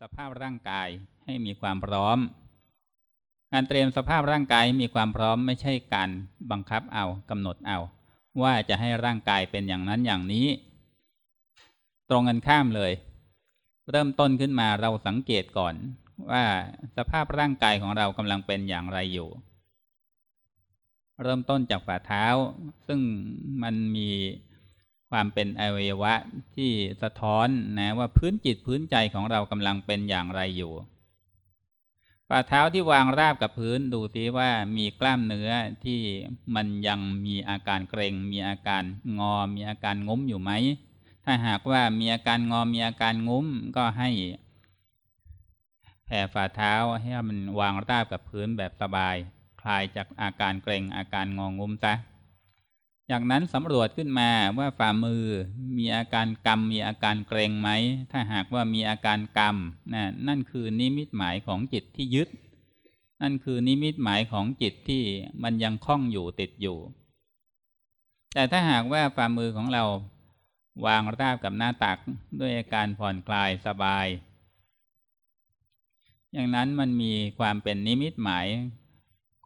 สภาพร่างกายให้มีความพร้อม การเตรียมสภาพร่างกายมีความพร้อมไม่ใช่การบังคับเอากำหนดเอา ว่าจะให้ร่างกายเป็นอย่างนั้นอย่างนี้ ตรงกันข้ามเลย เริ่มต้นขึ้นมาเราสังเกตก่อนว่าสภาพร่างกายของเรากำลังเป็นอย่างไรอยู่ เริ่มต้นจากฝ่าเท้า ซึ่งมันมี ความเป็นอวัยวะที่สะท้อนนะว่าพื้นจิตพื้นใจของเรากำลังเป็นอย่างไรอยู่ฝ่าเท้าที่วางราบกับพื้นดูซิว่ามีกล้ามเนื้อที่มันยังมีอาการเกร็ง มีอาการงอ มีอาการงุ้มอยู่ไหม ถ้าหากว่ามีอาการงอมีอาการงุ้มก็ให้แผ่ฝ่าเท้าให้มันวางราบกับพื้นแบบสบาย คลายจากอาการเกร็งอาการงองุ้มซะ จากนั้นสำรวจขึ้นมาว่าฝ่ามือมีอาการกำมีอาการเกรงไหม ถ้าหากว่ามีอาการกำนะนั่นคือนิมิตหมายของจิตที่ยึด นั่นคือนิมิตหมายของจิตที่มันยังคล้องอยู่ติดอยู่ แต่ถ้าหากว่าฝ่ามือของเราวางราบกับหน้าตักด้วยอาการผ่อนคลายสบาย อย่างนั้นมันมีความเป็นนิมิตหมาย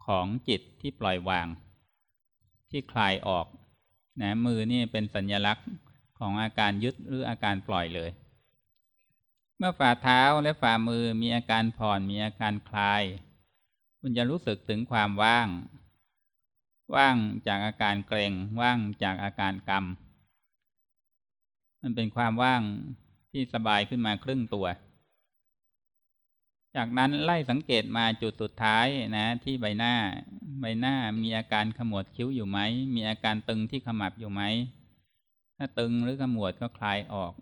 ของจิตที่ปล่อยวาง ที่คลายออกนะมือนี่เป็นสัญญลักษณ์ของอาการยึดหรืออาการปล่อยเลย เมื่อฝ่าเท้าและฝ่ามือมีอาการผ่อนมีอาการคลาย คุณจะรู้สึกถึงความว่าง ว่างจากอาการเกรงว่างจากอาการกรรมมันเป็นความว่างที่สบายขึ้นมาครึ่งตัว จากนั้นไล่สังเกตมาจุดสุดท้ายนะที่ใบหน้า ใบหน้ามีอาการขมวดคิ้วอยู่ไหม มีอาการตึงที่ขมับอยู่ไหม ถ้าตึงหรือขมวดก็คลายออก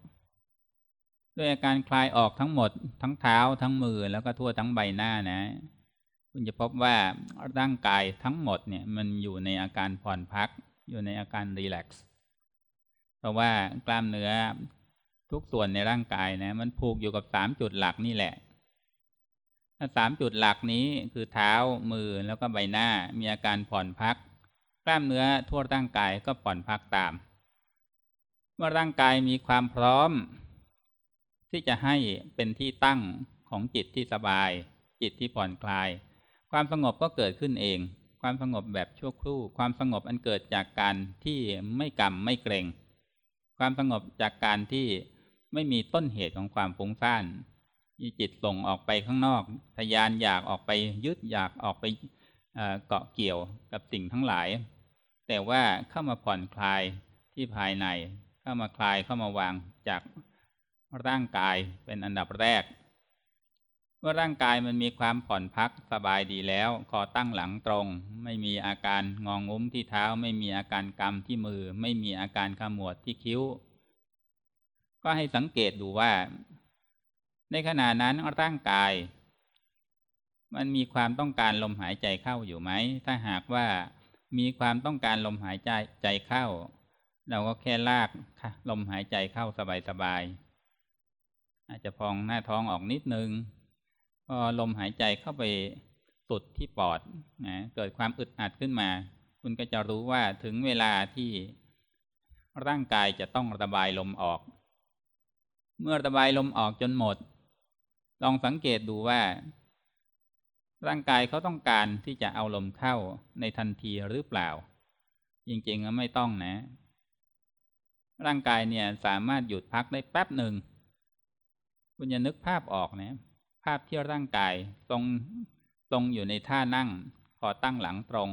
ด้วยอาการคลายออกทั้งหมด ทั้งเท้าทั้งมือแล้วก็ทั่วทั้งใบหน้านะ คุณจะพบว่าร่างกายทั้งหมดเนี่ยมันอยู่ในอาการผ่อนพัก อยู่ในอาการรีแลกซ์เพราะว่ากล้ามเนื้อทุกส่วนในร่างกายนะ มันผูกอยู่กับสามจุดหลักนี่แหละ สามจุดหลักนี้คือเท้ามือแล้วก็ใบหน้ามีอาการผ่อนพัก กล้ามเนื้อทั่วร่างกายก็ผ่อนพักตาม เมื่อร่างกายมีความพร้อม ที่จะให้เป็นที่ตั้งของจิตที่สบาย จิตที่ผ่อนคลาย ความสงบก็เกิดขึ้นเอง ความสงบแบบชั่วครู่ ความสงบอันเกิดจากการที่ไม่กรรมไม่เกรงความสงบจากการที่ไม่มีต้นเหตุของความฟุ้งซ่าน ที่จิตส่งออกไปข้างนอก ทยานอยากออกไปยึดอยากออกไปเกาะเกี่ยวกับสิ่งทั้งหลาย แต่ว่าเข้ามาผ่อนคลายที่ภายใน เข้ามาคลายเข้ามาวางจากร่างกายเป็นอันดับแรกเมื่อร่างกายมันมีความผ่อนพักสบายดีแล้วคอตั้งหลังตรง ไม่มีอาการงองงุ้มที่เท้า ไม่มีอาการกำที่มือ ไม่มีอาการขมวดที่คิ้ว ก็ให้สังเกตดูว่า ในขณะนั้นร่างกาย มันมีความต้องการลมหายใจเข้าอยู่ไหม ถ้าหากว่ามีความต้องการลมหายใจใจเข้า เราก็แค่ลากลมหายใจเข้าสบายๆอาจจะพองหน้าท้องออกนิดนึงพอลมหายใจเข้าไปสุดที่ปอดนะเกิดความอึดอัดขึ้นมา คุณก็จะรู้ว่าถึงเวลาที่ร่างกายจะต้องระบายลมออก เมื่อระบายลมออกจนหมด ลองสังเกตดูว่า ร่างกายเขาต้องการที่จะเอาลมเข้าในทันทีหรือเปล่า จริงๆก็ไม่ต้องนะ ร่างกายเนี่ยสามารถหยุดพักได้แป๊บหนึ่งคุณจะนึกภาพออกนะ ภาพที่ร่างกายตรงตรงอยู่ในท่านั่งคอตั้งหลังตรง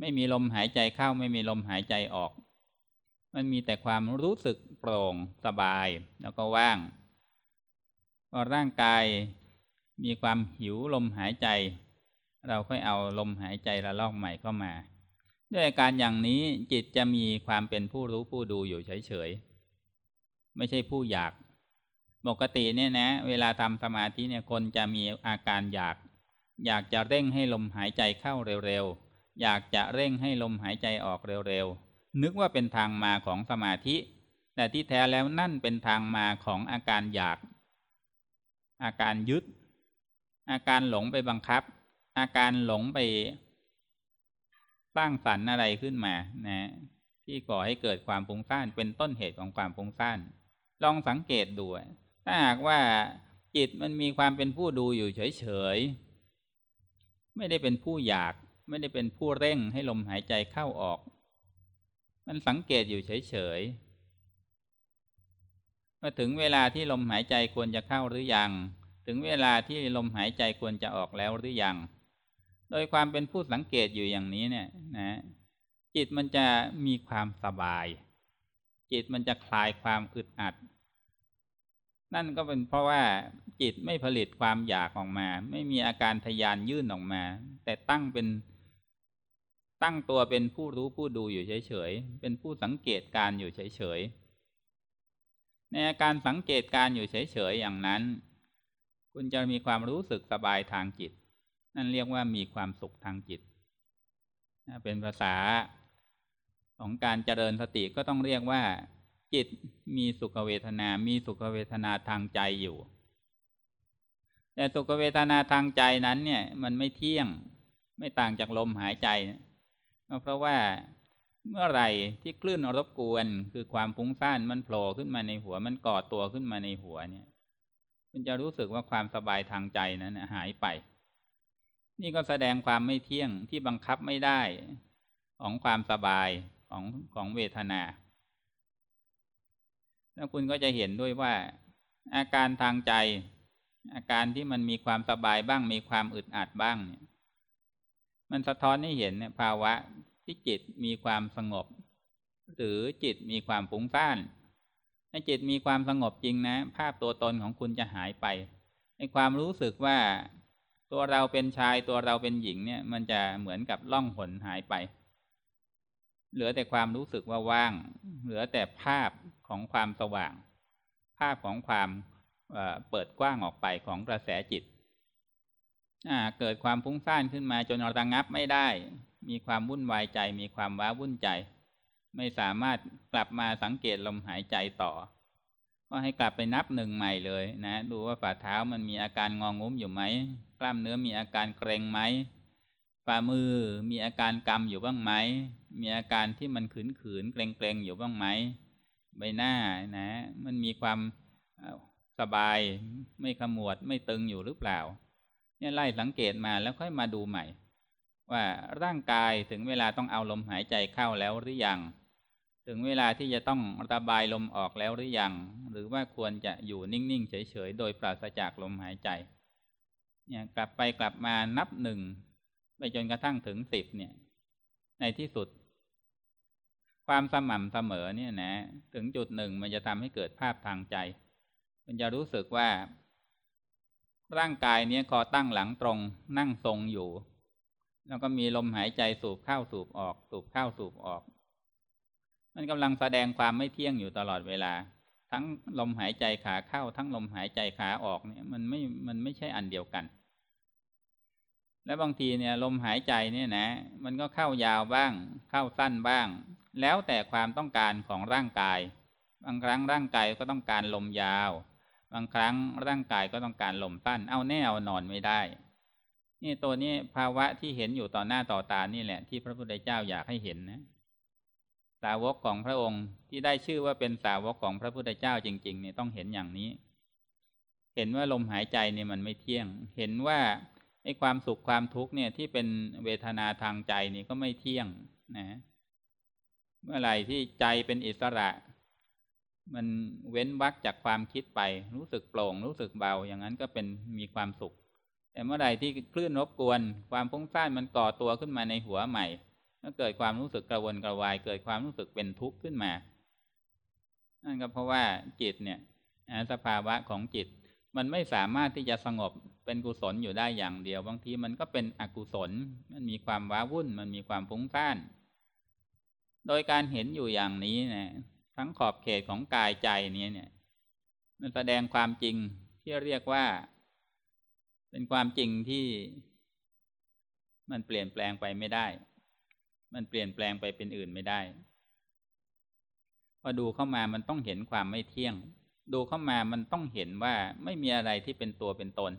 ไม่มีลมหายใจเข้าไม่มีลมหายใจออก มันมีแต่ความรู้สึกโปร่งสบายแล้วก็ว่าง ร่างกายมีความหิวลมหายใจ เราค่อยเอาลมหายใจระลอกใหม่เข้ามา ด้วยอาการอย่างนี้จิตจะมีความเป็นผู้รู้ผู้ดูอยู่เฉยๆ ไม่ใช่ผู้อยาก ปกติเนี่ยนะ เวลาทำสมาธิเนี่ยคนจะมีอาการอยาก อยากจะเร่งให้ลมหายใจเข้าเร็วๆ อยากจะเร่งให้ลมหายใจออกเร็วๆ นึกว่าเป็นทางมาของสมาธิ แต่ที่แท้แล้วนั่นเป็นทางมาของอาการอยาก อาการยึด อาการหลงไปบังคับ อาการหลงไป สร้างสรรค์อะไรขึ้นมา นะ ที่ก่อให้เกิดความฟุ้งซ่านเป็นต้นเหตุของความฟุ้งซ่านลองสังเกตดูถ้าหากว่าจิตมันมีความเป็นผู้ดูอยู่เฉยๆไม่ได้เป็นผู้อยาก ไม่ได้เป็นผู้เร่งให้ลมหายใจเข้าออก มันสังเกตอยู่เฉยๆ มาถึงเวลาที่ลมหายใจควรจะเข้าหรือยัง ถึงเวลาที่ลมหายใจควรจะออกแล้วหรือยัง โดยความเป็นผู้สังเกตอยู่อย่างนี้เนี่ยนะจิตมันจะมีความสบาย จิตมันจะคลายความอึดอัด นั่นก็เป็นเพราะว่าจิตไม่ผลิตความอยากออกมา ไม่มีอาการทยานยื่นออกมา แต่ตั้งเป็นตั้งตัวเป็นผู้รู้ผู้ดูอยู่เฉยๆ เป็นผู้สังเกตการอยู่เฉยๆ ในอาการสังเกตการอยู่เฉยๆอย่างนั้น คุณจะมีความรู้สึกสบายทางจิต นั่นเรียกว่ามีความสุขทางจิต เป็นภาษาของการเจริญสติก็ต้องเรียกว่า จิตมีสุขเวทนา มีสุขเวทนาทางใจอยู่ แต่สุขเวทนาทางใจนั้นเนี่ย มันไม่เที่ยงไม่ต่างจากลมหายใจ เพราะว่า เมื่อไหร่ที่คลื่นรบกวน คือความฟุ้งซ่านมันโผล่ขึ้นมาในหัว มันก่อตัวขึ้นมาในหัวเนี่ย คุณจะรู้สึกว่าความสบายทางใจนั้นหายไป นี่ก็แสดงความไม่เที่ยงที่บังคับไม่ได้ของความสบายของของเวทนาแล้วคุณก็จะเห็นด้วยว่า อาการทางใจ อาการที่มันมีความสบายบ้างมีความอึดอัดบ้างเนี่ย มันสะท้อนให้เห็นเนี่ยภาวะ ที่จิตมีความสงบ หรือจิตมีความฟุ้งซ่านถ้าจิตมีความสงบจริงนะ ภาพตัวตนของคุณจะหายไปในความรู้สึกว่า ตัวเราเป็นชายตัวเราเป็นหญิงเนี่ย มันจะเหมือนกับล่องหนหายไป เหลือแต่ความรู้สึกว่าว่าง เหลือแต่ภาพของความสว่าง ภาพของความเปิดกว้างออกไปของกระแสจิตเกิดความพุ่งซ่านขึ้นมาจนระงับไม่ได้ มีความวุ่นวายใจ มีความว้าวุ่นใจ ไม่สามารถกลับมาสังเกตลมหายใจต่อ ก็ให้กลับไปนับหนึ่งใหม่เลยนะ ดูว่าฝ่าเท้ามันมีอาการงองงุ้มอยู่ไหม กล้ามเนื้อมีอาการเกร็งไหมฝ่ามือมีอาการกำอยู่บ้างไหม มีอาการที่มันขืนขืนเกรงเกรงอยู่บ้างไหม ใบหน้านะ มันมีความสบาย ไม่ขมวดไม่ตึงอยู่หรือเปล่า เนี่ยไล่สังเกตมาแล้วค่อยมาดูใหม่ ว่าร่างกายถึงเวลาต้องเอาลมหายใจเข้าแล้วหรือยัง ถึงเวลาที่จะต้องระบายลมออกแล้วหรือยัง หรือว่าควรจะอยู่นิ่งๆ เฉยๆ โดยปราศจากลมหายใจ เนี่ยกลับไปกลับมานับหนึ่งไปจนกระทั่งถึงสิบเนี่ย ในที่สุด ความสม่ำเสมอเนี่ยนะ ถึงจุดหนึ่งมันจะทำให้เกิดภาพทางใจ มันจะรู้สึกว่า ร่างกายเนี้ยคอตั้งหลังตรง นั่งทรงอยู่ แล้วก็มีลมหายใจสูบเข้าสูบออก สูบเข้าสูบออก มันกำลังแสดงความไม่เที่ยงอยู่ตลอดเวลา ทั้งลมหายใจขาเข้า ทั้งลมหายใจขาออกเนี่ย มันไม่มันไม่ใช่อันเดียวกัน และบางทีเนี่ย ลมหายใจเนี่ยนะ มันก็เข้ายาวบ้าง เข้าสั้นบ้าง แล้วแต่ความต้องการของร่างกาย บางครั้งร่างกายก็ต้องการลมยาว บางครั้งร่างกายก็ต้องการลมสั้น เอาแน่เอานอนไม่ได้ นี่ตัวนี้ภาวะที่เห็นอยู่ต่อหน้าต่อตานี่แหละ ที่พระพุทธเจ้าอยากให้เห็นนะ สาวกของพระองค์ที่ได้ชื่อว่าเป็นสาวกของพระพุทธเจ้าจริงๆเนี่ยต้องเห็นอย่างนี้ เห็นว่าลมหายใจเนี่ยมันไม่เที่ยง เห็นว่าไอ้ความสุขความทุกข์เนี่ยที่เป็นเวทนาทางใจนี่ก็ไม่เที่ยงนะเมื่อไหร่ที่ใจเป็นอิสระ มันเว้นวักจากความคิดไป รู้สึกโปร่ง รู้สึกเบา อย่างนั้นก็เป็นมีความสุข แต่เมื่อไหร่ที่คลื่นรบกวน ความฟุ้งซ่านมันก่อตัวขึ้นมาในหัวใหม่ก็เกิดความรู้สึกกระวนกระวาย เกิดความรู้สึกเป็นทุกข์ขึ้นมา นั่นก็เพราะว่าจิตเนี่ยสภาวะของจิต มันไม่สามารถที่จะสงบเป็นกุศลอยู่ได้อย่างเดียว บางทีมันก็เป็นอกุศล มันมีความว้าวุ่น มันมีความฟุ้งซ่าน โดยการเห็นอยู่อย่างนี้นะทั้งขอบเขตของกายใจนี้เนี่ย มันแสดงความจริงที่เรียกว่า เป็นความจริงที่มันเปลี่ยนแปลงไปไม่ได้ มันเปลี่ยนแปลงไปเป็นอื่นไม่ได้ พอดูเข้ามามันต้องเห็นความไม่เที่ยง ดูเข้ามามันต้องเห็นว่าไม่มีอะไรที่เป็นตัวเป็นตน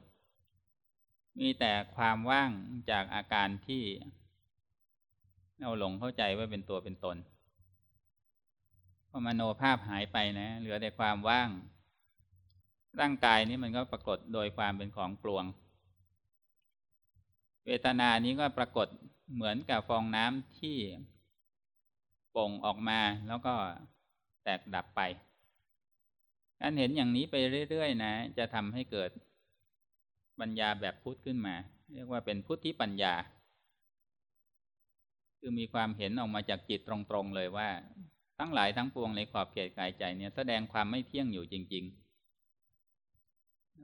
มีแต่ความว่างจากอาการที่เราหลงเข้าใจว่าเป็นตัวเป็นตน พอมโนภาพหายไปนะ เหลือแต่ความว่าง ร่างกายนี้มันก็ปรากฏโดยความเป็นของปลวง เวทนานี้ก็ปรากฏเหมือนกับฟองน้ำที่ป่งออกมาแล้วก็แตกดับไป การเห็นอย่างนี้ไปเรื่อยๆนะ จะทำให้เกิดปัญญาแบบพุทธขึ้นมา เรียกว่าเป็นพุทธิปัญญา คือมีความเห็นออกมาจากจิตตรงๆเลยว่า ทั้งหลายทั้งปวงในขอบเขตกายใจเนี่ยแสดงความไม่เที่ยงอยู่จริง ๆ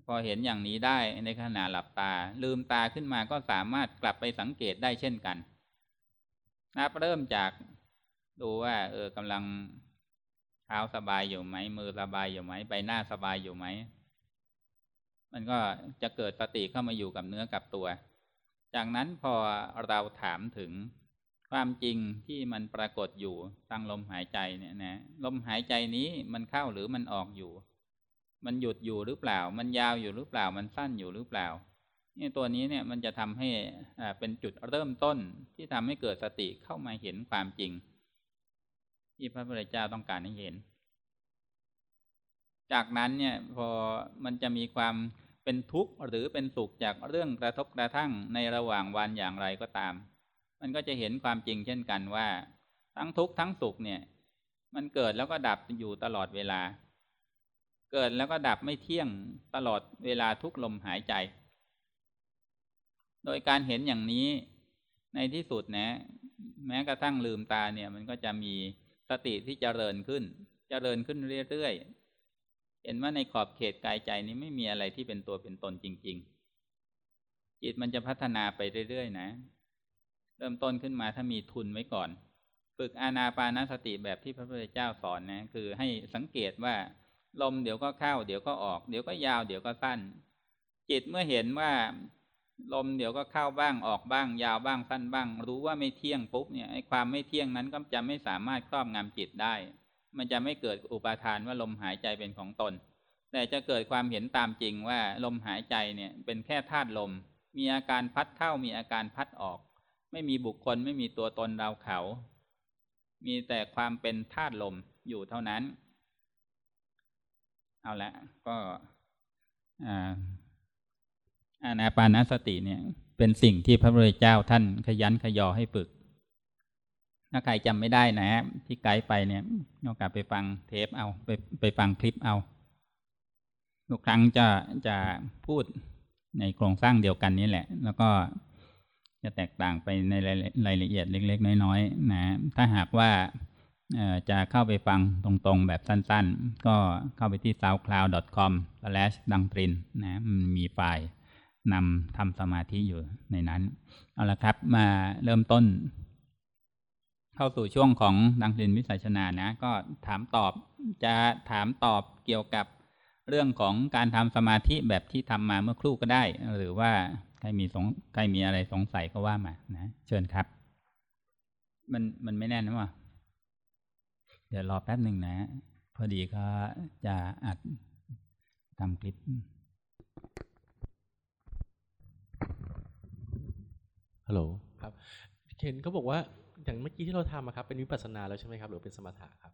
พอเห็นอย่างนี้ได้ในขณะหลับตา ลืมตาขึ้นมาก็สามารถกลับไปสังเกตได้เช่นกันนับเริ่มจากดูว่า เออกำลังเท้าสบายอยู่ไหม มือสบายอยู่ไหมใบหน้าสบายอยู่ไหม มันก็จะเกิดสติเข้ามาอยู่กับเนื้อกับตัว จากนั้นพอเราถามถึงความจริงที่มันปรากฏอยู่ตั้งลมหายใจเนี่ยนะลมหายใจนี้มันเข้าหรือมันออกอยู่ มันหยุดอยู่หรือเปล่า มันยาวอยู่หรือเปล่า มันสั้นอยู่หรือเปล่านี่ตัวนี้เนี่ยมันจะทำให้อ่าเป็นจุดเริ่มต้นที่ทำให้เกิดสติเข้ามาเห็นความจริง ที่พระพุทธเจ้าต้องการให้เห็น จากนั้นเนี่ยพอมันจะมีความเป็นทุกข์หรือเป็นสุขจากเรื่องกระทบกระทั่งในระหว่างวันอย่างไรก็ตาม มันก็จะเห็นความจริงเช่นกันว่า ทั้งทุกข์ทั้งสุขเนี่ย มันเกิดแล้วก็ดับอยู่ตลอดเวลา เกิดแล้วก็ดับไม่เที่ยงตลอดเวลาทุกลมหายใจ โดยการเห็นอย่างนี้ในที่สุดนะ แม้กระทั่งลืมตาเนี่ย มันก็จะมีสติที่เจริญขึ้นเจริญขึ้นเรื่อยๆ เห็นว่าในขอบเขตกายใจนี้ไม่มีอะไรที่เป็นตัวเป็นตนจริง ๆ จิตมันจะพัฒนาไปเรื่อยๆ นะ เริ่มต้นขึ้นมาถ้ามีทุนไว้ก่อน ฝึกอานาปานสติแบบที่พระพุทธเจ้าสอนนะ คือให้สังเกตว่า ลมเดี๋ยวก็เข้า เดี๋ยวก็ออก เดี๋ยวก็ยาว เดี๋ยวก็สั้น จิตเมื่อเห็นว่า ลมเดี๋ยวก็เข้าบ้างออกบ้าง ยาวบ้างสั้นบ้าง รู้ว่าไม่เที่ยงปุ๊บเนี่ยไอ้ความไม่เที่ยงนั้นก็จะไม่สามารถครอบงำจิตได้ มันจะไม่เกิดอุปาทานว่าลมหายใจเป็นของตน แต่จะเกิดความเห็นตามจริงว่าลมหายใจเนี่ยเป็นแค่ธาตุลม มีอาการพัดเข้ามีอาการพัดออก ไม่มีบุคคลไม่มีตัวตนเราเขา มีแต่ความเป็นธาตุลมอยู่เท่านั้น เอาละก็อานาปานสติเนี่ย เป็นสิ่งที่พระพุทธเจ้าท่านขยันขยอให้ฝึก ถ้าใครจำไม่ได้นะฮะที่ไกด์ไปเนี่ยนอกจากไปฟังเทปเอาไปไปฟังคลิปเอาทุกครั้งจะจะพูดในโครงสร้างเดียวกันนี้แหละ แล้วก็จะแตกต่างไปในรายละเอียดเล็ก ๆ น้อยๆนะ ถ้าหากว่า จะเข้าไปฟังตรงๆแบบสั้นๆ ก็เข้าไปที่ soundcloud.com slash ดังตรินนะมันมีไฟล์นำทำสมาธิอยู่ในนั้น เอาละครับมาเริ่มต้น เข้าสู่ช่วงของดังตรินวิสัชนานะ ก็ถามตอบจะถามตอบเกี่ยวกับเรื่องของการทำสมาธิแบบที่ทำมาเมื่อครู่ก็ได้ หรือว่าใครมีสงใครมีอะไรสงสัยก็ว่ามานะ เชิญครับ มันมันไม่แน่นนะว่า เดี๋ยวรอแป๊บหนึ่งนะ พอดีก็จะอัดทำคลิป ฮัลโหลครับเคนเขาบอกว่าอย่างเมื่อกี้ที่เราทำครับเป็นวิปัสสนาแล้วใช่ไหมครับ หรือเป็นสมถะครับ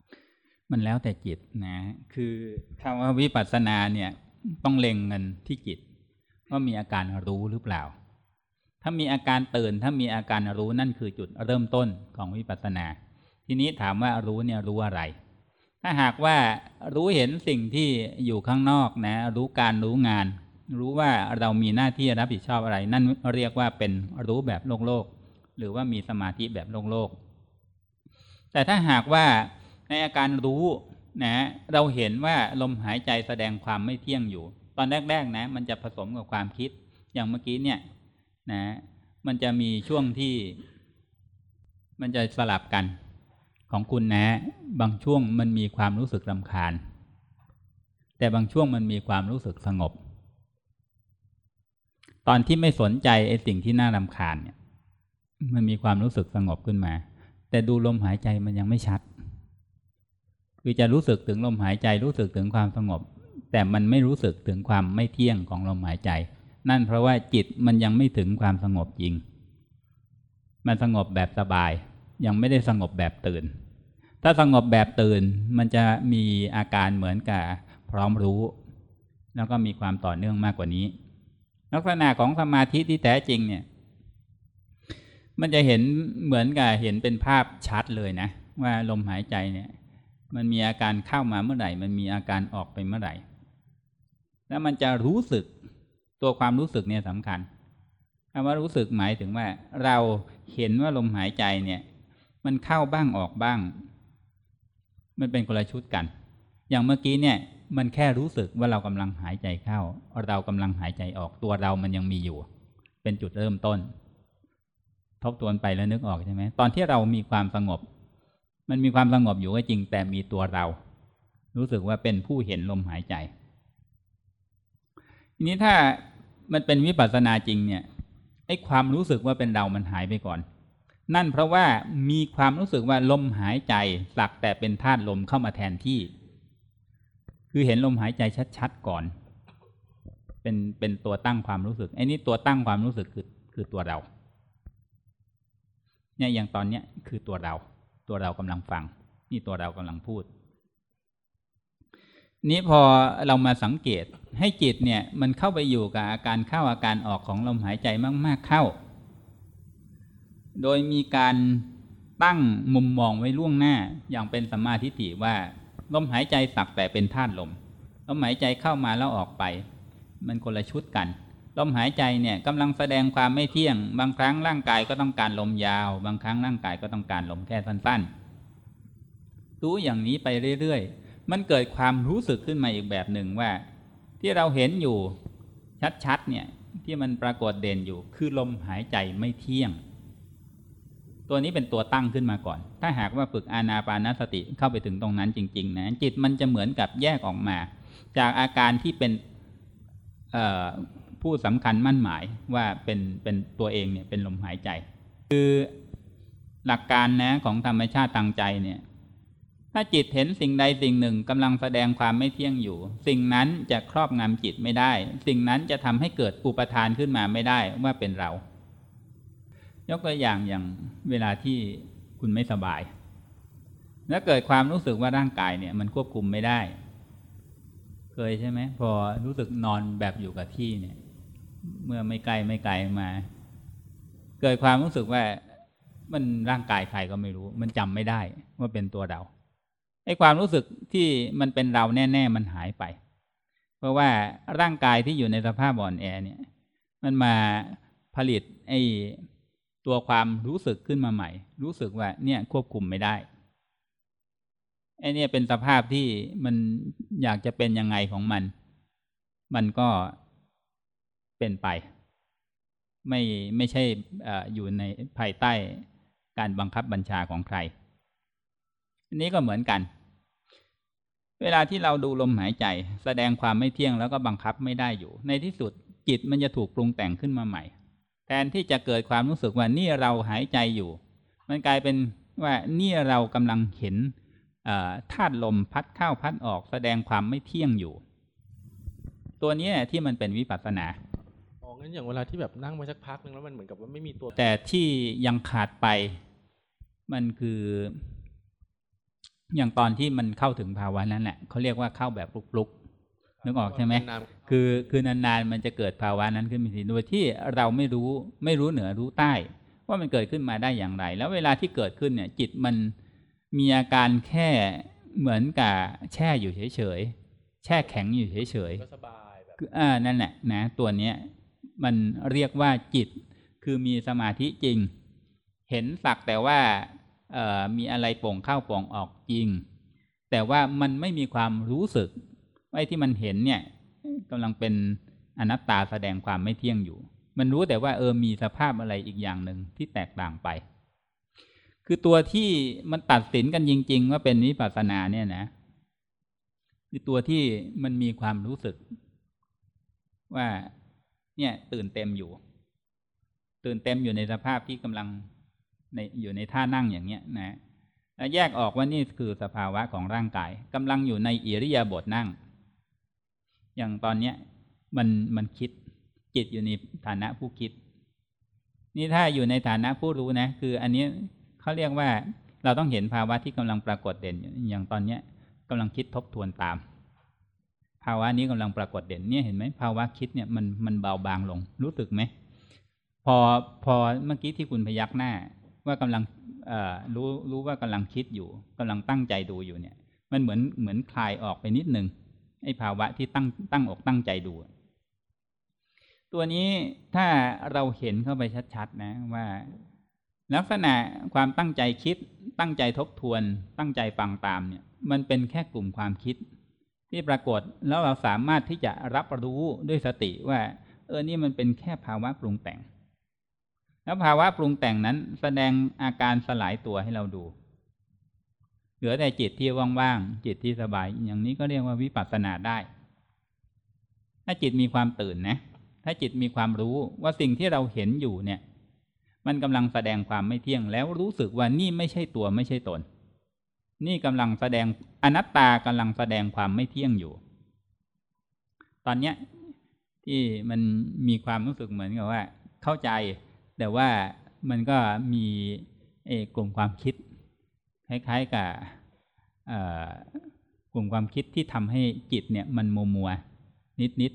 มันแล้วแต่จิตนะ คือคำว่าวิปัสสนาเนี่ยต้องเล็งเงินที่จิต ว่ามีอาการรู้หรือเปล่า ถ้ามีอาการตื่น ถ้ามีอาการรู้นั่นคือจุดเริ่มต้นของวิปัสสนา ทีนี้ถามว่ารู้เนี่ยรู้อะไร ถ้าหากว่ารู้เห็นสิ่งที่อยู่ข้างนอกนะ รู้การรู้งาน รู้ว่าเรามีหน้าที่รับผิดชอบอะไร นั่นเรียกว่าเป็นรู้แบบโลกโลก หรือว่ามีสมาธิแบบโลกโลก แต่ถ้าหากว่าในอาการรู้นะเราเห็นว่าลมหายใจแสดงความไม่เที่ยงอยู่ ตอนแรกๆนะ มันจะผสมกับความคิด อย่างเมื่อกี้เนี่ยนะ มันจะมีช่วงที่ มันจะสลับกัน ของคุณนะ บางช่วงมันมีความรู้สึกรำคาญ แต่บางช่วงมันมีความรู้สึกสงบ ตอนที่ไม่สนใจไอ้สิ่งที่น่ารำคาญเนี่ย มันมีความรู้สึกสงบขึ้นมา แต่ดูลมหายใจมันยังไม่ชัด คือจะรู้สึกถึงลมหายใจรู้สึกถึงความสงบ แต่มันไม่รู้สึกถึงความไม่เที่ยงของลมหายใจ นั่นเพราะว่าจิตมันยังไม่ถึงความสงบจริง มันสงบแบบสบาย ยังไม่ได้สงบแบบตื่น ถ้าสงบแบบตื่นมันจะมีอาการเหมือนกับพร้อมรู้ แล้วก็มีความต่อเนื่องมากกว่านี้ ลักษณะของสมาธิที่แท้จริงเนี่ย มันจะเห็นเหมือนกับเห็นเป็นภาพชัดเลยนะ ว่าลมหายใจเนี่ย มันมีอาการเข้ามาเมื่อไหร่ มันมีอาการออกไปเมื่อไหร่ แล้วมันจะรู้สึกตัวความรู้สึกเนี่ยสำคัญคำว่ารู้สึกหมายถึงว่า เราเห็นว่าลมหายใจเนี่ย มันเข้าบ้างออกบ้าง มันเป็นคนละชุดกัน อย่างเมื่อกี้เนี่ย มันแค่รู้สึกว่าเรากำลังหายใจเข้า เรากำลังหายใจออกตัวเรามันยังมีอยู่ เป็นจุดเริ่มต้น ทบทวนไปแล้วนึกออกใช่ไหมตอนที่เรามีความสงบ มันมีความสงบอยู่ก็จริงแต่มีตัวเรา รู้สึกว่าเป็นผู้เห็นลมหายใจทีนี้ถ้ามันเป็นวิปัสสนาจริงเนี่ยไอ้ความรู้สึกว่าเป็นเรามันหายไปก่อน นั่นเพราะว่ามีความรู้สึกว่าลมหายใจสักแต่เป็นธาตุลมเข้ามาแทนที่ คือเห็นลมหายใจชัดๆก่อน เป็นเป็นตัวตั้งความรู้สึกไอ้นี่ตัวตั้งความรู้สึกคือคือตัวเรา เนี่ยอย่างตอนเนี้ยคือตัวเรา ตัวเรากำลังฟัง นี่ตัวเรากำลังพูด นี้พอเรามาสังเกตให้จิตเนี่ย มันเข้าไปอยู่กับอาการเข้าอาการออกของลมหายใจมาก ๆเข้า โดยมีการตั้งมุมมองไว้ล่วงหน้าอย่างเป็นสัมมาทิฏฐิว่าลมหายใจสักแต่เป็นธาตุลมลมหายใจเข้ามาแล้วออกไป มันคนละชุดกันลมหายใจเนี่ยกำลังแสดงความไม่เที่ยง บางครั้งร่างกายก็ต้องการลมยาว บางครั้งร่างกายก็ต้องการลมแค่สั้นๆรู้อย่างนี้ไปเรื่อยๆ มันเกิดความรู้สึกขึ้นมาอีกแบบหนึ่งว่า ที่เราเห็นอยู่ชัดๆเนี่ยที่มันปรากฏเด่นอยู่คือลมหายใจไม่เที่ยง ตัวนี้เป็นตัวตั้งขึ้นมาก่อน ถ้าหากว่าฝึกอานาปานสติเข้าไปถึงตรงนั้นจริง ๆ นะ จิตมันจะเหมือนกับแยกออกมา จากอาการที่เป็นผู้สำคัญมั่นหมายว่าเป็นเป็นตัวเองเนี่ยเป็นลมหายใจ คือหลักการนะของธรรมชาติทางใจเนี่ยถ้าจิตเห็นสิ่งใดสิ่งหนึ่งกำลังแสดงความไม่เที่ยงอยู่ สิ่งนั้นจะครอบงำจิตไม่ได้ สิ่งนั้นจะทำให้เกิดอุปทานขึ้นมาไม่ได้ว่าเป็นเรา ยกตัวอย่างอย่างเวลาที่คุณไม่สบาย แล้วเกิดความรู้สึกว่าร่างกายเนี่ย มันควบคุมไม่ได้ เคยใช่ไหมพอรู้สึกนอนแบบอยู่กับที่เนี่ย เมื่อไม่ไกลไม่ไกลมา เกิดความรู้สึกว่ามันร่างกายใครก็ไม่รู้ มันจำไม่ได้ว่าเป็นตัวเราไอ้ความรู้สึกที่มันเป็นเราแน่ ๆ มันหายไป เพราะว่าร่างกายที่อยู่ในสภาพอ่อนแอเนี่ย มันมาผลิตไอ้ ตัวความรู้สึกขึ้นมาใหม่ รู้สึกว่าเนี่ยควบคุมไม่ได้ไอ้นี่ยเป็นสภาพที่มันอยากจะเป็นยังไงของมัน มันก็เป็นไป ไม่ไม่ใช่ออยู่ในภายใต้การบังคับบัญชาของใคร อันนี้ก็เหมือนกัน เวลาที่เราดูลมหายใจ แสดงความไม่เที่ยงแล้วก็บังคับไม่ได้อยู่ ในที่สุดจิตมันจะถูกปรุงแต่งขึ้นมาใหม่ แทนที่จะเกิดความรู้สึกว่านี่เราหายใจอยู่ มันกลายเป็นว่านี่เรากำลังเห็นธาตุลมพัดเข้าพัดออกแสดงความไม่เที่ยงอยู่ ตัวนี้ที่มันเป็นวิปัสสนางั้นอย่างเวลาที่แบบนั่งมาสักพักหนึ่งแล้วมันเหมือนกับว่าไม่มีตัว แต่ที่ยังขาดไปมันคือ อย่างตอนที่มันเข้าถึงภาวะนั้นแหละเขาเรียกว่าเข้าแบบลุกๆ นึกออกใช่ไหมคือคือนานๆมันจะเกิดภาวะนั้นขึ้นมาทีโดยที่เราไม่รู้ไม่รู้เหนือรู้ใต้ ว่ามันเกิดขึ้นมาได้อย่างไร แล้วเวลาที่เกิดขึ้นเนี่ย จิตมันมีอาการแค่เหมือนกับแช่อยู่เฉยๆแช่แข็งอยู่เฉยๆอ่านั่นแหละนะ ตัวเนี้ยมันเรียกว่าจิตคือมีสมาธิจริง เห็นสักแต่ว่ามีอะไรโป่งเข้าโป่งออกจริง แต่ว่ามันไม่มีความรู้สึก ไอ้ที่มันเห็นเนี่ยกำลังเป็นอนัตตาแสดงความไม่เที่ยงอยู่ มันรู้แต่ว่าเออมีสภาพอะไรอีกอย่างหนึ่งที่แตกต่างไป คือตัวที่มันตัดสินกันจริง ๆ ว่าเป็นวิปัสสนาเนี่ยนะ คือตัวที่มันมีความรู้สึก ว่า เนี่ย ตื่นเต็มอยู่ ตื่นเต็มอยู่ในสภาพที่กำลังในอยู่ในท่านั่งอย่างเนี้ยนะแล้วแยกออกว่านี่คือสภาวะของร่างกายกำลังอยู่ในอิริยาบถนั่ง อย่างตอนเนี้ยมันมันคิดจิตอยู่ในฐานะผู้คิด นี่ถ้าอยู่ในฐานะผู้รู้นะ คืออันนี้เขาเรียกว่าเราต้องเห็นภาวะที่กำลังปรากฏเด่นอย่างตอนเนี้ยกำลังคิดทบทวนตาม ภาวะนี้กำลังปรากฏเด่นเนี่ยเห็นไหมภาวะคิดเนี่ยมันมันเบาบางลง รู้สึกไหมพอพอเมื่อกี้ที่คุณพยักหน้า ว่ากำลังรู้รู้ว่ากำลังคิดอยู่กำลังตั้งใจดูอยู่เนี่ย มันเหมือนเหมือนคลายออกไปนิดนึง ไอ้ภาวะที่ตั้งตั้งอกตั้งใจดู ตัวนี้ถ้าเราเห็นเข้าไปชัดๆนะว่า ลักษณะความตั้งใจคิด ตั้งใจทบทวน ตั้งใจฟังตามเนี่ย มันเป็นแค่กลุ่มความคิด ที่ปรากฏแล้วเราสามารถที่จะรับรู้ด้วยสติว่า เออนี่มันเป็นแค่ภาวะปรุงแต่ง แล้วภาวะปรุงแต่งนั้นแสดงอาการสลายตัวให้เราดู เหลือแต่จิตที่ว่างๆจิตที่สบาย อย่างนี้ก็เรียกว่าวิปัสสนาได้ ถ้าจิตมีความตื่นนะ ถ้าจิตมีความรู้ว่าสิ่งที่เราเห็นอยู่เนี่ย มันกำลังแสดงความไม่เที่ยงแล้วรู้สึกว่านี่ไม่ใช่ตัวไม่ใช่ตน นี่กำลังแสดงอนัตตากำลังแสดงความไม่เที่ยงอยู่ ตอนเนี้ยที่มันมีความรู้สึกเหมือนกับว่า เข้าใจ แต่ว่ามันก็มีกลุ่มความคิด คล้ายๆกับกลุ่มความคิดที่ทำให้จิตเนี่ย มันมัวมัวนิด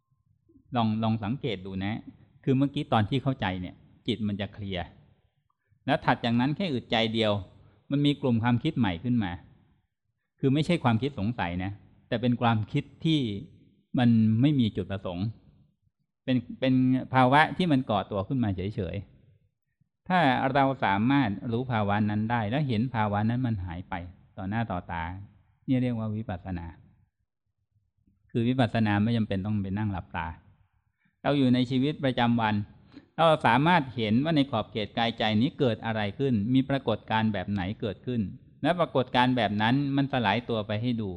ๆลองลองสังเกตดูนะ คือเมื่อกี้ตอนที่เข้าใจเนี่ย จิตมันจะเคลียร์แล้วถัดจากนั้นแค่อึดใจเดียว มันมีกลุ่มความคิดใหม่ขึ้นมา คือไม่ใช่ความคิดสงสัยนะ แต่เป็นความคิดที่มันไม่มีจุดประสงค์ เป็นเป็นภาวะที่มันก่อตัวขึ้นมาเฉยๆ ถ้าเราสามารถรู้ภาวะนั้นได้ แล้วเห็นภาวะนั้นมันหายไป ต่อหน้าต่อตา เนี่ยเรียกว่าวิปัสสนา คือวิปัสสนาไม่จำเป็นต้องไปนั่งหลับตา เราอยู่ในชีวิตประจำวัน เราสามารถเห็นว่าในขอบเขตกายใจนี้เกิดอะไรขึ้น มีปรากฏการแบบไหนเกิดขึ้น และปรากฏการแบบนั้นมันสลายตัวไปให้ดู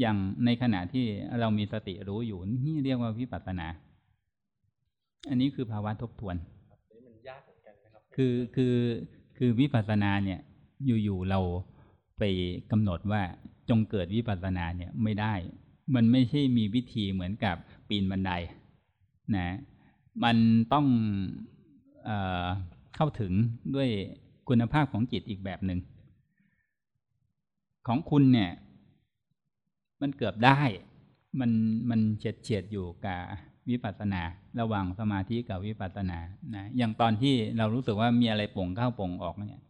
อย่างในขณะที่เรามีสติรู้อยู่นี่เรียกว่าวิปัสสนา อันนี้คือภาวะทบทวนยากเหมือนกันนะ คือคือคือวิปัสสนาเนี่ยอยู่ๆเราไปกำหนดว่าจงเกิดวิปัสสนาเนี่ยไม่ได้ มันไม่ใช่มีวิธีเหมือนกับปีนบันไดนะมันต้องเอเข้าถึงด้วยคุณภาพของจิตอีกแบบหนึ่งของคุณเนี่ย มันเกือบได้ มันมันเฉียดเฉียดอยู่กับ วิปัสสนา ระหว่างสมาธิกับวิปัสสนานะอย่างตอนที่เรารู้สึกว่ามีอะไรป่งเข้าป่งออกเนี่ย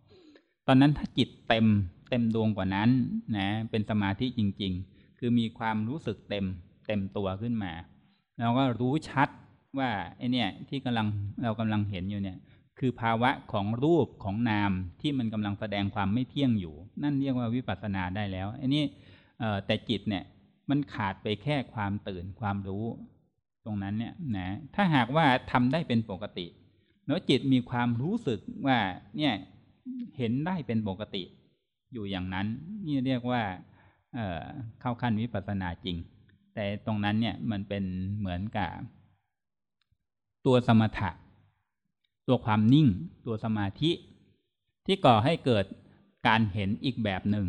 ตอนนั้นถ้าจิตเต็มเต็มดวงกว่านั้นนะเป็นสมาธิจริง ๆ คือมีความรู้สึกเต็มเต็มตัวขึ้นมาเราก็รู้ชัดว่าไอเนี่ยที่กำลังเรากำลังเห็นอยู่เนี่ย คือภาวะของรูปของนามที่มันกำลังแสดงความไม่เที่ยงอยู่ นั่นเรียกว่าวิปัสสนาได้แล้วไอ้นี่แต่จิตเนี่ยมันขาดไปแค่ความตื่นความรู้ ตรงนั้นเนี่ยนะถ้าหากว่าทำได้เป็นปกติแล้วจิตมีความรู้สึกว่าเนี่ยเห็นได้เป็นปกติ อยู่อย่างนั้น นี่เรียกว่าเเข้าขั้นวิปัสสนาจริง แต่ตรงนั้นเนี่ยมันเป็นเหมือนกับ ตัวสมถะ ตัวความนิ่ง ตัวสมาธิ ที่ก่อให้เกิดการเห็นอีกแบบหนึ่ง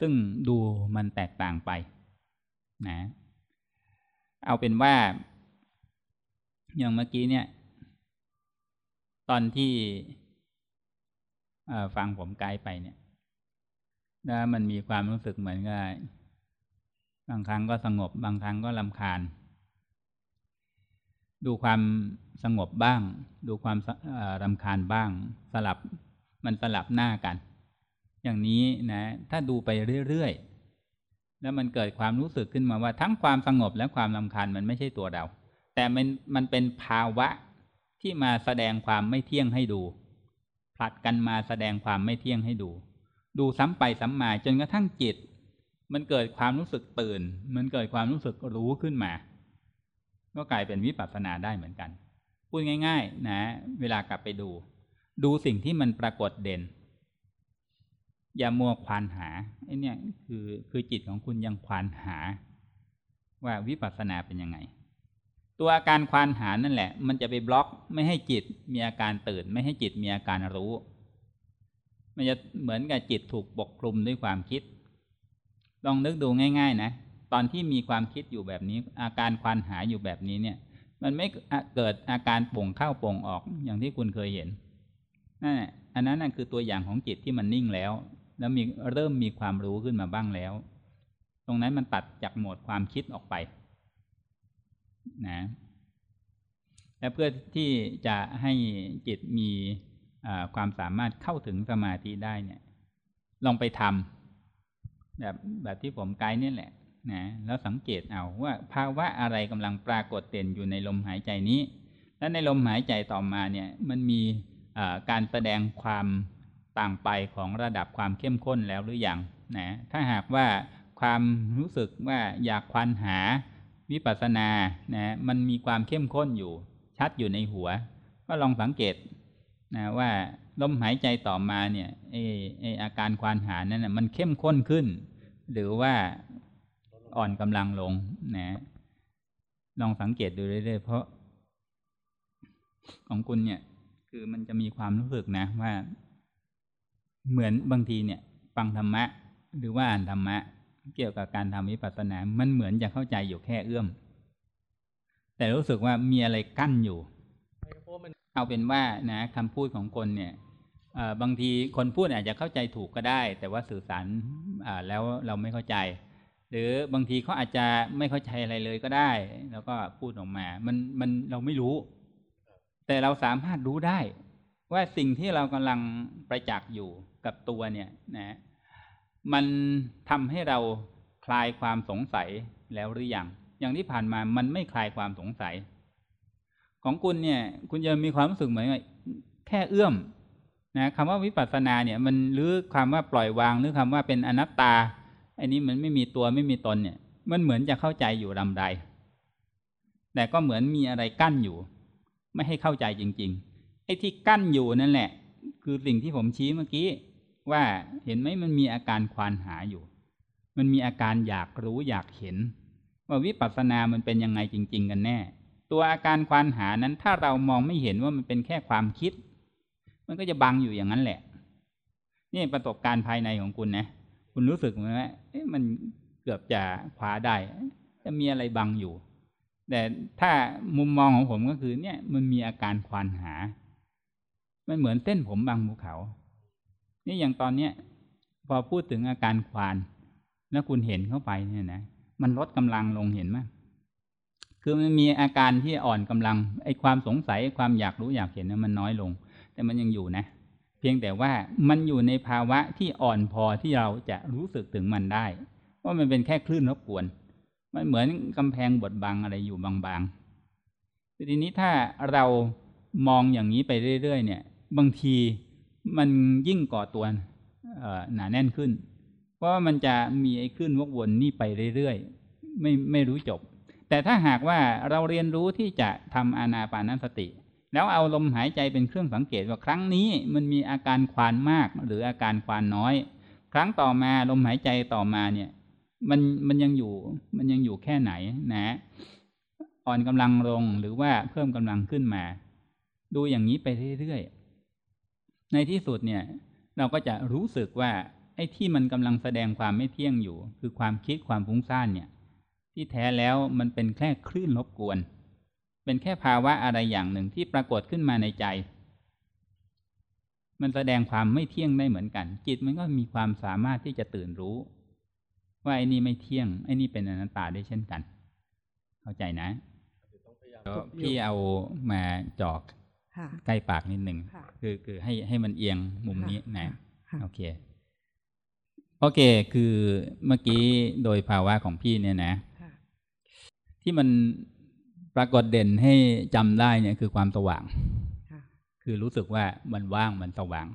ซึ่งดูมันแตกต่างไป นะ เอาเป็นว่า อย่างเมื่อกี้เนี่ย ตอนที่ฟังผมไกด์ไปเนี่ยแล้วมันมีความรู้สึกเหมือนกับบางครั้งก็สงบ บางครั้งก็ลำคาญ ดูความสงบบ้าง ดูความรำคาญบ้าง สลับมันสลับหน้ากัน อย่างนี้นะ ถ้าดูไปเรื่อยๆ แล้วมันเกิดความรู้สึกขึ้นมาว่าทั้งความสงบและความรำคาญมันไม่ใช่ตัวเรา แต่มันมันเป็นภาวะที่มาแสดงความไม่เที่ยงให้ดู ผลัดกันมาแสดงความไม่เที่ยงให้ดู ดูซ้ำไปซ้ำมาจนกระทั่งจิต มันเกิดความรู้สึกตื่น มันเกิดความรู้สึกรู้ขึ้นมา ก็กลายเป็นวิปัสสนาได้เหมือนกัน พูดง่าย ๆ นะ เวลากลับไปดู ดูสิ่งที่มันปรากฏเด่น อย่ามัวควานหาไอ้นี่คือคือจิตของคุณยังควานหา ว่าวิปัสสนาเป็นยังไง ตัวอาการควานหานั่นแหละ มันจะไปบล็อกไม่ให้จิตมีอาการตื่น ไม่ให้จิตมีอาการรู้ มันจะเหมือนกับจิตถูกปกคลุมด้วยความคิด ลองนึกดูง่าย ๆ นะตอนที่มีความคิดอยู่แบบนี้ อาการควานหาอยู่แบบนี้เนี่ย มันไม่เกิดอาการป่งเข้าป่งออกอย่างที่คุณเคยเห็นนั่นอันนั้นนั่นคือตัวอย่างของจิตที่มันนิ่งแล้ว แล้วมีเริ่มมีความรู้ขึ้นมาบ้างแล้ว ตรงนั้นมันตัดจากโหมดความคิดออกไป นะและเพื่อที่จะให้จิตมีความสามารถเข้าถึงสมาธิได้เนี่ย ลองไปทำแบบแบบที่ผมไกด์นี่แหละนะแล้วสังเกตเอาว่าภาวะอะไรกำลังปรากฏเด่นอยู่ในลมหายใจนี้ และในลมหายใจต่อมาเนี่ย มันมีการแสดงความ ต่างไปของระดับความเข้มข้นแล้วหรืออยังนะถ้าหากว่าความรู้สึกว่าอยากควันหาวิปัสสนานะมันมีความเข้มข้นอยู่ ชัดอยู่ในหัว ก็ลองสังเกตนะว่าลมหายใจต่อมาเนี่ยไอไออาการควานหานั้นนะมันเข้มข้นขึ้น หรือว่าอ่อนกำลังลงนะลองสังเกตดูเรื่อยๆเพราะ ของคุณเนี่ย คือมันจะมีความรู้สึกนะว่า เหมือนบางทีเนี่ยฟังธรรมะ หรือว่าอ่านธรรมะ เกี่ยวกับการทำวิปัสสนา มันเหมือนจะเข้าใจอยู่แค่เอื้อม แต่รู้สึกว่ามีอะไรกั้นอยู่ เอาเป็นว่านะคำพูดของคนเนี่ยบางทีคนพูดอาจจะเข้าใจถูกก็ได้ แต่ว่าสื่อสารแล้วเราไม่เข้าใจ หรือบางทีเขาอาจจะไม่เข้าใจอะไรเลยก็ได้ แล้วก็พูดออกมา มันมันเราไม่รู้ แต่เราสามารถรู้ได้ ว่าสิ่งที่เรากำลังประจักษ์อยู่ กับตัวเนี่ยนะมันทำให้เราคลายความสงสัยแล้วหรือยังอย่างที่ผ่านมามันไม่คลายความสงสัย ของคุณเนี่ย คุณจะมีความรู้สึกเหมือนแค่เอื้อมนะคำว่าวิปัสสนาเนี่ย มันหรือคำว่าปล่อยวางหรือคำว่าเป็นอนัตตาอันนี้มันไม่มีตัวไม่มีตนเนี่ย มันเหมือนจะเข้าใจอยู่ลำใด แต่ก็เหมือนมีอะไรกั้นอยู่ ไม่ให้เข้าใจจริง ๆ ไอ้ที่กั้นอยู่นั่นแหละ คือสิ่งที่ผมชี้เมื่อกี้ ว่าเห็นไหมมันมีอาการควานหาอยู่ มันมีอาการอยากรู้อยากเห็น ว่าวิปัสสนามันเป็นยังไงจริง ๆ กันแน่ ตัวอาการควานหานั้นถ้าเรามองไม่เห็นว่ามันเป็นแค่ความคิด มันก็จะบังอยู่อย่างนั้นแหละ นี่ประสบการณ์ภายในของคุณนะ คุณรู้สึกไหมว่ามันเกือบจะคว้าได้จะมีอะไรบังอยู่ แต่ถ้ามุมมองของผมก็คือเนี่ย มันมีอาการควานหา มันเหมือนเส้นผมบางภูเขา นี่อย่างตอนเนี้ยพอพูดถึงอาการควานแล้วคุณเห็นเข้าไปเนี่ยนะมันลดกำลังลงเห็นไหมคือมันมีอาการที่อ่อนกำลังไอ้ความสงสัยความอยากรู้อยากเห็นนั้นมันน้อยลง แต่มันยังอยู่นะ เพียงแต่ว่ามันอยู่ในภาวะที่อ่อนพอที่เราจะรู้สึกถึงมันได้ ว่ามันเป็นแค่คลื่นรบกวน มันเหมือนกำแพงบดบังอะไรอยู่บางๆทีนี้ถ้าเรามองอย่างนี้ไปเรื่อยๆ เนี่ย บางที มันยิ่งก่อตัวหนาแน่นขึ้น เพราะมันจะมีไอ้คลื่นวกวนนี่ไปเรื่อยๆไม่ไม่รู้จบ แต่ถ้าหากว่าเราเรียนรู้ที่จะทำอานาปานสติ แล้วเอาลมหายใจเป็นเครื่องสังเกตว่าครั้งนี้มันมีอาการควานมากหรืออาการควานน้อย ครั้งต่อมาลมหายใจต่อมาเนี่ย มันมันยังอยู่มันยังอยู่แค่ไหนนะ อ่อนกำลังลงหรือว่าเพิ่มกำลังขึ้นมา ดูอย่างนี้ไปเรื่อยๆ ในที่สุดเนี่ยเราก็จะรู้สึกว่าไอ้ที่มันกำลังแสดงความไม่เที่ยงอยู่ คือความคิดความฟุ้งซ่านเนี่ย ที่แท้แล้วมันเป็นแค่คลื่นรบกวน เป็นแค่ภาวะอะไรอย่างหนึ่งที่ปรากฏขึ้นมาในใจ มันแสดงความไม่เที่ยงได้เหมือนกัน จิตมันก็มีความสามารถที่จะตื่นรู้ ว่าไอ้นี่ไม่เที่ยงไอ้นี่เป็นอนัตตาได้เช่นกัน เข้าใจนะพี่เอามาจอก ใกล้ปากนิดหนึ่งคือคือให้ให้มันเอียงมุมนี้นะโอเคโอเค คือเมื่อกี้โดยภาวะของพี่เนี่ยนะ ที่มันปรากฏเด่นให้จำได้เนี่ยคือความสว่าง คือรู้สึกว่ามันว่างมันสว่าง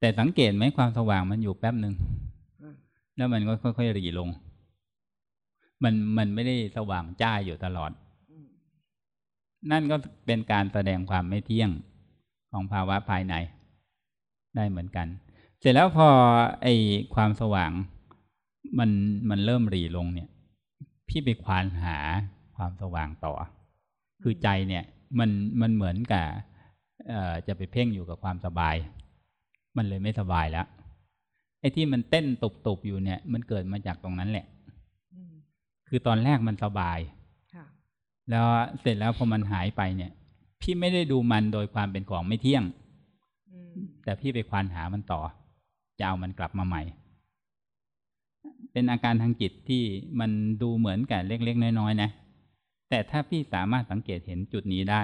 แต่สังเกตไหมความสว่างมันอยู่แป๊บหนึ่งแล้วมันก็ค่อยๆรีลง มันมันไม่ได้สว่างจ้าอยู่ตลอด นั่นก็เป็นการแสดงความไม่เที่ยงของภาวะภายใน ได้เหมือนกัน เสร็จแล้วพอไอความสว่าง มันมันเริ่มรีลงเนี่ย พี่ไปควานหาความสว่างต่อ คือใจเนี่ยมันมันเหมือนกับจะไปเพ่งอยู่กับความสบาย มันเลยไม่สบายแล้วไอ้ที่มันเต้นตุบๆอยู่เนี่ย มันเกิดมาจากตรงนั้นแหละ คือตอนแรกมันสบาย แล้วเสร็จแล้วพอมันหายไปเนี่ย พี่ไม่ได้ดูมันโดยความเป็นของไม่เที่ยงแต่พี่ไปควานหามันต่อ จะเอามันกลับมาใหม่ เป็นอาการทางจิตที่มันดูเหมือนกับเล็กๆน้อยๆนะ แต่ถ้าพี่สามารถสังเกตเห็นจุดนี้ได้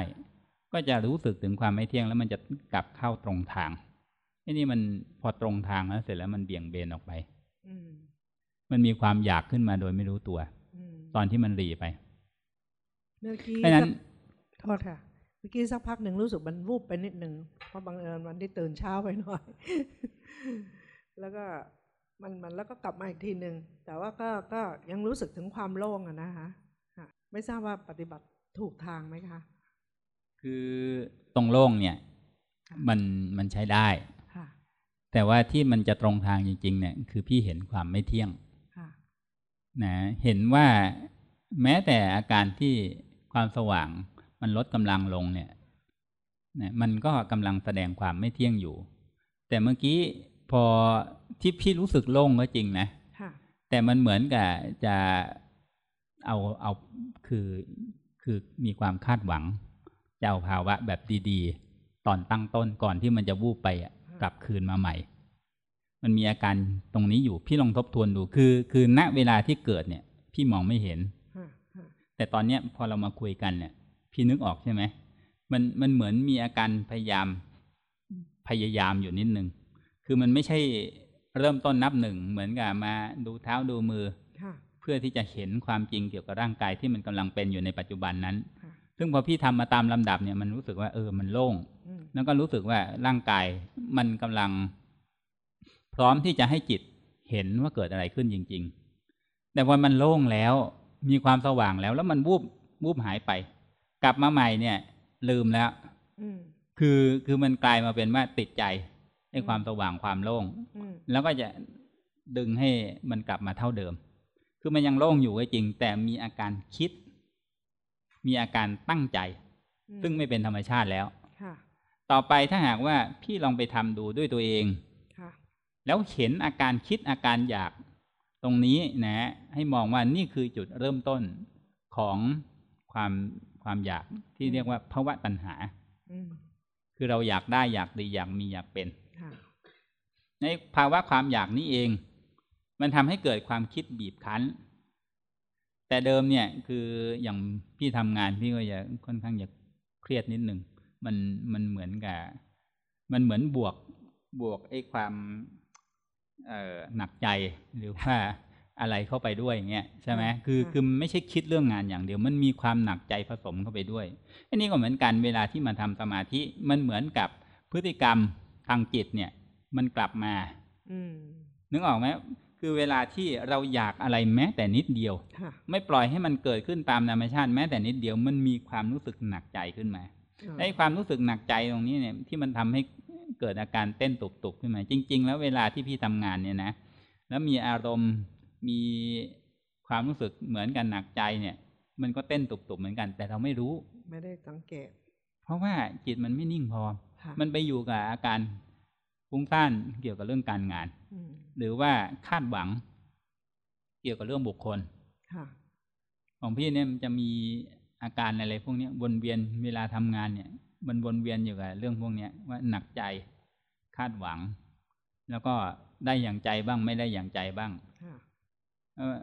ก็จะรู้สึกถึงความไม่เที่ยงแล้วมันจะกลับเข้าตรงทางไอ้นี่มันพอตรงทางแล้วเสร็จแล้วมันเบี่ยงเบนออกไปอืมมันมีความอยากขึ้นมาโดยไม่รู้ตัวอืมตอนที่มันหลีไป เมื่อกี้เพราะฉะนั้นสักโทษค่ะ เมื่อกี้สักพักหนึ่งรู้สึกมันวูบไปนิดหนึ่งเพราะบังเอิญวันที่ตื่นเช้าไปหน่อย แล้วก็มันมันแล้วก็กลับมาอีกทีหนึ่งแต่ว่าก็ก็ยังรู้สึกถึงความโล่งอะนะคะค่ะไม่ทราบว่าปฏิบัติถูกทางไหมคะ คือตรงโล่งเนี่ย มันมันใช้ได้ค่ะแต่ว่าที่มันจะตรงทางจริง ๆ เนี่ย คือพี่เห็นความไม่เที่ยงค่ะนะเห็นว่าแม้แต่อาการที่ ความสว่างมันลดกำลังลงเนี่ยนะมันก็กำลังแสดงความไม่เที่ยงอยู่ แต่เมื่อกี้พอที่พี่รู้สึกโล่งก็จริงนะค่ะแต่มันเหมือนกับจะเอาเอาคือคือมีความคาดหวังจะเอาภาวะแบบดีๆ ตอนตั้งต้นก่อนที่มันจะวูบไปอะกลับคืนมาใหม่ มันมีอาการตรงนี้อยู่พี่ลองทบทวนดูคือ คือณเวลาที่เกิดเนี่ย พี่มองไม่เห็นค่ะค่ะ แต่ตอนเนี้ยพอเรามาคุยกันเนี่ย พี่นึกออกใช่ไหมมันมันเหมือนมีอาการพยายามพยายามอยู่นิดนึง คือมันไม่ใช่เริ่มต้นนับหนึ่งเหมือนกับมาดูเท้าดูมือค่ะเพื่อที่จะเห็นความจริงเกี่ยวกับร่างกายที่มันกำลังเป็นอยู่ในปัจจุบันนั้นค่ะซึ่งพอพี่ทำมาตามลำดับเนี่ยมันรู้สึกว่าเออมันโล่งอืมแล้วก็รู้สึกว่าร่างกายมันกำลัง พร้อมที่จะให้จิตเห็นว่าเกิดอะไรขึ้นจริง ๆ แต่พอมันโล่งแล้ว มีความสว่างแล้ว แล้วมันวูบวูบหายไป กลับมาใหม่เนี่ย ลืมแล้วอืมคือคือมันกลายมาเป็นว่าติดใจในความสว่างความโล่งอืมแล้วก็จะดึงให้มันกลับมาเท่าเดิม คือมันยังโล่งอยู่ก็จริง แต่มีอาการคิด มีอาการตั้งใจอืมซึ่งไม่เป็นธรรมชาติแล้วค่ะต่อไปถ้าหากว่าพี่ลองไปทำดูด้วยตัวเองค่ะแล้วเห็นอาการคิดอาการอยาก ตรงนี้นะให้มองว่านี่คือจุดเริ่มต้นของความความอยากที่เรียกว่าภาวะตัณหาอืมคือเราอยากได้อยากดีอยากมีอยากเป็นค่ะในภาวะความอยากนี้เอง มันทำให้เกิดความคิดบีบคั้น แต่เดิมเนี่ยคืออย่างพี่ทำงานพี่ก็จะค่อนข้างจะเครียดนิดหนึ่งมันมันเหมือนกับ มันเหมือนบวกบวกไอ้ความเอ่อ หนักใจหรือว่าอะไรเข้าไปด้วยอย่างเงี้ยใช่ไหมคือคือมันไม่ใช่คิดเรื่องงานอย่างเดียวมันมีความหนักใจผสมเข้าไปด้วย อันนี้ก็เหมือนกันเวลาที่มาทำสมาธิมันเหมือนกับพฤติกรรมทางจิตเนี่ย มันกลับมาอืมนึกออกไหมคือเวลาที่เราอยากอะไรแม้แต่นิดเดียวค่ะไม่ปล่อยให้มันเกิดขึ้นตามธรรมชาติแม้แต่นิดเดียวมันมีความรู้สึกหนักใจขึ้นมาไอ้ความรู้สึกหนักใจตรงนี้เนี่ยที่มันทำให้ เกิดอาการเต้นตุบๆขึ้นมาจริง ๆ แล้วเวลาที่พี่ทำงานเนี่ยนะแล้วมีอารมณ์มีความรู้สึกเหมือนกันหนักใจเนี่ย มันก็เต้นตุบๆเหมือนกัน แต่เราไม่รู้ ไม่ได้สังเกต เพราะว่าจิตมันไม่นิ่งพอค่ะมันไปอยู่กับอาการฟุ้งซ่านเกี่ยวกับเรื่องการงานอืมหรือว่าคาดหวัง เกี่ยวกับเรื่องบุคคลค่ะของพี่เนี่ยมันจะมีอาการอะไรพวกเนี้ยวนเวียนเวลาทำงานเนี่ย มันวนเวียนอยู่กับเรื่องพวกเนี้ยว่าหนักใจคาดหวัง แล้วก็ได้อย่างใจบ้างไม่ได้อย่างใจบ้างค่ะเออ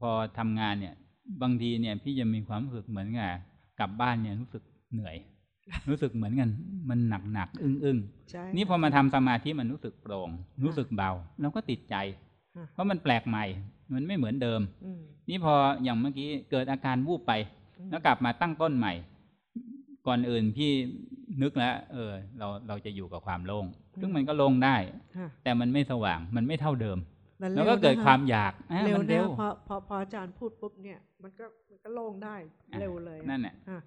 พอทำงานเนี่ย บางทีเนี่ย พี่จะมีความรู้สึกเหมือนกับกลับบ้านเนี่ยรู้สึกเหนื่อย รู้สึกเหมือนกัน มันหนักหนักๆอึ้งอึ้งๆใช่นี่พอมาทำสมาธิมันรู้สึกโปร่ง รู้สึกเบาเราก็ติดใจค่ะเพราะมันแปลกใหม่ มันไม่เหมือนเดิมอืมนี่พออย่างเมื่อกี้เกิดอาการวูบไปอืมแล้วกลับมาตั้งต้นใหม่ ก่อนอื่นพี่นึกแล้วเออ เราเราจะอยู่กับความโล่ง ซึ่งมันก็โล่งได้ค่ะแต่มันไม่สว่างมันไม่เท่าเดิมมันแล้วร็ก็เกิดนะคะความอยากอะเร็วมันนะเร็วพอพอพออาจารย์พูดปุ๊บเนี่ย มันก็มันก็โล่งได้อะเร็วเลยอะนั่นแหละค่ะ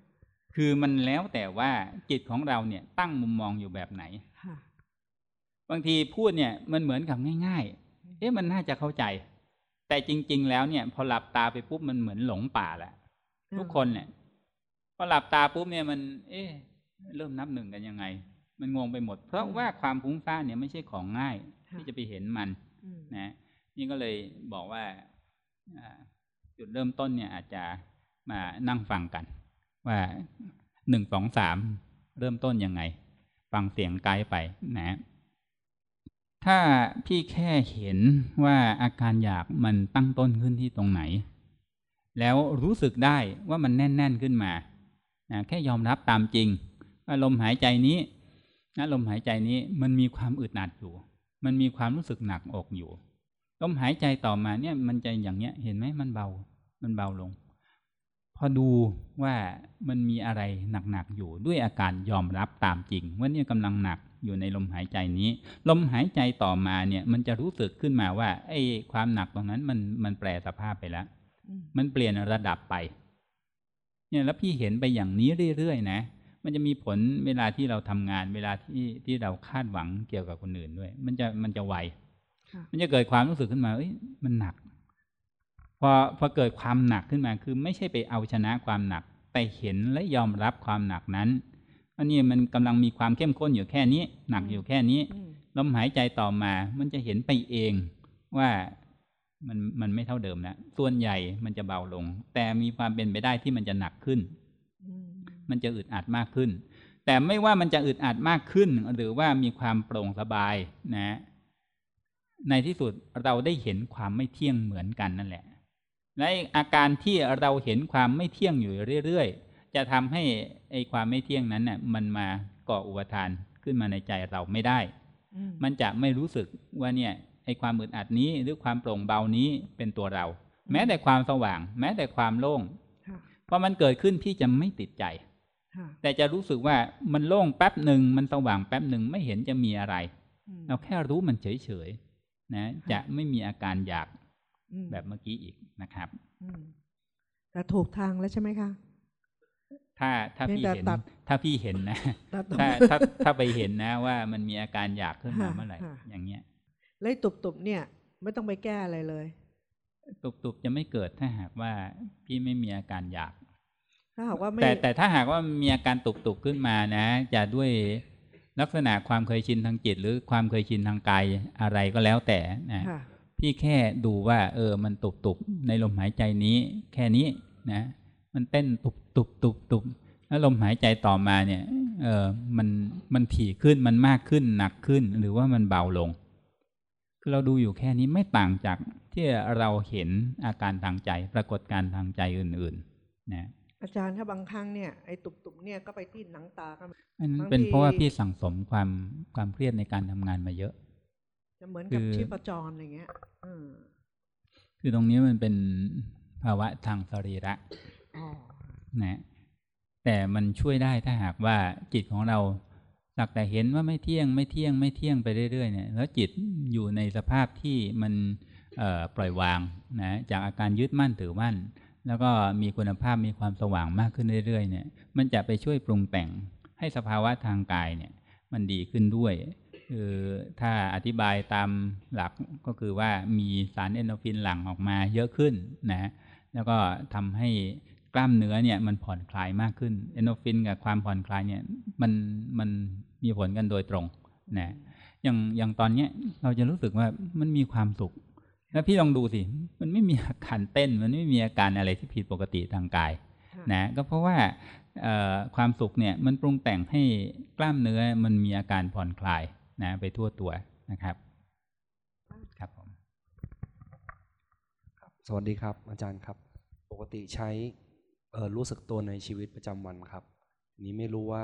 คือมันแล้วแต่ว่าจิตของเราเนี่ยตั้งมุมมองอยู่แบบไหนค่ะบางทีพูดเนี่ยมันเหมือนกับง่าย ๆ เอ๊ะมันน่าจะเข้าใจ แต่จริง ๆ แล้วเนี่ย พอหลับตาไปปุ๊บมันเหมือนหลงป่าแหละทุกคนเนี่ย พอหลับตาปุ๊บเนี่ยมัน เอ๊ะเริ่มนับหนึ่งกันยังไง มันงงไปหมด เพราะว่าความฟุ้งซ่านเนี่ยไม่ใช่ของง่าย ที่จะไปเห็นมันอืมนะนี่ก็เลยบอกว่าอ่าจุดเริ่มต้นเนี่ยอาจจะมานั่งฟังกัน ว่าหนึ่งสองสามเริ่มต้นยังไง ฟังเสียงไกด์ไปนะ ถ้าถ้าพี่แค่เห็นว่าอาการอยากมันตั้งต้นขึ้นที่ตรงไหน แล้วรู้สึกได้ว่ามันแน่น ๆ ขึ้นมา นะแค่ยอมรับตามจริงว่าลมหายใจนี้นะลมหายใจนี้มันมีความอึดอัดอยู่ มันมีความรู้สึกหนักอกอยู่ ลมหายใจต่อมาเนี่ยมันจะอย่างเนี้ย เห็นไหมมันเบา มันเบาลง พอดูว่ามันมีอะไรหนักๆอยู่ด้วยอาการยอมรับตามจริงว่าเนี่ยกำลังหนักอยู่ในลมหายใจนี้ ลมหายใจต่อมาเนี่ย มันจะรู้สึกขึ้นมาว่าไอ้ความหนักตรงนั้นมันมันแปลสภาพไปแล้วอืมมันเปลี่ยนระดับไป เนี่ยแล้วพี่เห็นไปอย่างนี้เรื่อยๆนะ มันจะมีผลเวลาที่เราทำงานเวลาที่ที่เราคาดหวังเกี่ยวกับคนอื่นด้วย มันจะมันจะไวค่ะมันจะเกิดความรู้สึกขึ้นมาเอ้ยมันหนัก พอพอเกิดความหนักขึ้นมาคือไม่ใช่ไปเอาชนะความหนัก แต่เห็นและยอมรับความหนักนั้นอันนี้มันกำลังมีความเข้มข้นอยู่แค่นี้ หนักอยู่แค่นี้อืมลมหายใจต่อมา มันจะเห็นไปเองว่า มันมันไม่เท่าเดิมแล้วส่วนใหญ่มันจะเบาลง แต่มีความเป็นไปได้ที่มันจะหนักขึ้นอืมมันจะอึดอัดมากขึ้น แต่ไม่ว่ามันจะอึดอัดมากขึ้น หรือว่ามีความโปร่งสบายนะ ในที่สุดเราได้เห็นความไม่เที่ยงเหมือนกันนั่นแหละ และอาการที่เราเห็นความไม่เที่ยงอยู่เรื่อยๆ จะทำให้ไอ้ความไม่เที่ยงนั้นน่ะมันมาก่ออุปทานขึ้นมาในใจเราไม่ได้อืมมันจะไม่รู้สึกว่าเนี่ย ไอ้ความอึดอัดนี้หรือความโปร่งเบานี้เป็นตัวเรา แม้แต่ความสว่าง แม้แต่ความโล่งค่ะพอมันเกิดขึ้นพี่จะไม่ติดใจค่ะแต่จะรู้สึกว่ามันโล่งแป๊บหนึ่งมันสว่างแป๊บหนึ่งไม่เห็นจะมีอะไรอืมเราแค่รู้มันเฉยๆนะ จะไม่มีอาการอยากอืมแบบเมื่อกี้อีกนะครับอืมแต่ถูกทางแล้วใช่ไหมคะถ้าถ้าเพียงพี่แต่เห็นตัดถ้าพี่เห็นนะตัดตรงถ้าถ้าถ้าไปเห็นนะว่ามันมีอาการอยากขึ้นมาค่ะเมื่อไหร่ค่ะอย่างเงี้ย แล้วไอ้ตุบๆเนี่ย ไม่ต้องไปแก้อะไรเลย ตุบๆจะไม่เกิดถ้าหากว่าพี่ไม่มีอาการอยาก ถ้าหากว่าไม่แต่แต่ถ้าหากว่ามีอาการตุบๆขึ้นมานะ จะด้วยลักษณะความเคยชินทางจิต หรือความเคยชินทางกายอะไรก็แล้วแต่นะค่ะพี่แค่ดูว่า เออ มันตุบตุบๆในลมหายใจนี้ แค่นี้นะ มันเต้นตุบตุบตุบตุบแล้วลมหายใจต่อมาเนี่ย เออมันมันถี่ขึ้นมันมากขึ้นหนักขึ้น หรือว่ามันเบาลง คือเราดูอยู่แค่นี้ไม่ต่างจากที่เราเห็นอาการทางใจ ปรากฏการณ์ทางใจอื่นๆนะอาจารย์ถ้าบางครั้งเนี่ยไอ้ตุบๆเนี่ยก็ไปที่หนังตากันอันนั้นบางเป็นเพราะว่าทีพี่สั่งสมความความเครียดในการทำงานมาเยอะ จะเหมือนกับคือชีพจรอะไรเงี้ยอืมคือตรงนี้มันเป็นภาวะทางสรีระอ๋อนะแต่มันช่วยได้ถ้าหากว่าจิตของเรา สักแต่เห็นว่าไม่เที่ยงไม่เที่ยงไม่เที่ยงไปเรื่อยๆเนี่ยแล้วจิตอยู่ในสภาพที่มันปล่อยวางนะจากอาการยึดมั่นถือมั่น แล้วก็มีคุณภาพมีความสว่างมากขึ้นเรื่อยๆเนี่ยมันจะไปช่วยปรุงแต่งให้สภาวะทางกายเนี่ยมันดีขึ้นด้วยคือถ้าอธิบายตามหลักก็คือว่ามีสารเอนโดฟินหลั่งออกมาเยอะขึ้นนะแล้วก็ทำให้กล้ามเนื้อเนี่ยมันผ่อนคลายมากขึ้นเอนโดฟินกับความผ่อนคลายเนี่ยมันมัน มีผลกันโดยตรงนะอย่างอย่างตอนเนี้ยเราจะรู้สึกว่ามันมีความสุข แล้วพี่ลองดูสิ มันไม่มีอาการเต้น มันไม่มีอาการอะไรที่ผิดปกติทางกายค่ะนะก็เพราะว่าเอ่อความสุขเนี่ยมันปรุงแต่งให้กล้ามเนื้อมันมีอาการผ่อนคลายนะไปทั่วตัวนะครับ ครับผมสวัสดีครับ อาจารย์ครับ ปกติใช้เอ่อรู้สึกตัวในชีวิตประจำวันครับทีนี้ไม่รู้ว่า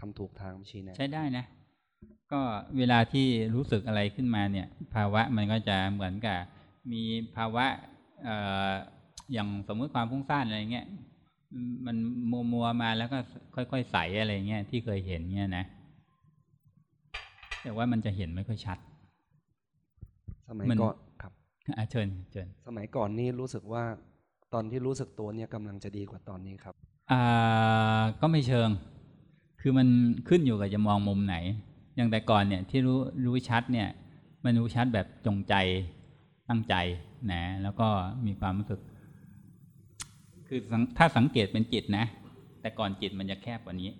ทำถูกทางไม่ชี้แนะใช้ได้นะ ก็เวลาที่รู้สึกอะไรขึ้นมาเนี่ย ภาวะมันก็จะเหมือนกับ มีภาวะเอ่ออย่างสมมุติความฟุ้งซ่านอะไรเงี้ยอืมมันมัวมัวๆมาแล้วก็ค่อยๆใสอะไรเงี้ยที่เคยเห็นเงี้ยนะ แต่ว่ามันจะเห็นไม่ค่อยชัด สมัยมันก่อนครับอะเชิญเชิญสมัยก่อนนี่รู้สึกว่าตอนที่รู้สึกตัวเนี่ยกำลังจะดีกว่าตอนนี้ครับอ่าก็ไม่เชิง คือมันขึ้นอยู่กับจะมองมุมไหน อย่างแต่ก่อนเนี่ยที่รู้รู้ชัดเนี่ย มันรู้ชัดแบบจงใจตั้งใจนะแล้วก็มีความรู้สึก คือถ้าสังเกตเป็นจิตนะ แต่ก่อนจิตมันจะแคบกว่านี้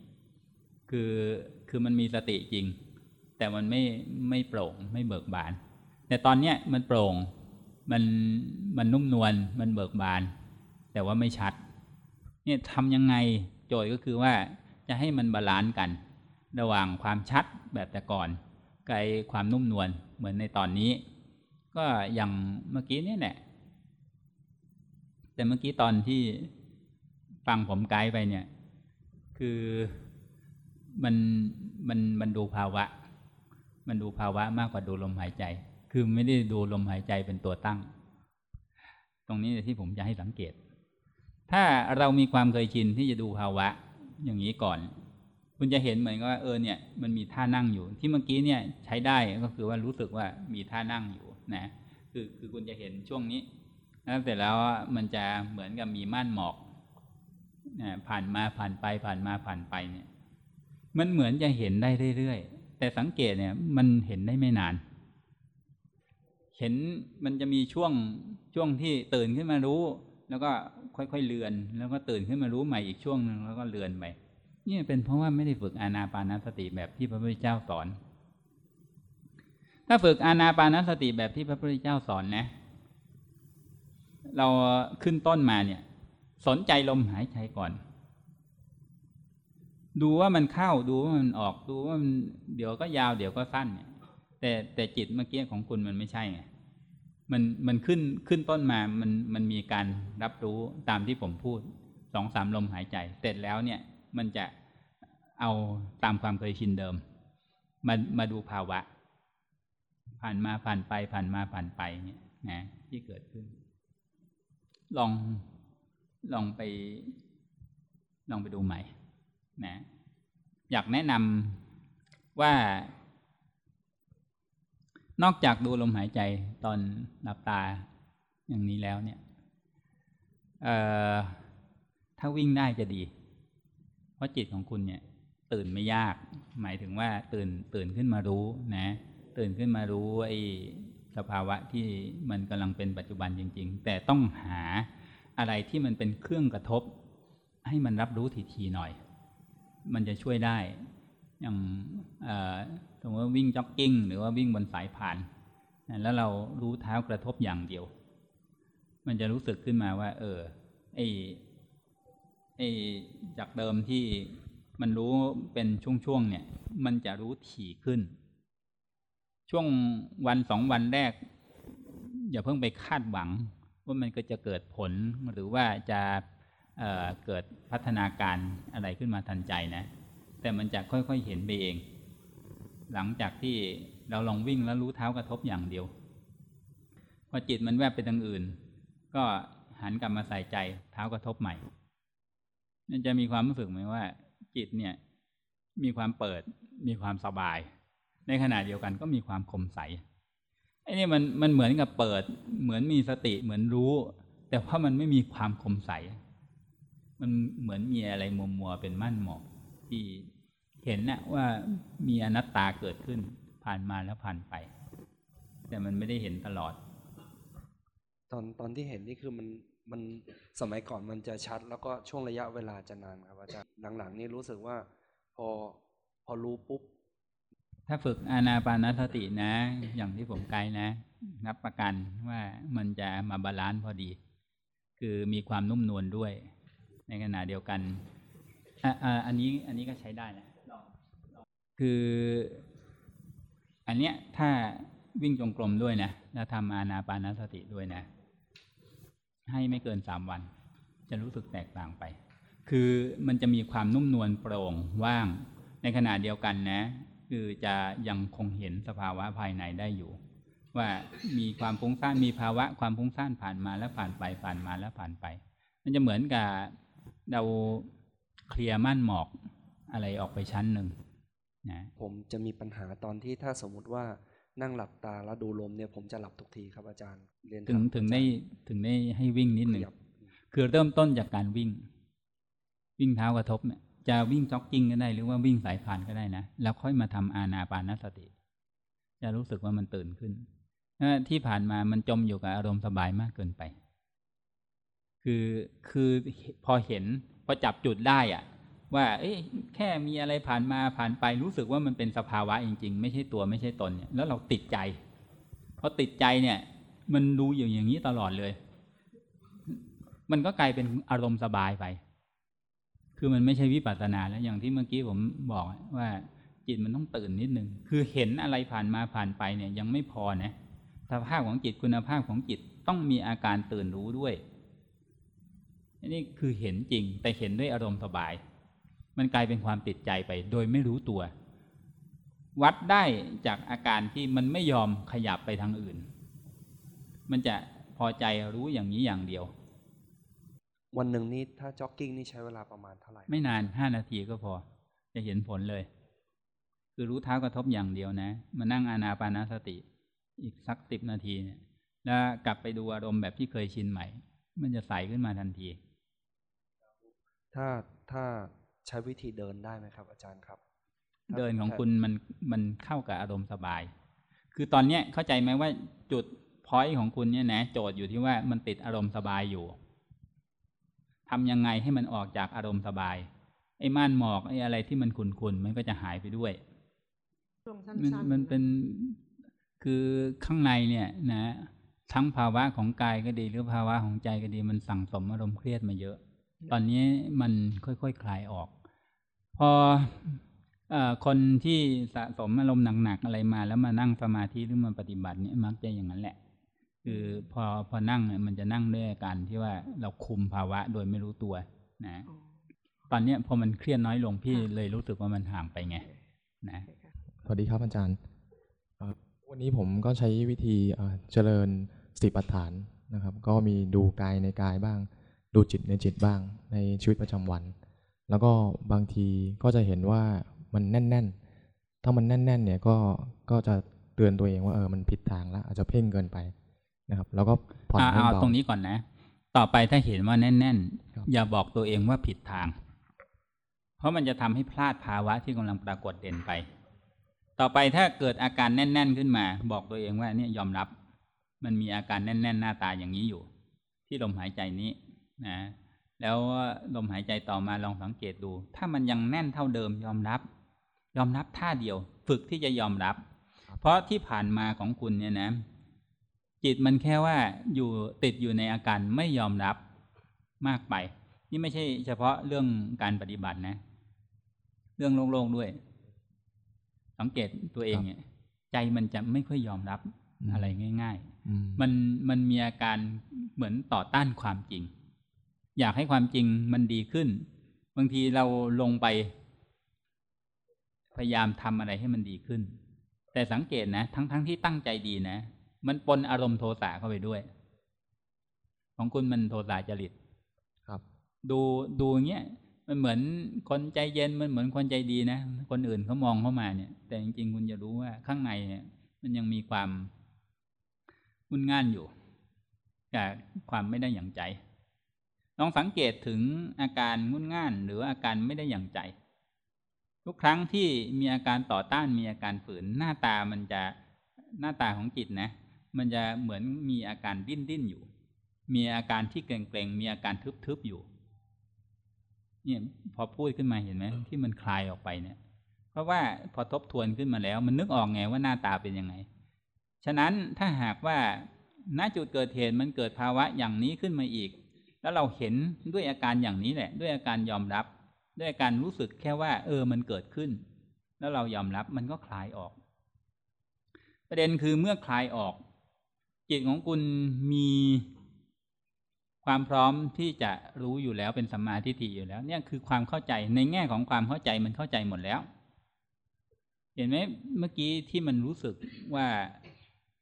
คือคือมันมีสติจริง แต่มันไม่ไม่โปร่งไม่เบิกบาน แต่ตอนเนี้ยมันโปร่งมันมันนุ่มนวลมันเบิกบาน แต่ว่าไม่ชัด เนี่ยทำยังไงโจทย์ก็คือว่า จะให้มัน balance กัน ระหว่างความชัดแบบแต่ก่อนกับไอ้ความนุ่มนวลเหมือนในตอนนี้ ก็อย่างเมื่อกี้นี่แหละแต่เมื่อกี้ตอนที่ฟังผมไกด์ไปเนี่ย คือมันมันมันดูภาวะ มันดูภาวะมากกว่าดูลมหายใจ คือไม่ได้ดูลมหายใจเป็นตัวตั้ง ตรงนี้ที่ผมจะให้สังเกต ถ้าเรามีความเคยชินที่จะดูภาวะ อย่างนี้ก่อน คุณจะเห็นเหมือนกับว่าเออเนี่ยมันมีท่านั่งอยู่ ที่เมื่อกี้เนี่ยใช้ได้ก็คือว่ารู้สึกว่ามีท่านั่งอยู่นะคือคือคุณจะเห็นช่วงนี้แล้วเสร็จแล้วมันจะเหมือนกับมีม่านหมอกนะผ่านมาผ่านไปผ่านมาผ่านไปเนี่ย มันเหมือนจะเห็นได้เรื่อยๆแต่สังเกตเนี่ย มันเห็นได้ไม่นาน เห็นมันจะมีช่วงช่วงที่ตื่นขึ้นมารู้ แล้วก็ ค่อย ๆ เลือน แล้วก็ตื่นขึ้นมารู้ใหม่อีกช่วงหนึ่งแล้วก็เลือนไปนี่เป็นเพราะว่าไม่ได้ฝึกอานาปานสติแบบที่พระพุทธเจ้าสอน ถ้าฝึกอานาปานสติแบบที่พระพุทธเจ้าสอนนะ เราขึ้นต้นมาเนี่ย สนใจลมหายใจก่อน ดูว่ามันเข้าดูว่ามันออกดูว่ามันเดี๋ยวก็ยาวเดี๋ยวก็สั้นเนี่ยแต่แต่จิตเมื่อกี้ของคุณมันไม่ใช่ไง มันมันขึ้นขึ้นต้นมามันมันมีการรับรู้ตามที่ผมพูดสองสามลมหายใจ เสร็จแล้วเนี่ยมันจะเอาตามความเคยชินเดิม มามาดูภาวะ ผ่านมาผ่านไปผ่านมาผ่านไปเนี่ยนะที่เกิดขึ้น ลองลองไป ลองไปดูใหม่ นะ อยากแนะนำว่า นอกจากดูลมหายใจตอนหลับตาอย่างนี้แล้วเนี่ยถ้าวิ่งได้จะดี เพราะจิตของคุณเนี่ยตื่นไม่ยาก หมายถึงว่าตื่นตื่นขึ้นมารู้นะ ตื่นขึ้นมารู้ไอ้สภาวะที่มันกำลังเป็นปัจจุบันจริง ๆ แต่ต้องหาอะไรที่มันเป็นเครื่องกระทบ ให้มันรับรู้ทีๆหน่อย มันจะช่วยได้ อย่าง สมมติว่าวิ่งจ็อกกิ้ง หรือว่าวิ่งบนสายผ่าน แล้วเรารู้เท้ากระทบอย่างเดียว มันจะรู้สึกขึ้นมาว่า เออไอไอจากเดิมที่มันรู้เป็นช่วงๆเนี่ย มันจะรู้ถี่ขึ้น ช่วงวันสองวันแรก อย่าเพิ่งไปคาดหวัง ว่ามันก็จะเกิดผลหรือว่าจะเเกิดพัฒนาการอะไรขึ้นมาทันใจนะ แต่มันจะค่อยๆเห็นไปเอง หลังจากที่เราลองวิ่งแล้วรู้เท้ากระทบอย่างเดียว พอจิตมันแวบไปทางอื่น ก็หันกลับมาใส่ใจเท้ากระทบใหม่นั่นจะมีความรู้สึกไหมว่า จิตเนี่ย มีความเปิด มีความสบาย ในขณะเดียวกันก็มีความคมใสไอ้นี่มันมันเหมือนกับเปิด เหมือนมีสติเหมือนรู้ แต่ว่ามันไม่มีความคมใส มันเหมือนมีอะไรมัวมัวเป็นมั่นหมอกที่ เห็นนะว่ามีอนัตตาเกิดขึ้น ผ่านมาแล้วผ่านไป แต่มันไม่ได้เห็นตลอด ตอนตอนที่เห็นนี่คือมันมันสมัยก่อนมันจะชัด แล้วก็ช่วงระยะเวลาจะนานครับอาจารย์หลังๆ นี่รู้สึกว่า พอพอรู้ปุ๊บ ถ้าฝึกอานาปานสตินะ อย่างที่ผมไกด์นะ รับประกันว่ามันจะมาบาลานซ์พอดี คือมีความนุ่มนวลด้วย ในขณะเดียวกันอันนี้อันนี้ก็ใช้ได้นะ คือ อันเนี้ยถ้าวิ่งจงกรมด้วยนะแล้วทำอานาปานสติด้วยนะ ให้ไม่เกินสามวัน จะรู้สึกแตกต่างไป คือมันจะมีความนุ่มนวลโปร่งว่างในขณะเดียวกันนะ คือจะยังคงเห็นสภาวะภายในได้อยู่ ว่ามีความฟุ้งซ่านมีภาวะความฟุ้งซ่านผ่านมาแล้วผ่านไปผ่านมาแล้วผ่านไป มันจะเหมือนกับเราเคลียร์ม่านหมอกอะไรออกไปชั้นหนึ่ง นะผมจะมีปัญหาตอนที่ถ้าสมมุติว่านั่งหลับตาแล้วดูลมเนี่ยผมจะหลับทุกทีครับอาจารย์เรียนถึงถึงได้ถึงได้ให้วิ่งนิดหนึ่งคือเริ่มต้นจากการวิ่ง วิ่งเท้ากระทบเนี่ยจะวิ่งจ็อกกิ้งก็ได้หรือว่าวิ่งสายพานก็ได้นะแล้วค่อยมาทำอาณาปานสติ จะรู้สึกว่ามันตื่นขึ้นที่ผ่านมามันจมอยู่กับอารมณ์สบายมากเกินไป คือคือพอเห็นพอจับจุดได้อะ ว่า เอ้แค่มีอะไรผ่านมาผ่านไปรู้สึกว่ามันเป็นสภาวะจริง ๆ ไม่ใช่ตัวไม่ใช่ตนเนี่ยแล้วเราติดใจพอติดใจเนี่ย มันดูอยู่อย่างนี้ตลอดเลย มันก็กลายเป็นอารมณ์สบายไป คือมันไม่ใช่วิปัสสนาแล้วอย่างที่เมื่อกี้ผมบอกว่าจิตมันต้องตื่นนิดนึง คือเห็นอะไรผ่านมาผ่านไปเนี่ยยังไม่พอนะสภาพของจิตคุณภาพของจิตต้องมีอาการตื่นรู้ด้วยอันนี้คือเห็นจริงแต่เห็นด้วยอารมณ์สบาย มันกลายเป็นความติดใจไป โดยไม่รู้ตัว วัดได้จากอาการที่มันไม่ยอมขยับไปทางอื่น มันจะพอใจรู้อย่างนี้อย่างเดียว วันหนึ่งนี่ถ้าจ็อกกิ้งนี่ใช้เวลาประมาณเท่าไหร่ ไม่นานห้านาทีก็พอ จะเห็นผลเลย คือรู้เท้ากระทบอย่างเดียวนะ มานั่งอานาปานาสติ อีกสักสิบนาทีเนี่ย แล้วกลับไปดูอารมณ์แบบที่เคยชินใหม่ มันจะใสขึ้นมาทันที ถ้าถ้า ใช้วิธีเดินได้ไหมครับ อาจารย์ครับถ้าเดินของถ้าคุณมันมันเข้ากับอารมณ์สบาย คือตอนเนี้ยเข้าใจไหมว่าจุดพอยต์ของคุณเนี่ยนะโจทย์อยู่ที่ว่ามันติดอารมณ์สบายอยู่ทำยังไงให้มันออกจากอารมณ์สบาย ไอ้ม่านหมอกไอ้อะไรที่มันขุ่นๆมันก็จะหายไปด้วยช่วงสัมัน้นๆมันเป็นคือข้างในเนี่ยนะทั้งภาวะของกายก็ดีหรือภาวะของใจก็ดีมันสั่งสมอารมณ์เครียดมาเยอะ ตอนนี้มันค่อยๆคคลายออก พออคนที่สะสมอารมณ์หนักๆอะไรมา แล้วมานั่งสมาธิหรือมาปฏิบัติเนี่ยมักจะอย่างนั้นแหละ คือพอพอนั่งมันจะนั่งด้วยอาการที่ว่าเราคุมภาวะโดยไม่รู้ตัวนะตอนเนี้ยพอมันเครียดน้อยลงพี่เลยรู้สึกว่ามันห่างไปไงนะสวัสดีครับอาจารย์ วันนี้ผมก็ใช้วิธีเจริญสติปัฏฐานนะครับ ก็มีดูกายในกายบ้าง ดูจิตในจิตบ้างในชีวิตประจำวัน แล้วก็บางทีก็จะเห็นว่ามันแน่น ๆ ถ้ามันแน่น ๆ เนี่ยก็ก็จะเตือนตัวเองว่าเออมันผิดทางแล้วอาจจะเพ่งเกินไปนะครับ แล้วก็ผ่อนอ่าให้เอาเบาตรงนี้ก่อนนะ ต่อไปถ้าเห็นว่าแน่นครับๆอย่าบอกตัวเองว่าผิดทาง เพราะมันจะทำให้พลาดภาวะที่กำลังปรากฏเด่นไป ต่อไปถ้าเกิดอาการแน่น ๆ ขึ้นมา บอกตัวเองว่าเนี่ยยอมรับ มันมีอาการแน่น ๆ หน้าตาอย่างนี้อยู่ ที่ลมหายใจนี้ นะแล้วลมหายใจต่อมาลองสังเกตดู ถ้ามันยังแน่นเท่าเดิมยอมรับ ยอมรับท่าเดียว ฝึกที่จะยอมรับ เพราะที่ผ่านมาของคุณเนี่ยนะ จิตมันแค่ว่าอยู่ติดอยู่ในอาการไม่ยอมรับมากไป นี่ไม่ใช่เฉพาะเรื่องการปฏิบัตินะ เรื่องโลกๆด้วย สังเกตตัวเองเนี่ยใจมันจะไม่ค่อยยอมรับอะไรง่ายอืมๆมันมันมีอาการเหมือนต่อต้านความจริง อยากให้ความจริงมันดีขึ้น บางทีเราลงไป พยายามทำอะไรให้มันดีขึ้น แต่สังเกตนะ ทั้งๆทที่ตั้งใจดีนะ มันปนอารมณ์โทสะเข้าไปด้วย ของคุณมันโทสะจริต ครับ ดูดูอย่างเงี้ยมันเหมือนคนใจเย็นมันเหมือนคนใจดีนะ คนอื่นเขามองเข้ามาเนี่ย แต่จริงๆคุณจะรู้ว่าข้างในเนี่ย มันยังมีความงุนง่านอยู่จากความไม่ได้อย่างใจ ลองสังเกตถึงอาการงุนง่าน หรืออาการไม่ได้อย่างใจ ทุกครั้งที่มีอาการต่อต้านมีอาการฝืนหน้าตามันจะหน้าตาของจิตนะ มันจะเหมือนมีอาการดิ้นดิ้นอยู่ มีอาการที่เกร็งๆมีอาการทึบๆอยู่เนี่ยพอพูดขึ้นมาเห็นไหมที่มันคลายออกไปเนี่ย เพราะว่าพอทบทวนขึ้นมาแล้ว มันนึกออกไงว่าหน้าตาเป็นยังไง ฉะนั้นถ้าหากว่าณจุดเกิดเหตุมันเกิดภาวะอย่างนี้ขึ้นมาอีก แล้วเราเห็นด้วยอาการอย่างนี้แหละ ด้วยอาการยอมรับ ด้วยอาการรู้สึกแค่ว่า เออมันเกิดขึ้น แล้วเรายอมรับมันก็คลายออก ประเด็นคือเมื่อคลายออก จิตของคุณมีความพร้อมที่จะรู้อยู่แล้วเป็นสัมมาทิฏฐิอยู่แล้ว เนี่ยคือความเข้าใจในแง่ของความเข้าใจมันเข้าใจหมดแล้ว เห็นไหมเมื่อกี้ที่มันรู้สึกว่า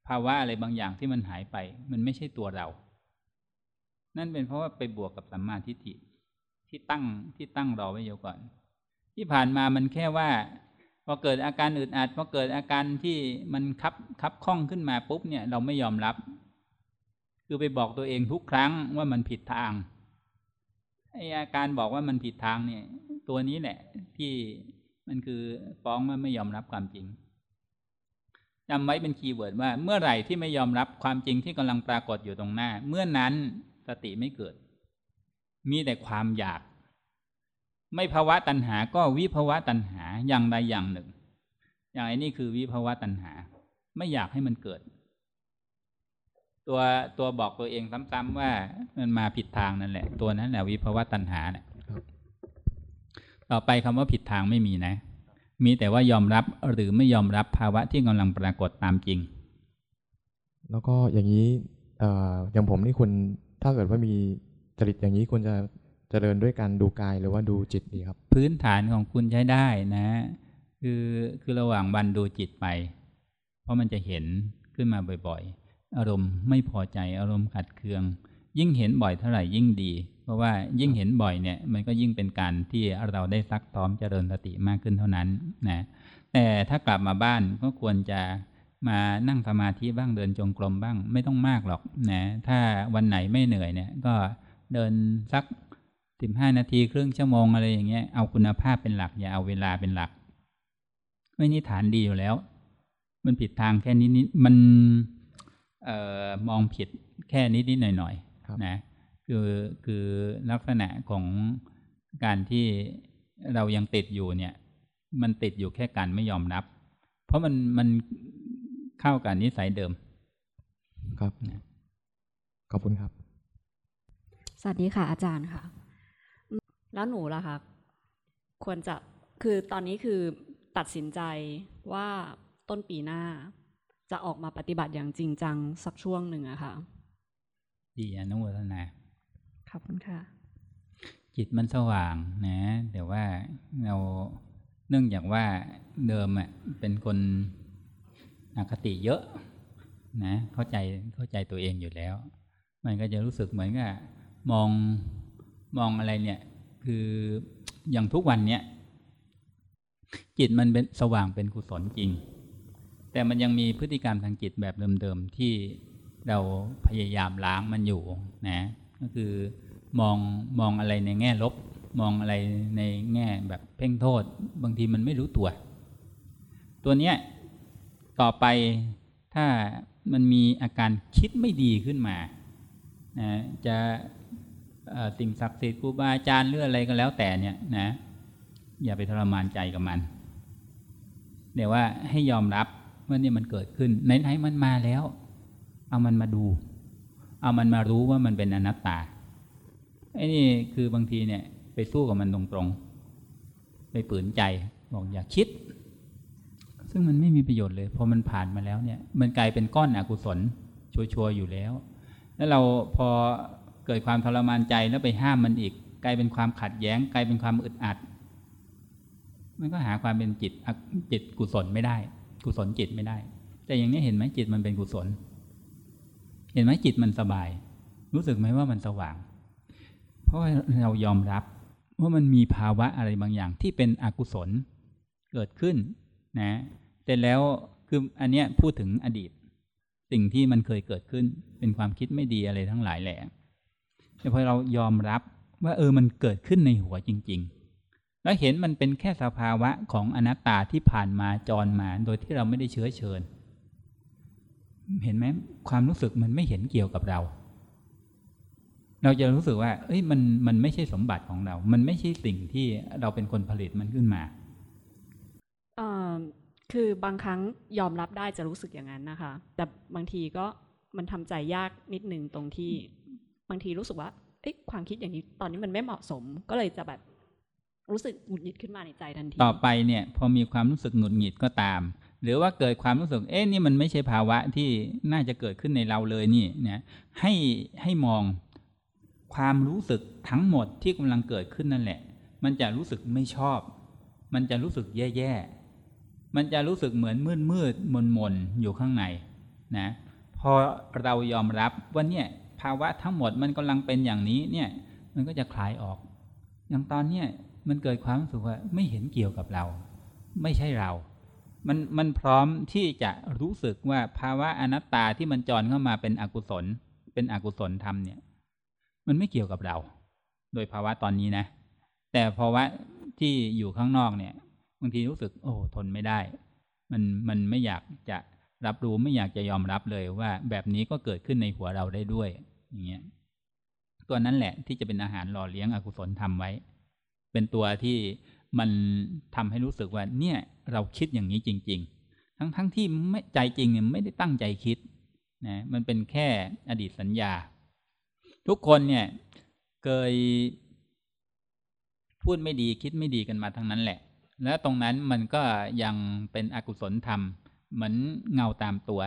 ภาวะอะไรบางอย่างที่มันหายไป มันไม่ใช่ตัวเรา นั่นเป็นเพราะว่าไปบวกกับสัมมาทิฏฐิที่ตั้งที่ตั้งรอไว้อยู่ก่อน ที่ผ่านมามันแค่ว่าพอเกิดอาการอึดอัดพอเกิดอาการที่มันคับคับข้องขึ้นมาปุ๊บเนี่ยเราไม่ยอมรับ คือไปบอกตัวเองทุกครั้งว่ามันผิดทางไออาการบอกว่ามันผิดทางเนี่ย ตัวนี้แหละ ที่มันคือฟ้องว่าไม่ยอมรับความจริงจำไว้เป็น keyword ว่าเมื่อไหร่ที่ไม่ยอมรับความจริงที่กำลังปรากฏอยู่ตรงหน้า เมื่อนั้น สติไม่เกิด มีแต่ความอยาก ไม่ภาวะตัณหาก็วิภาวะตัณหาอย่างใดอย่างหนึ่ง อย่างไอ้นี่คือวิภาวะตัณหา ไม่อยากให้มันเกิด ตัวตัวบอกตัวเองซ้ำๆว่ามันมาผิดทางนั่นแหละ ตัวนั้นแหละวิภาวะตัณหาเนี่ยครับต่อไปคำว่าผิดทางไม่มีนะ มีแต่ว่ายอมรับหรือไม่ยอมรับภาวะที่กำลังปรากฏตามจริง แล้วก็อย่างนี้เอ่ออย่างผมนี่ควร ถ้าเกิดว่ามีจริตอย่างนี้ควรจะเจริญด้วยการดูกายหรือว่าดูจิตดีครับ พื้นฐานของคุณใช้ได้นะ คือคือระหว่างวันดูจิตไป เพราะมันจะเห็นขึ้นมาบ่อยๆ อารมณ์ไม่พอใจอารมณ์ขัดเคือง ยิ่งเห็นบ่อยเท่าไหร่ยิ่งดี เพราะว่ายิ่งเห็นบ่อยเนี่ยมันก็ยิ่งเป็นการที่เราได้ซักซ้อมเจริญสติมากขึ้นเท่านั้นนะแต่ถ้ากลับมาบ้านก็ควรจะ มานั่งสมาธิบ้างเดินจงกรมบ้างไม่ต้องมากหรอกนะถ้าวันไหนไม่เหนื่อยเนี่ยก็เดินสักสิบห้านาทีครึ่งชั่วโมงอะไรอย่างเงี้ยเอาคุณภาพเป็นหลัก อย่าเอาเวลาเป็นหลัก ไม่นี่ฐานดีอยู่แล้ว มันผิดทางแค่นี้นิดมันเอ่อมองผิดแค่นิดนิดหน่อยหน่อยๆครับนะคือคือลักษณะของการที่เรายังติดอยู่เนี่ย มันติดอยู่แค่การไม่ยอมรับ เพราะมันมัน เข้ากับนิสัยเดิม ครับขอบคุณครับ สวัสดีค่ะ อาจารย์ค่ะอืมแล้วหนูล่ะคะควรจะคือตอนนี้คือตัดสินใจว่าต้นปีหน้า จะออกมาปฏิบัติอย่างจริงจังสักช่วงหนึ่งอะค่ะดีอนุโมทนาขอบคุณค่ะจิตมันสว่างนะแต่ว่าเราเนื่องจากว่าเดิมอะเป็นคน อคติเยอะนะเข้าใจเข้าใจตัวเองอยู่แล้ว มันก็จะรู้สึกเหมือนกับมองมองอะไรเนี่ย คืออย่างทุกวันเนี้ยจิตมันเป็นสว่างเป็นกุศลจริง แต่มันยังมีพฤติกรรมทางจิตแบบเดิมๆที่เราพยายามล้างมันอยู่นะก็คือมองมองอะไรในแง่ลบ มองอะไรในแง่แบบเพ่งโทษ บางทีมันไม่รู้ตัว ตัวเนี้ย ต่อไปถ้ามันมีอาการคิดไม่ดีขึ้นมานะจะเอ่อสิ่งศักดิ์สิทธิ์ครูบาอาจารย์หรืออะไรก็แล้วแต่เนี่ยนะ อย่าไปทรมานใจกับมันเดี๋ยวว่าให้ยอมรับว่าเนี่ยมันเกิดขึ้นไหนๆมันมาแล้ว เอามันมาดู เอามันมารู้ว่ามันเป็นอนัตตาไอ้นี่คือบางทีเนี่ย ไปสู้กับมันตรงๆไปปืนใจบอกอย่าคิด ซึ่งมันไม่มีประโยชน์เลยพอมันผ่านมาแล้วเนี่ย มันกลายเป็นก้อนอกุศลชัวร์อยู่แล้ว แล้วเราพอเกิดความทรมานใจแล้วไปห้ามมันอีก กลายเป็นความขัดแย้ง กลายเป็นความอึดอัด มันก็หาความเป็นจิตจิตกุศลไม่ได้ กุศลจิตไม่ได้ แต่อย่างนี้เห็นไหมจิตมันเป็นกุศล เห็นไหมจิตมันสบาย รู้สึกไหมว่ามันสว่าง เพราะเรายอมรับว่ามันมีภาวะอะไรบางอย่างที่เป็นอกุศลเกิดขึ้นนะ แต่แล้วคืออันเนี้ยพูดถึงอดีต สิ่งที่มันเคยเกิดขึ้นเป็นความคิดไม่ดีอะไรทั้งหลายแหละแต่พอเรายอมรับว่าเออมันเกิดขึ้นในหัวจริง ๆ แล้วเห็นมันเป็นแค่สภาวะของอนัตตาที่ผ่านมาจรมาโดยที่เราไม่ได้เชื้อเชิญ เห็นไหมความรู้สึกมันไม่เห็นเกี่ยวกับเรา เราจะรู้สึกว่า เอ้ยมันมันไม่ใช่สมบัติของเรา มันไม่ใช่สิ่งที่เราเป็นคนผลิตมันขึ้นมาอ่อ คือบางครั้งยอมรับได้จะรู้สึกอย่างนั้นนะคะ แต่บางทีก็มันทำใจยากนิดนึงตรงที่ บางทีรู้สึกว่าเอ๊ะความคิดอย่างนี้ตอนนี้มันไม่เหมาะสม ก็เลยจะแบบรู้สึกหงุดหงิดขึ้นมาในใจทันที ต่อไปเนี่ย พอมีความรู้สึกหงุดหงิดก็ตาม หรือว่าเกิดความรู้สึกเอ๊ะนี่มันไม่ใช่ภาวะที่น่าจะเกิดขึ้นในเราเลยนี่นะให้ให้มองความรู้สึกทั้งหมดที่กำลังเกิดขึ้นนั่นแหละ มันจะรู้สึกไม่ชอบ มันจะรู้สึกแย่ๆ มันจะรู้สึกเหมือนมืดมืดมนมนๆอยู่ข้างในนะพอเรายอมรับว่าเนี่ยภาวะทั้งหมดมันกำลังเป็นอย่างนี้เนี่ยมันก็จะคลายออก อย่างตอนเนี้ยมันเกิดความรู้สึกว่าไม่เห็นเกี่ยวกับเรา ไม่ใช่เรา มันมันพร้อมที่จะรู้สึกว่าภาวะอนัตตาที่มันจรเข้ามาเป็นอกุศล เป็นอกุศลธรรมเนี่ย มันไม่เกี่ยวกับเรา โดยภาวะตอนนี้นะ แต่ภาวะที่อยู่ข้างนอกเนี่ย บางทีรู้สึก โอ้ทนไม่ได้ มันมันไม่อยากจะรับรู้ไม่อยากจะยอมรับเลยว่าแบบนี้ก็เกิดขึ้นในหัวเราได้ด้วย อย่างเงี้ยตัวนั้นแหละที่จะเป็นอาหารหล่อเลี้ยงอกุศลทำไว้ เป็นตัวที่มันทำให้รู้สึกว่า เนี่ย เราคิดอย่างนี้จริง ๆ ทั้งๆทที่ไม่ใจจริงเนี่ยไม่ได้ตั้งใจคิดนะมันเป็นแค่อดีตสัญญา ทุกคนเนี่ยเคยพูดไม่ดีคิดไม่ดีกันมาทั้งนั้นแหละ และตรงนั้นมันก็ยังเป็นอกุศลธรรม เหมือนเงาตามตัว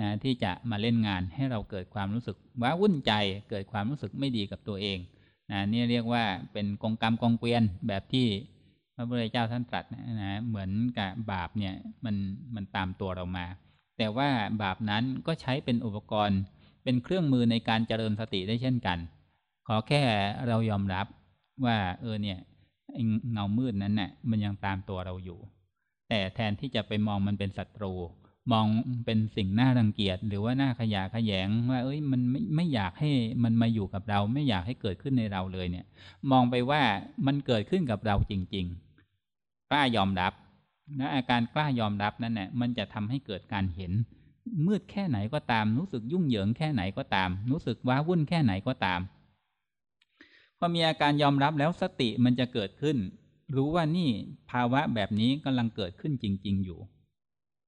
นะที่จะมาเล่นงานให้เราเกิดความรู้สึกว้าวุ่นใจเกิดความรู้สึกไม่ดีกับตัวเองนะนี่เรียกว่าเป็นกองกรรมกองเกวียนแบบที่พระพุทธเจ้าท่านตรัสนะเหมือนกับบาปเนี่ยมันมันตามตัวเรามา แต่ว่าบาปนั้นก็ใช้เป็นอุปกรณ์ เป็นเครื่องมือในการเจริญสติได้เช่นกัน ขอแค่เรายอมรับว่าเออเนี่ย เงามืดนั้นน่ะ มันยังตามตัวเราอยู่ แต่แทนที่จะไปมองมันเป็นศัตรู มองเป็นสิ่งน่ารังเกียจหรือว่าน่าขยะขยงว่า เอ้ยมันไม่ไม่อยากให้มันมาอยู่กับเรา ไม่อยากให้เกิดขึ้นในเราเลยเนี่ย มองไปว่ามันเกิดขึ้นกับเราจริง ๆ กล้ายอมรับและอาการกล้ายอมรับนั่นแหละมันจะทำให้เกิดการเห็น มืดแค่ไหนก็ตาม รู้สึกยุ่งเหยิงแค่ไหนก็ตาม รู้สึกว้าวุ่นแค่ไหนก็ตาม พอมีอาการยอมรับแล้วสติมันจะเกิดขึ้น รู้ว่านี่ภาวะแบบนี้กำลังเกิดขึ้นจริง ๆ อยู่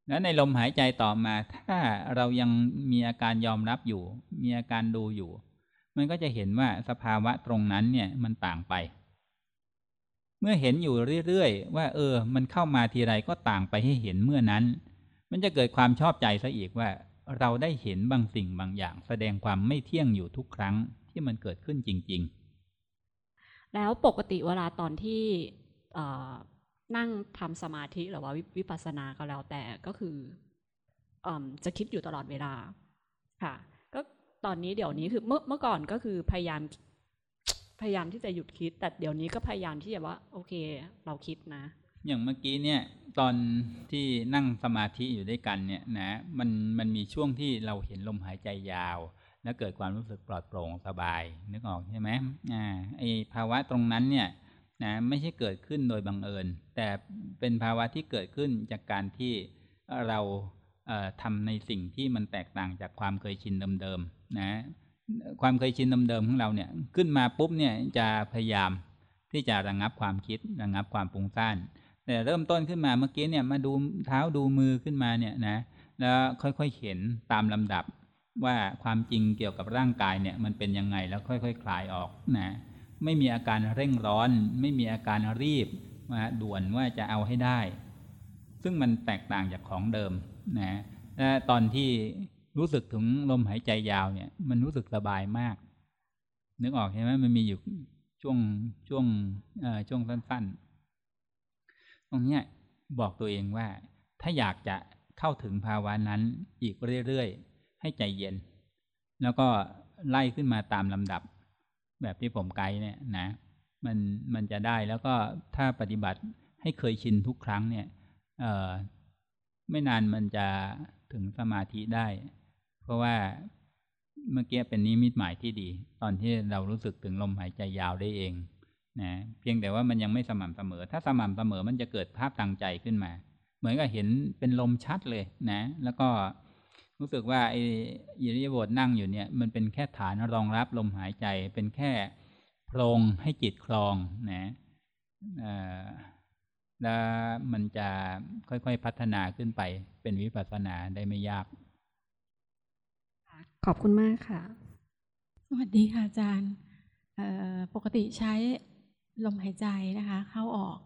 และในลมหายใจต่อมา ถ้าเรายังมีอาการยอมรับอยู่ มีอาการดูอยู่ มันก็จะเห็นว่าสภาวะตรงนั้นเนี่ยมันต่างไป เมื่อเห็นอยู่เรื่อยๆว่า เออ มันเข้ามาทีไรก็ต่างไปให้เห็นเมื่อนั้น มันจะเกิดความชอบใจซะอีกว่า เราได้เห็นบางสิ่งบางอย่าง แสดงความไม่เที่ยงอยู่ทุกครั้งที่มันเกิดขึ้นจริง ๆ แล้วปกติเวลาตอนที่นั่งทำสมาธิหรือว่าวิปัสสนาก็แล้วแต่ก็คืออจะคิดอยู่ตลอดเวลาค่ะ ก็ตอนนี้เดี๋ยวนี้คือเมื่อเมื่อก่อนก็คือพยายามพยายามที่จะหยุดคิด แต่เดี๋ยวนี้ก็พยายามที่จะว่า โอเค เราคิดนะ อย่างเมื่อกี้เนี่ย ตอนที่นั่งสมาธิอยู่ด้วยกันเนี่ยนะ มันมันมีช่วงที่เราเห็นลมหายใจยาว แล้วเกิดความรู้สึกปลอดโปร่งสบาย นึกออกใช่ไหมอ่าไอภาวะตรงนั้นเนี่ยนะไม่ใช่เกิดขึ้นโดยบังเอิญ แต่เป็นภาวะที่เกิดขึ้นจากการที่เราเทำในสิ่งที่มันแตกต่างจากความเคยชินเดิมๆนะความเคยชินเดิมๆของเราเนี่ยขึ้นมาปุ๊บเนี่ยจะพยายามที่จะระงงับความคิดระงงับความปุงซ่านแต่เริ่มต้นขึ้นมาเมื่อกี้เนี่ยมาดูเท้าดูมือขึ้นมาเนี่ยนะแล้วค่อยๆเห็นตามลำดับ ว่าความจริงเกี่ยวกับร่างกายเนี่ยมันเป็นยังไงแล้วค่อยๆคคลายออกนะไม่มีอาการเร่งร้อน ไม่มีอาการรีบมาด่วนว่าจะเอาให้ได้ ซึ่งมันแตกต่างจากของเดิมนะและตอนที่รู้สึกถึงลมหายใจยาวเนี่ย มันรู้สึกสบายมาก นึกออกใช่ไหมมันมีอยู่ช่วงช่วงช่วงสั้นๆ ตรงนี้บอกตัวเองว่า ถ้าอยากจะเข้าถึงภาวะนั้นอีกเรื่อยๆ ให้ใจเย็น แล้วก็ไล่ขึ้นมาตามลำดับ แบบที่ผมไกด์เนี่ยนะ มันมันจะได้แล้วก็ถ้าปฏิบัติให้เคยชินทุกครั้งเนี่ยเออไม่นานมันจะถึงสมาธิได้ เพราะว่าเมื่อกี้เป็นนิมิตหมายที่ดี ตอนที่เรารู้สึกถึงลมหายใจยาวได้เองนะเพียงแต่ว่ามันยังไม่สม่ำเสมอ ถ้าสม่ำเสมอมันจะเกิดภาพตังใจขึ้นมา เหมือนกับเห็นเป็นลมชัดเลยนะ แล้วก็ รู้สึกว่าไอ้ยิริยบทนั่งอยู่เนี่ย มันเป็นแค่ฐานรองรับลมหายใจ เป็นแค่โพรงให้จิตคลองนะแล้วมันจะค่อยๆพัฒนาขึ้นไป เป็นวิปัสสนาได้ไม่ยาก ขอบคุณมากค่ะ สวัสดีค่ะอาจารย์ปกติใช้ลมหายใจนะคะ เข้าออก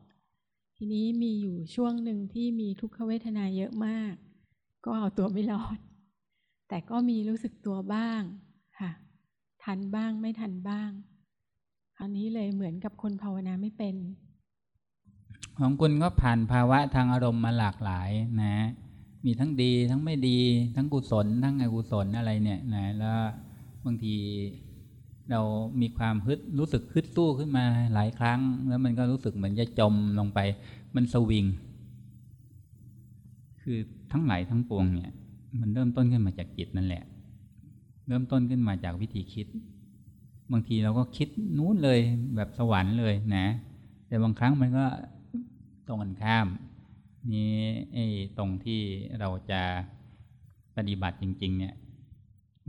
ทีนี้มีอยู่ช่วงหนึ่งที่มีทุกขเวทนาเยอะมาก ก็เอาตัวไม่รอด แต่ก็มีรู้สึกตัวบ้างค่ะ ทันบ้างไม่ทันบ้าง คราวนี้เลยเหมือนกับคนภาวนาไม่เป็น ของคุณก็ผ่านภาวะทางอารมณ์มาหลากหลายนะ มีทั้งดีทั้งไม่ดี ทั้งกุศล ทั้งอกุศลอะไรเนี่ยนะแล้วบางทีเรามีความฮึดรู้สึกฮึดสู้ขึ้นมาหลายครั้ง แล้วมันก็รู้สึกเหมือนจะจมลงไป มันสวิง คือทั้งหลายทั้งปวงเนี่ย มันเริ่มต้นขึ้นมาจากจิตนั่นแหละ เริ่มต้นขึ้นมาจากวิธีคิด บางทีเราก็คิดนู้นเลยแบบสวรรค์เลยนะ แต่บางครั้งมันก็ตรงกันข้าม นี่ไอ้ตรงที่เราจะปฏิบัติจริง ๆ เนี่ย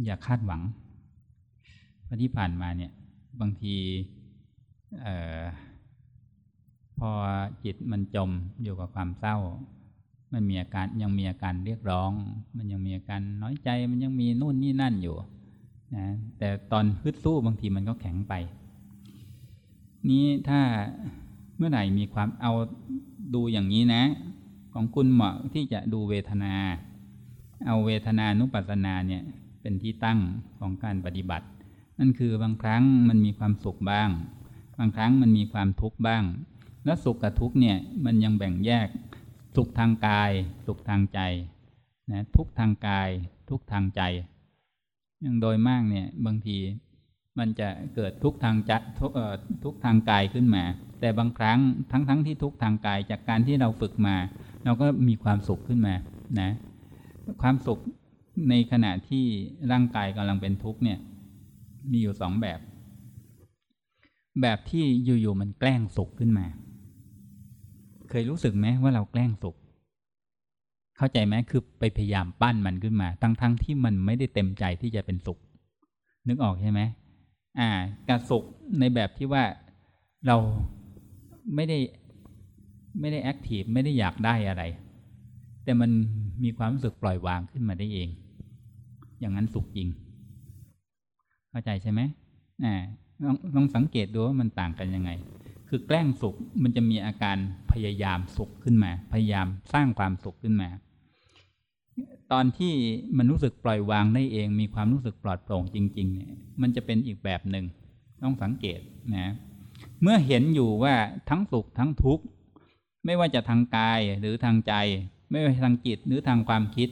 อย่าคาดหวังเพราะที่ผ่านมาเนี่ย บางทีออพอจิตมันจมอยู่กับความเศร้า มันมีอาการยังมีอาการเรียกร้อง มันยังมีอาการน้อยใจมันยังมีนู่นนี่นั่นอยู่นะแต่ตอนฮึดสู้บางทีมันก็แข็งไป นี้ถ้าเมื่อไหร่มีความเอาดูอย่างนี้นะ ของคุณเหมาะที่จะดูเวทนา เอาเวทนานุปัสสนาเนี่ยเป็นที่ตั้งของการปฏิบัติ นั่นคือบางครั้งมันมีความสุขบ้าง บางครั้งมันมีความทุกข์บ้าง แล้วสุขกับทุกข์เนี่ยมันยังแบ่งแยก สุขทางกาย สุขทางใจนะทุกข์ทางกาย ทุกข์ทางใจอย่างโดยมากเนี่ยบางทีมันจะเกิดทุกข์ทางจัทุกทุกข์ทางกายขึ้นมา แต่บางครั้งทั้งทั้งที่ทุกข์ทางกายจากการที่เราฝึกมา เราก็มีความสุขขึ้นมานะ ความสุขในขณะที่ร่างกายกำลังเป็นทุกข์เนี่ย มีอยู่สองแบบ แบบที่อยู่ๆมันแกล้งสุขขึ้นมา เคยรู้สึกไหมว่าเราแกล้งสุข เข้าใจไหมคือไปพยายามปั้นมันขึ้นมา ทั้งๆทที่มันไม่ได้เต็มใจที่จะเป็นสุข นึกออกใช่ไหมอ่า การสุขในแบบที่ว่าเราไม่ได้ไม่ได้แอคทีฟไม่ได้อยากได้อะไร แต่มันมีความรู้สึกปล่อยวางขึ้นมาได้เอง อย่างนั้นสุขจริง เข้าใจใช่ไหมอ่าลองลองสังเกตดูว่ามันต่างกันยังไง คือแกล้งสุขมันจะมีอาการพยายามสุขขึ้นมา พยายามสร้างความสุขขึ้นมา ตอนที่มันรู้สึกปล่อยวางได้เอง มีความรู้สึกปลอดโปร่งจริง ๆ เนี่ย มันจะเป็นอีกแบบหนึ่งต้องสังเกตนะ เมื่อเห็นอยู่ว่าทั้งสุขทั้งทุกข์ไม่ว่าจะทางกายหรือทางใจ ไม่ว่าทางจิตหรือทางความคิด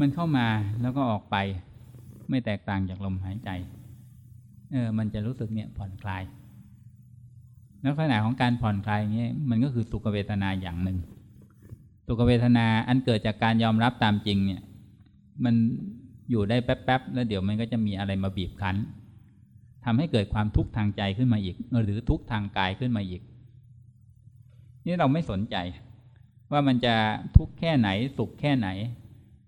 มันเข้ามาแล้วก็ออกไป ไม่แตกต่างจากลมหายใจ เออ มันจะรู้สึกเนี่ยผ่อนคลาย ลักษณะของการผ่อนคลายอย่างนี้มันก็คือสุขเวทนาอย่างหนึ่งสุขเวทนาอันเกิดจากการยอมรับตามจริงเนี่ย มันอยู่ได้แป๊บๆแล้วเดี๋ยวมันก็จะมีอะไรมาบีบคั้นทำให้เกิดความทุกข์ทางใจขึ้นมาอีก หรือทุกข์ทางกายขึ้นมาอีก นี่เราไม่สนใจ ว่ามันจะทุกข์แค่ไหนสุขแค่ไหน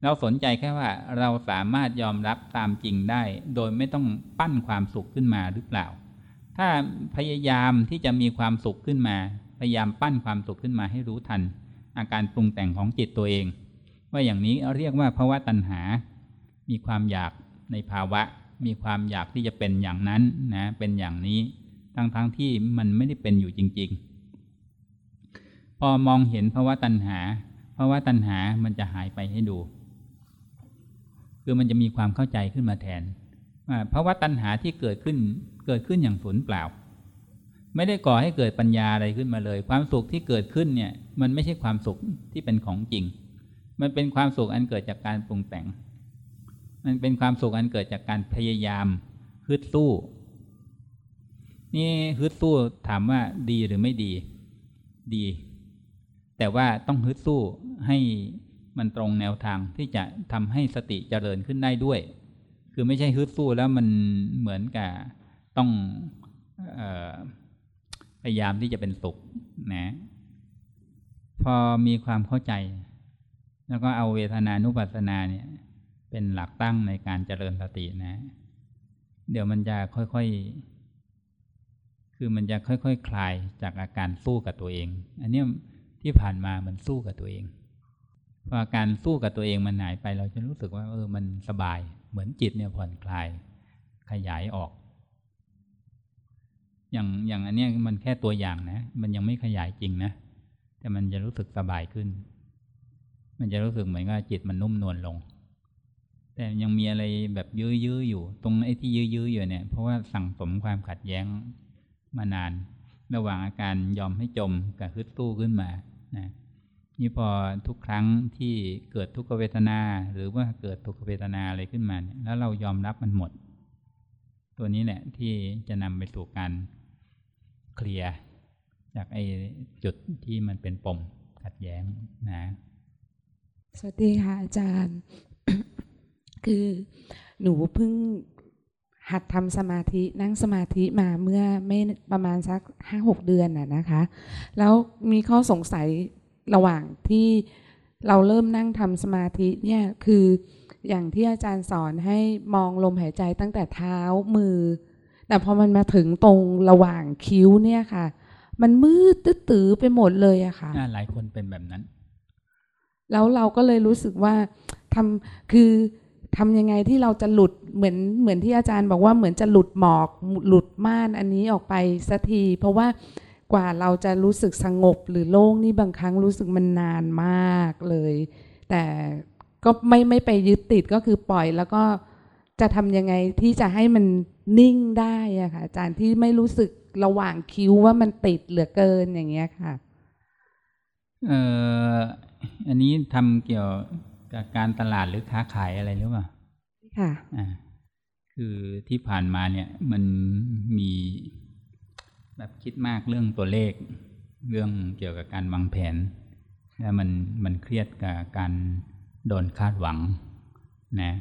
เราสนใจแค่ว่าเราสามารถยอมรับตามจริงได้ โดยไม่ต้องปั้นความสุขขึ้นมาหรือเปล่า ถ้าพยายามที่จะมีความสุขขึ้นมา พยายามปั้นความสุขขึ้นมาให้รู้ทัน อาการปรุงแต่งของจิตตัวเอง ว่าอย่างนี้เรียกว่าภาวะตัณหา มีความอยากในภาวะ มีความอยากที่จะเป็นอย่างนั้นนะเป็นอย่างนี้ทั้งๆทที่มันไม่ได้เป็นอยู่จริง ๆ พอมองเห็นภาวะตัณหาภาวะตัณหามันจะหายไปให้ดู คือมันจะมีความเข้าใจขึ้นมาแทนภาวะตัณหาที่เกิดขึ้น เกิดขึ้นอย่างสูญเปล่า ไม่ได้ก่อให้เกิดปัญญาอะไรขึ้นมาเลย ความสุขที่เกิดขึ้นเนี่ยมันไม่ใช่ความสุขที่เป็นของจริง มันเป็นความสุขอันเกิดจากการปรุงแต่ง มันเป็นความสุขอันเกิดจากการพยายามฮึดสู้ นี่ฮึดสู้ถามว่าดีหรือไม่ดี ดี แต่ว่าต้องฮึดสู้ให้มันตรงแนวทางที่จะทำให้สติเจริญขึ้นได้ด้วย คือไม่ใช่ฮึดสู้แล้วมันเหมือนกับ ต้องออพยายามที่จะเป็นสุขนะ พอมีความเข้าใจ แล้วก็เอาเวทนานุปัสสนาเนี่ย เป็นหลักตั้งในการเจริญสตินะ เดี๋ยวมันจะค่อยๆ คือมันจะค่อยๆคคลายจากอาการสู้กับตัวเอง อันนี้ที่ผ่านมามันสู้กับตัวเองพออาการสู้กับตัวเองมันหายไปเราจะรู้สึกว่า เออมันสบาย เหมือนจิตเนี่ยผ่อนคลาย ขยายออก อย่างอย่างอันเนี้ยมันแค่ตัวอย่างนะ มันยังไม่ขยายจริงนะ แต่มันจะรู้สึกสบายขึ้น มันจะรู้สึกเหมือนกับจิตมันนุ่มนวลลง แต่ยังมีอะไรแบบยื้อๆอยู่ ตรงไอ้ที่ยื้อๆอยู่เนี่ย เพราะว่าสั่งสมความขัดแย้งมานาน ระหว่างอาการยอมให้จมกับฮึดสู้ขึ้นมา นะนี่พอทุกครั้งที่เกิดทุกขเวทนา หรือว่าเกิดทุกขเวทนาอะไรขึ้นมาเนี่ยแล้วเรายอมรับมันหมด ตัวนี้แหละที่จะนำไปสู่การ เคลียร์จากไอ้จุดที่มันเป็นปมขัดแย้งนะ สวัสดีค่ะอาจารย์ คือหนูเพิ่งหัดทำสมาธินั่งสมาธิมาเมื่อไม่ประมาณสักห้าหกเดือนน่ะนะคะ แล้วมีข้อสงสัยระหว่างที่เราเริ่มนั่งทำสมาธิเนี่ยคืออย่างที่อาจารย์สอนให้มองลมหายใจตั้งแต่เท้ามือ แต่พอมันมาถึงตรงระหว่างคิ้วเนี่ยค่ะ มันมืดตื้อไปหมดเลยอะค่ะหลายคนเป็นแบบนั้น แล้วเราก็เลยรู้สึกว่าทำคือทำยังไงที่เราจะหลุดเหมือนเหมือนที่อาจารย์บอกว่าเหมือนจะหลุดหมอกหลุดม่านอันนี้ออกไปสักที เพราะว่ากว่าเราจะรู้สึกสงบหรือโล่งนี่บางครั้งรู้สึกมันนานมากเลย แต่ก็ไม่ไม่ไปยึดติดก็คือปล่อยแล้วก็ จะทำยังไงที่จะให้มันนิ่งได้อะค่ะอาจารย์ที่ไม่รู้สึกระหว่างคิ้วว่ามันติดเหลือเกินอย่างเงี้ยค่ะเอ่ออันนี้ทำเกี่ยวกับการตลาดหรือค้าขายอะไรหรือเปล่าค่ะอ่าคือที่ผ่านมาเนี่ยมันมีแบบคิดมากเรื่องตัวเลข เรื่องเกี่ยวกับการวางแผนแล้วมันมันเครียดกับการโดนคาดหวังนะ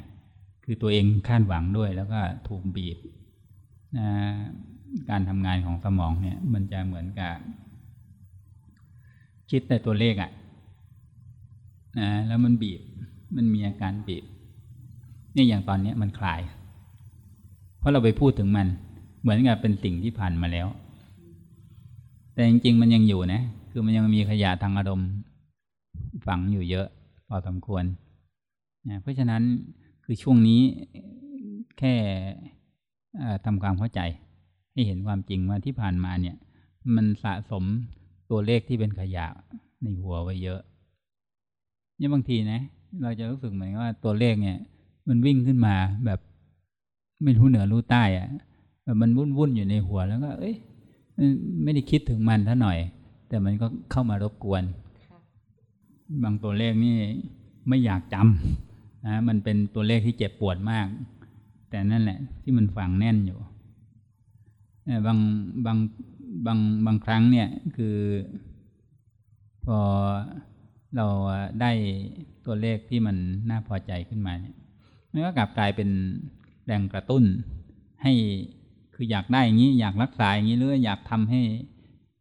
คือตัวเองคาดหวังด้วย แล้วก็ถูกบีบนะการทำงานของสมองเนี่ย มันจะเหมือนกับ คิดแต่ตัวเลขอะ่ะนะแล้วมันบีบ มันมีอาการบีบเนี่ยอย่างตอนนี้มันคลาย เพราะเราไปพูดถึงมัน เหมือนกับเป็นสิ่งที่ผ่านมาแล้ว แต่จริง ๆ มันยังอยู่นะ คือมันยังมีขยะทางอารมณ์ฝังอยู่เยอะพอสมควรนะเพราะฉะนั้น คือช่วงนี้แค่ทำความเข้าใจ ให้เห็นความจริงว่าที่ผ่านมาเนี่ย มันสะสมตัวเลขที่เป็นขยะในหัวไว้เยอะเนี่ยบางทีนะ เราจะรู้สึกเหมือนว่าตัวเลขเนี่ย มันวิ่งขึ้นมาแบบไม่รู้เหนือรู้ใต้อะแบบมันวุ่นวุ่นอยู่ในหัวแล้วก็ เอ้ยไม่ได้คิดถึงมันท่าหน่อย แต่มันก็เข้ามารบกวน บางตัวเลขนี่ไม่อยากจำ นะมันเป็นตัวเลขที่เจ็บปวดมาก แต่นั่นแหละ ที่มันฝังแน่นอยู่บางบางบางบางครั้งเนี่ยคือ พอเราได้ตัวเลขที่มันน่าพอใจขึ้นมาเนี่ยมันก็กลับกลายเป็นแรงกระตุ้น ให้คืออยากได้อย่างนี้อยากรักษาอย่างนี้หรืออยากทำให้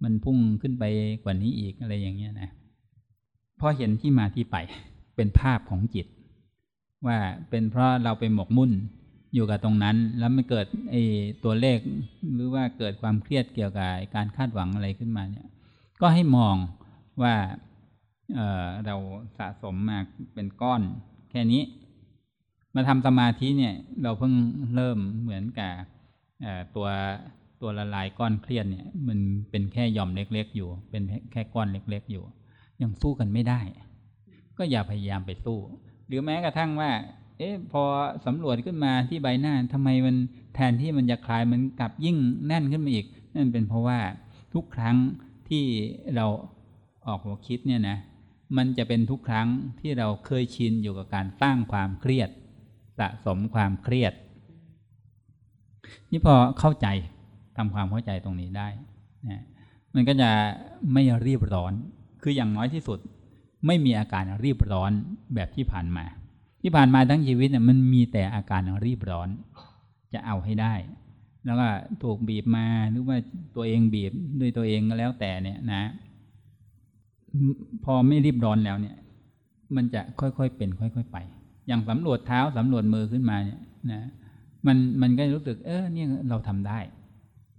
มันพุ่งขึ้นไปกว่านี้อีกอะไรอย่างเงี้ยนะพอเห็นที่มาที่ไปเป็นภาพของจิต ว่าเป็นเพราะเราไปหมกมุ่นอยู่กับตรงนั้น แล้วมันเกิดไอ้ตัวเลขหรือว่าเกิดความเครียดเกี่ยวกับการคาดหวังอะไรขึ้นมาเนี่ย ก็ให้มองว่าเเราสะสมมาเป็นก้อน แค่นี้ มาทำสมาธิเนี่ย เราเพิ่งเริ่มเหมือนกับตัวตัวละลายก้อนเครียดเนี่ย มันเป็นแค่ย่อมเล็ก ๆ อยู่ เป็นแค่ก้อนเล็ก ๆ อยู่ ยังสู้กันไม่ได้ ก็อย่าพยายามไปสู้ หรือแม้กระทั่งว่า เอ๊ะพอสำรวจขึ้นมาที่ใบหน้าทำไมมันแทนที่มันจะคลายมันกลับยิ่งแน่นขึ้นมาอีก นั่นเป็นเพราะว่าทุกครั้งที่เราออกหัวคิดเนี่ยนะมันจะเป็นทุกครั้งที่เราเคยชินอยู่กับการสร้างความเครียด สะสมความเครียด นี่พอเข้าใจทำความเข้าใจตรงนี้ได้นะมันก็จะไม่รีบร้อน คืออย่างน้อยที่สุด ไม่มีอาการรีบร้อนแบบที่ผ่านมา ที่ผ่านมาทั้งชีวิตเนี่ยมันมีแต่อาการรีบร้อน จะเอาให้ได้ แล้วก็ถูกบีบมาหรือว่าตัวเองบีบด้วยตัวเองก็แล้วแต่เนี่ยนะ พอไม่รีบร้อนแล้วเนี่ย มันจะค่อยๆเป็น ค่อย ๆ ไป อย่างสำรวจเท้าสำรวจมือขึ้นมาเนี่ยนะมันมันก็รู้สึก เออเนี่ยเราทำได้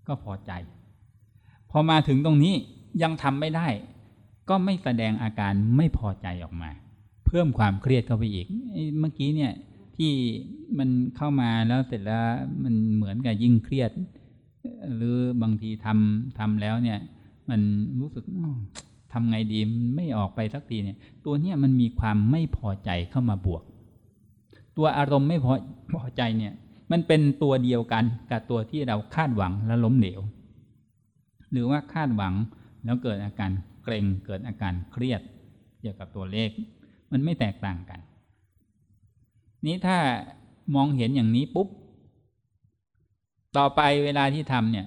ก็พอใจ พอมาถึงตรงนี้ยังทำไม่ได้ ก็ไม่แสดงอาการไม่พอใจออกมา เพิ่มความเครียดเข้าไปอีกเมื่อกี้เนี่ยที่มันเข้ามาแล้วเสร็จแล้วมันเหมือนกับยิ่งเครียด หรือบางทีทำทำแล้วเนี่ย มันรู้สึกทำไงดีไม่ออกไปสักทีเนี่ย ตัวเนี้ยมันมีความไม่พอใจเข้ามาบวก ตัวอารมณ์ไม่พอพอใจเนี่ย มันเป็นตัวเดียวกันกับตัวที่เราคาดหวังและล้มเหลว หรือว่าคาดหวังแล้วเกิดอาการ รงเกิดอาการเครียดเกี่ยวกับตัวเลข มันไม่แตกต่างกัน นี้ถ้ามองเห็นอย่างนี้ปุ๊บ ต่อไปเวลาที่ทำเนี่ย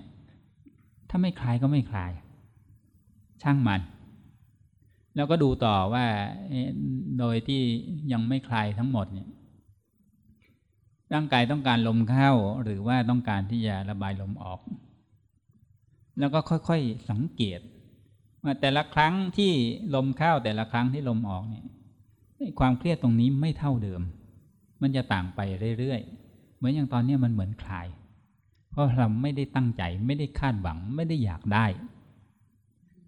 ถ้าไม่คลายก็ไม่คลาย ช่างมัน แล้วก็ดูต่อว่าโดยที่ยังไม่คลายทั้งหมดเนี่ยร่างกายต้องการลมเข้าหรือว่าต้องการที่จะระบายลมออก แล้วก็ค่อยๆสังเกต ว่าแต่ละครั้งที่ลมเข้าแต่ละครั้งที่ลมออกเนี่ยความเครียดตรงนี้ไม่เท่าเดิม มันจะต่างไปเรื่อยๆ เหมือนอย่างตอนนี้มันเหมือนคลาย เพราะเราไม่ได้ตั้งใจไม่ได้คาดหวังไม่ได้อยากได้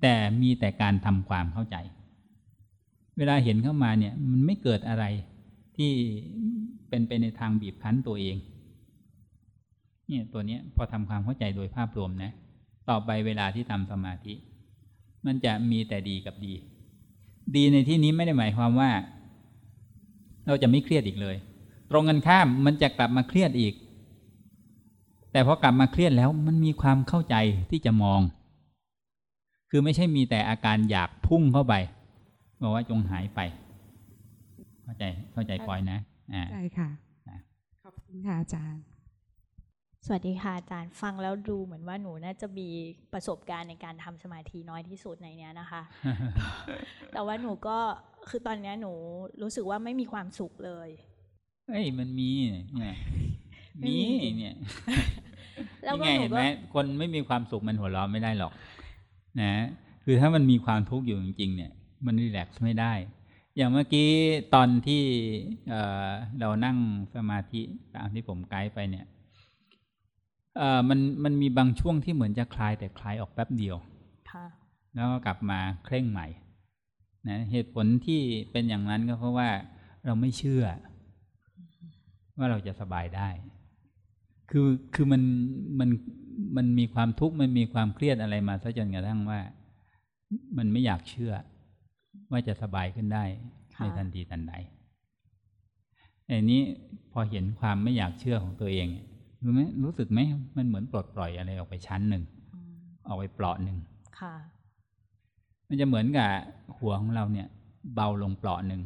แต่มีแต่การทำความเข้าใจ เวลาเห็นเข้ามาเนี่ยมันไม่เกิดอะไรที่เป็นไปในทางบีบคั้นตัวเองเนี่ยตัวนี้พอทำความเข้าใจโดยภาพรวมนะ ต่อไปเวลาที่ทำสมาธิ มันจะมีแต่ดีกับดี ดีในที่นี้ไม่ได้หมายความว่า เราจะไม่เครียดอีกเลย ตรงกันข้ามมันจะกลับมาเครียดอีก แต่พอกลับมาเครียดแล้วมันมีความเข้าใจที่จะมอง คือไม่ใช่มีแต่อาการอยากพุ่งเข้าไปบอกว่าจงหายไป เข้าใจเข้าใจปอยนะอ่าใช่ค่ะนะขอบคุณค่ะอาจารย์ สวัสดีค่ะอาจารย์ฟังแล้วดูเหมือนว่าหนูน่าจะมีประสบการณ์ในการทำสมาธิน้อยที่สุดในเนี้ยนะคะ แต่ว่าหนูก็คือตอนเนี้ยหนูรู้สึกว่าไม่มีความสุขเลย เอ้ยมันมีเนี่ยไม่มีมีเนี่ยแล้วก็นี่ไงหนูเห็นก็ไหมคนไม่มีความสุขมันหัวเราะไม่ได้หรอก นะ คือถ้ามันมีความทุกข์อยู่จริง ๆ เนี่ย มันรีแลกซ์ไม่ได้ อย่างเมื่อกี้ตอนที่เอ่อเรานั่งสมาธิตามที่ผมไกด์ไปเนี่ยเอ่อ มันมันมีบางช่วงที่เหมือนจะคลายแต่คลายออกแป๊บเดียวค่ะแล้วก็กลับมาเคร่งใหม่นะเหตุผลที่เป็นอย่างนั้นก็เพราะว่าเราไม่เชื่อ ว่าเราจะสบายได้ คือคือมันมันมันมีความทุกข์มันมีความเครียดอะไรมาซะจนกระทั่งว่า มันไม่อยากเชื่อ ว่าจะสบายขึ้นได้ค่ะในทันทีทันใดอันนี้พอเห็นความไม่อยากเชื่อของตัวเอง รู้ไหมรู้สึกไหมมันเหมือนปลดปล่อยอะไรออกไปชั้นหนึ่งอืมออกไปเปลาะหนึ่งค่ะมันจะเหมือนกับหัวของเราเนี่ย เบาลงเปลาะหนึ่ง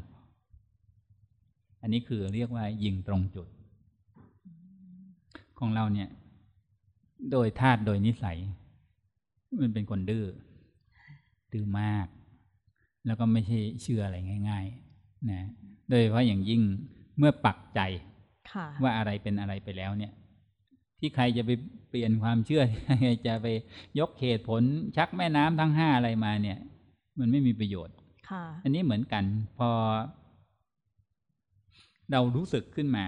อันนี้คือเรียกว่ายิงตรงจุด ของเราเนี่ย โดยธาตุโดยนิสัย มันเป็นคนดื้อดื้อมาก แล้วก็ไม่ใช่เชื่ออะไรง่าย ๆ นะ โดยเฉพาะอย่างยิ่งเมื่อปักใจค่ะว่าอะไรเป็นอะไรไปแล้วเนี่ย ที่ใครจะไปเปลี่ยนความเชื่อใครจะไปยกเหตุผลชักแม่น้ำทั้งห้าอะไรมาเนี่ย มันไม่มีประโยชน์ค่ะ อันนี้เหมือนกัน พอ เรารู้สึกขึ้นมา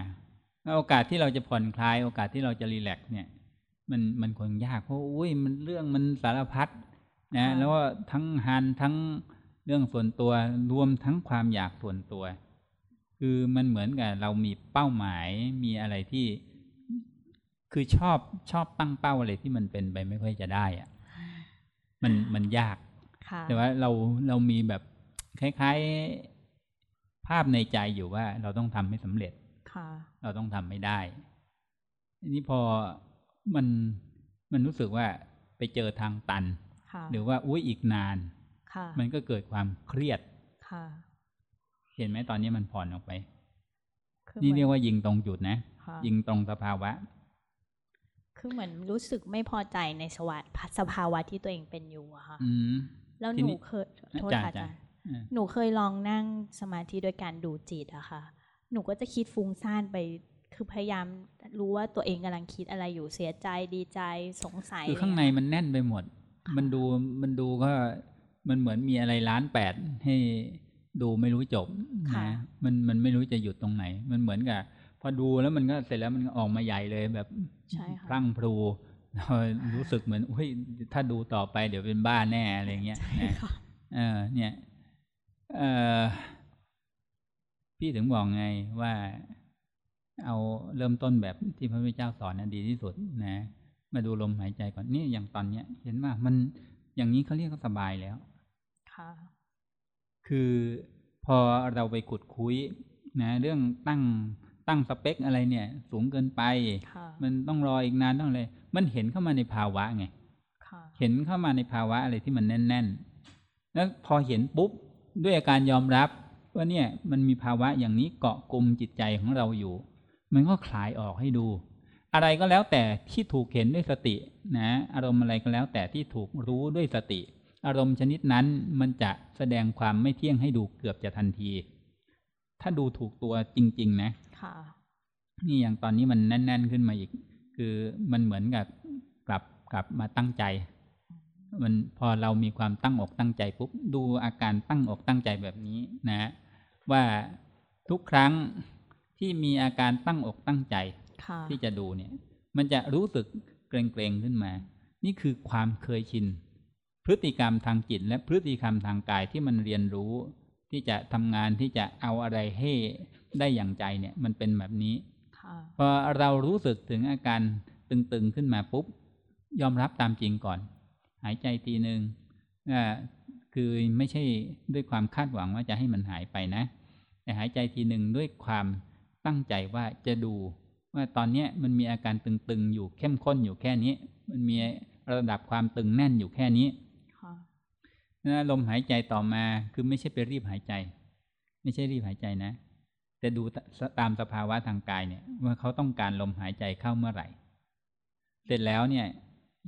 โอกาสที่เราจะผ่อนคลาย โอกาสที่เราจะรีแลกซ์เนี่ย มันมันคงยากเพราะอุ้ยมันเรื่องมันสารพัดนะค่ะแล้วก็ทั้งฮันทั้งเรื่องส่วนตัวรวมทั้งความอยากส่วนตัว คือมันเหมือนกับเรามีเป้าหมายมีอะไรที่ คือชอบชอบตั้งเป้าอะไรที่มันเป็นไปไม่ค่อยจะได้อะมันมันยากค่ะแต่ว่าเราเรามีแบบคล้าย ๆ ภาพในใจอยู่ว่า เราต้องทำให้สำเร็จค่ะเราต้องทำไม่ได้ทีนี้พอมันมันรู้สึกว่าไปเจอทางตันค่ะหรือว่าอุ้ยอีกนานค่ะมันก็เกิดความเครียดค่ะเห็นไหมตอนนี้มันผ่อนออกไปคือนี่หมือเรียกว่ายิงตรงจุดนะค่ะยิงตรงสภาวะ คือเหมือนรู้สึกไม่พอใจในสวัสดสภาวะที่ตัวเองเป็นอยู่อะค่ะอืมแล้วทีหนี้นูเคยโทษจ้ะค่ะอาจ้ะจารย์อ่าหนูเคยลองนั่งสมาธิโดยการดูจิตอะค่ะ หนูก็จะคิดฟุ้งซ่านไป คือพยายามรู้ว่าตัวเองกำลังคิดอะไรอยู่เสียใจดีใจสงสัยคือข้างในมันแน่นไปหมด มันดูมันดูก็มันเหมือนมีอะไรล้านแปดให้ดูไม่รู้จบค่ะนะมันมันไม่รู้จะหยุดตรงไหน มันเหมือนกับ พอดูแล้วมันก็เสร็จแล้วมันก็ออกมาใหญ่เลยแบบใช่ค่ะพรั่งพรูเรารู้สึกเหมือนอุ้ยถ้าดูต่อไปเดี๋ยวเป็นบ้าแน่อะไรเงี้ยใช่นะค่ะเออ เนี่ยเออพี่ถึงบอกไงว่า เอาเริ่มต้นแบบที่พระพุทธเจ้าสอนนะดีที่สุดนะ มาดูลมหายใจก่อนนี่อย่างตอนเนี้ย เห็นว่ามันอย่างนี้เขาเรียกว่าสบายแล้วค่ะ คือพอเราไปขุดคุยนะ เรื่องตั้ง ตั้งสเปคอะไรเนี่ย สูงเกินไปค่ะมันต้องรออีกนานต้องอะไรมันเห็นเข้ามาในภาวะไงค่ะเห็นเข้ามาในภาวะอะไรที่มันแน่น ๆ แล้วพอเห็นปุ๊บด้วยอาการยอมรับว่าเนี่ยมันมีภาวะอย่างนี้เกาะกลุ่มจิตใจของเราอยู่ มันก็คลายออกให้ดู อะไรก็แล้วแต่ที่ถูกเห็นด้วยสตินะ อารมณ์อะไรก็แล้วแต่ที่ถูกรู้ด้วยสติ อารมณ์ชนิดนั้นมันจะแสดงความไม่เที่ยงให้ดูเกือบจะทันที ถ้าดูถูกตัวจริง ๆ นะ ค่ะ นี่อย่างตอนนี้มันแน่น ๆขึ้นมาอีก คือมันเหมือนกับกลับกลับมาตั้งใจ มันพอเรามีความตั้งอกตั้งใจปุ๊บดูอาการตั้งอกตั้งใจแบบนี้นะ ว่าทุกครั้งที่มีอาการตั้งอกตั้งใจค่ะที่จะดูเนี่ย มันจะรู้สึกเกรงๆขึ้นมา นี่คือความเคยชินพฤติกรรมทางจิตและพฤติกรรมทางกายที่มันเรียนรู้ ที่จะทำงานที่จะเอาอะไรให้ได้อย่างใจเนี่ยมันเป็นแบบนี้ค่ะพอเรารู้สึกถึงอาการตึงๆขึ้นมาปุ๊บ ยอมรับตามจริงก่อน หายใจทีหนึ่งอ่าคือไม่ใช่ด้วยความคาดหวังว่าจะให้มันหายไปนะ แต่หายใจทีหนึ่งด้วยความตั้งใจว่าจะดู ว่าตอนเนี้ยมันมีอาการตึงๆ อยู่เข้มข้นอยู่แค่นี้ มันมีระดับความตึงแน่นอยู่แค่นี้ค่ะ นะลมหายใจต่อมาคือไม่ใช่ไปรีบหายใจ ไม่ใช่รีบหายใจนะ แต่ดูตามสภาวะทางกายเนี่ยว่าเขาต้องการลมหายใจเข้าเมื่อไหร่ เสร็จแล้วเนี่ย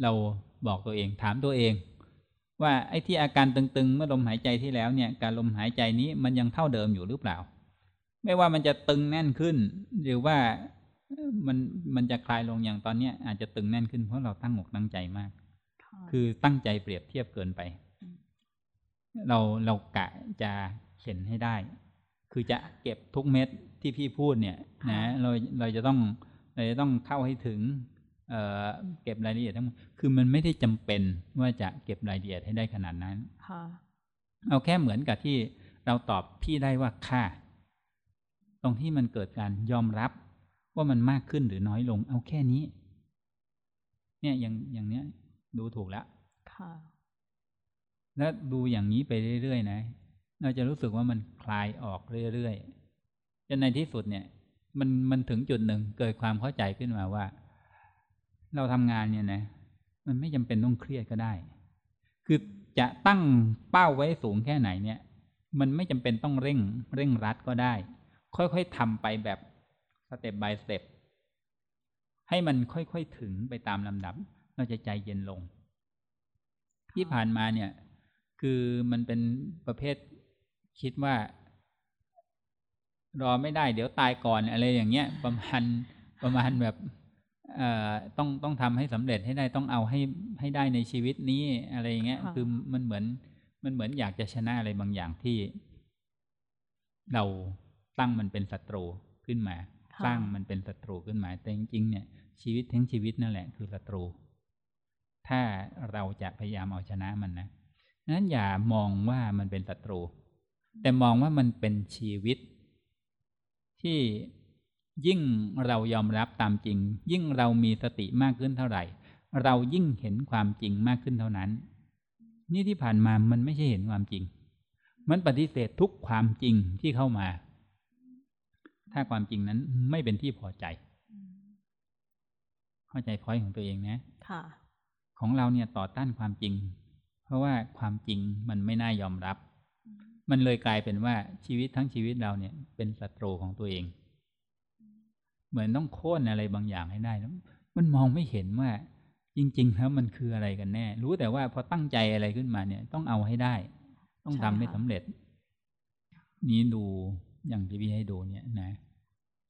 เราบอกตัวเองถามตัวเอง ว่าไอ้ที่อาการตึงๆ เมื่อลมหายใจที่แล้วเนี่ย การลมหายใจนี้มันยังเท่าเดิมอยู่หรือเปล่า ไม่ว่ามันจะตึงแน่นขึ้น หรือว่ามันมันจะคลายลงอย่างตอนเนี้ยอาจจะตึงแน่นขึ้นเพราะเราตั้งอกตั้งใจมากค่ะคือตั้งใจเปรียบเทียบเกินไป เราเรากะจะเข็นให้ได้ คือจะเก็บทุกเม็ดที่พี่พูดเนี่ยนะเราเราจะต้องเราจะต้องเข้าให้ถึงเอ่อเก็บรายละเอียดทั้งหมดคือมันไม่ได้จำเป็นว่าจะเก็บรายละเอียดให้ได้ขนาดนั้นค่ะเอาแค่เหมือนกับที่เราตอบพี่ได้ว่าค่า ตรงที่มันเกิดการยอมรับว่ามันมากขึ้นหรือน้อยลง เอาแค่นี้ เนี่ยอย่างอย่างเนี้ย ดูถูกแล้วค่ะ แล้วดูอย่างนี้ไปเรื่อยๆนะ เราจะรู้สึกว่ามันคลายออกเรื่อยๆจนในที่สุดเนี่ย มันมันถึงจุดหนึ่งเกิดความเข้าใจขึ้นมาว่า เราทำงานเนี่ยนะ มันไม่จำเป็นต้องเครียดก็ได้ คือจะตั้งเป้าไว้สูงแค่ไหนเนี่ย มันไม่จำเป็นต้องเร่ง เร่งรัดก็ได้ ค่อยๆทำไปแบบสเต็ป by สเต็ปให้มันค่อยๆถึงไปตามลำดับ เราจะใจเย็นลง ที่ผ่านมาเนี่ย คือมันเป็นประเภทคิดว่า รอไม่ได้ เดี๋ยวตายก่อนอะไรอย่างเงี้ย ประมาณประมาณแบบเอ่อต้องต้องทำให้สำเร็จให้ได้ต้องเอาให้ให้ได้ในชีวิตนี้อะไรอย่างเงี้ยค่ะคือมันเหมือนมันเหมือนอยากจะชนะอะไรบางอย่างที่ เราตั้งมันเป็นศัตรูขึ้นมาค่ะสร้างมันเป็นศัตรูขึ้นมา แต่จริงๆเนี่ยชีวิตทั้งชีวิตนั่นแหละคือศัตรู ถ้าเราจะพยายามเอาชนะมันนะ นั้นอย่ามองว่ามันเป็นศัตรู แต่มองว่ามันเป็นชีวิต ที่ยิ่งเรายอมรับตามจริง ยิ่งเรามีสติมากขึ้นเท่าไหร่ เรายิ่งเห็นความจริงมากขึ้นเท่านั้น นี่ที่ผ่านมามันไม่ใช่เห็นความจริง มันปฏิเสธทุกความจริงที่เข้ามา ถ้าความจริงนั้นไม่เป็นที่พอใจ เข้าใจพอยของตัวเองนะ ค่ะ ของเราเนี่ยต่อต้านความจริงเพ ราะว่าความจริงมันไม่น่ายอมรับ มันเลยกลายเป็นว่าชีวิตทั้งชีวิตเราเนี่ย เป็นศัตรูของตัวเอง เหมือนต้องโค่นอะไรบางอย่างให้ได้แล้วมันมองไม่เห็นว่า จริง ๆ แล้วมันคืออะไรกันแน่ รู้แต่ว่าพอตั้งใจอะไรขึ้นมาเนี่ย ต้องเอาให้ได้ ต้องทำให้ใช่ค่ะสำเร็จ นี้ดูอย่างที่พี่ให้ดูเนี่ยนะ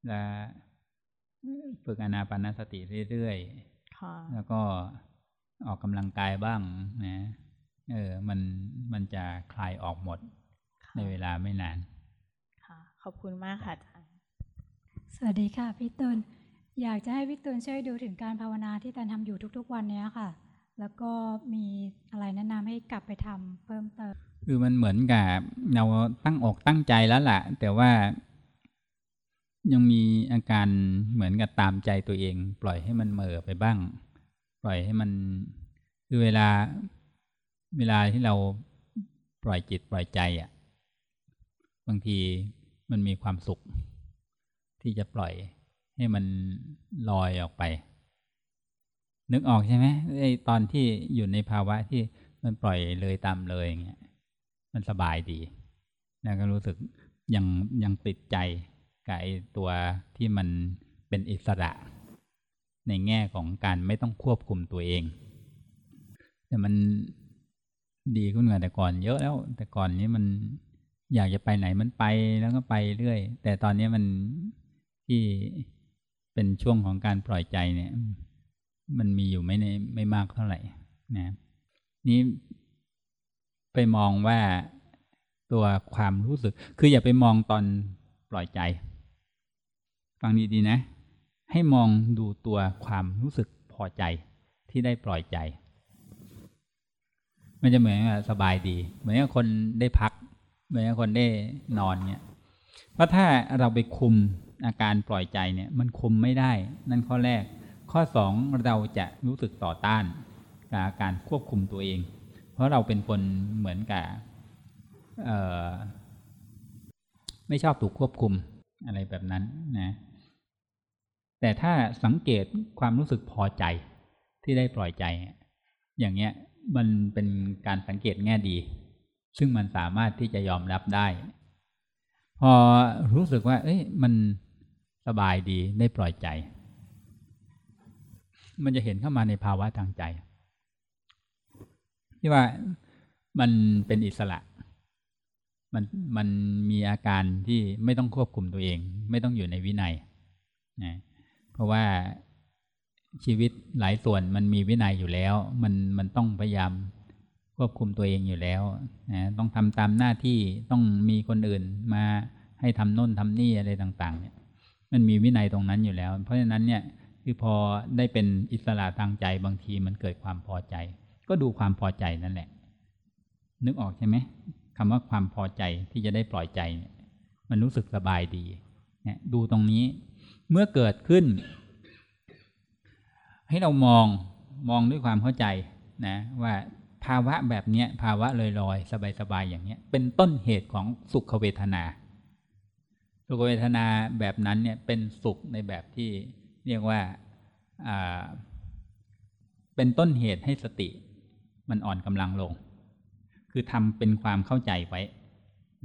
และฝึกอนาปานสติเรื่อยๆค่ะแล้วก็ออกกำลังกายบ้างนะ เออ มันมันจะคลายออกหมด ในเวลาไม่นาน ค่ะ ขอบคุณมากค่ะอาจารย์สวัสดีค่ะพี่ตุลอยากจะให้พี่ตุลช่วยดูถึงการภาวนาที่แตนทำอยู่ทุก ๆ วันเนี้ยค่ะ แล้วก็มีอะไรแนะนำให้กลับไปทำเพิ่มเติม คือมันเหมือนกับเราตั้งอกตั้งใจแล้วล่ะ แต่ว่ายังมีอาการเหมือนกับตามใจตัวเอง ปล่อยให้มันเหม่อไปบ้าง ปล่อยให้มันคือเวลา เวลาที่เราปล่อยจิตปล่อยใจอะ บางทีมันมีความสุข ที่จะปล่อยให้มันลอยออกไป นึกออกใช่ไหมไอตอนที่อยู่ในภาวะที่มันปล่อยเลยตามเลยอย่างเงี้ยมันสบายดี แล้วก็รู้สึกยังยังติดใจกับไอ้ตัวที่มันเป็นอิสระ ในแง่ของการไม่ต้องควบคุมตัวเอง แต่มัน ดีขึ้นกว่าแต่ก่อนเยอะแล้ว แต่ก่อนนี้มันอยากจะไปไหนมันไปแล้วก็ไปเรื่อย แต่ตอนนี้มันที่เป็นช่วงของการปล่อยใจเนี่ย มันมีอยู่ไม่ในไม่มากเท่าไหร่นะนี่ไปมองว่าตัวความรู้สึก คืออย่าไปมองตอนปล่อยใจ ฟังดีๆนะ ให้มองดูตัวความรู้สึกพอใจที่ได้ปล่อยใจ มันจะเหมือนกับสบายดี เหมือนกับคนได้พัก เหมือนคนได้นอนเนี่ยเพราะถ้าเราไปคุมอาการปล่อยใจเนี่ย มันคุมไม่ได้ นั่นข้อแรก ข้อสองเราจะรู้สึกต่อต้านกับอาการควบคุมตัวเอง เพราะเราเป็นคนเหมือนกับไม่ชอบถูกควบคุมอะไรแบบนั้นนะ แต่ถ้าสังเกตความรู้สึกพอใจที่ได้ปล่อยใจ อย่างเงี้ย มันเป็นการสังเกตแง่ดี ซึ่งมันสามารถที่จะยอมรับได้ พอรู้สึกว่า เอ้ยมันสบายดีได้ปล่อยใจ มันจะเห็นเข้ามาในภาวะทางใจ ที่ว่ามันเป็นอิสระ มันมันมีอาการที่ไม่ต้องควบคุมตัวเอง ไม่ต้องอยู่ในวินัยนะเพราะว่า ชีวิตหลายส่วนมันมีวินัยอยู่แล้ว มันมันต้องพยายามควบคุมตัวเองอยู่แล้วนะต้องทำตามหน้าที่ต้องมีคนอื่นมาให้ทำโน่นทำนี่อะไรต่างๆ เนี่ย มันมีวินัยตรงนั้นอยู่แล้ว เพราะฉะนั้นเนี่ยคือพอได้เป็นอิสระทางใจบางทีมันเกิดความพอใจ ก็ดูความพอใจนั่นแหละ นึกออกใช่ไหมคำว่าความพอใจที่จะได้ปล่อยใจ มันรู้สึกสบายดีเนี่ยดูตรงนี้เมื่อเกิดขึ้น ให้เรามองมองด้วยความเข้าใจนะว่าภาวะแบบนี้ภาวะลอยๆ สบายๆ อย่างเนี้ยเป็นต้นเหตุของสุขเวทนา สุขเวทนาแบบนั้นเนี่ยเป็นสุขในแบบที่เรียกว่าเป็นต้นเหตุให้สติมันอ่อนกำลังลง คือทำเป็นความเข้าใจไว้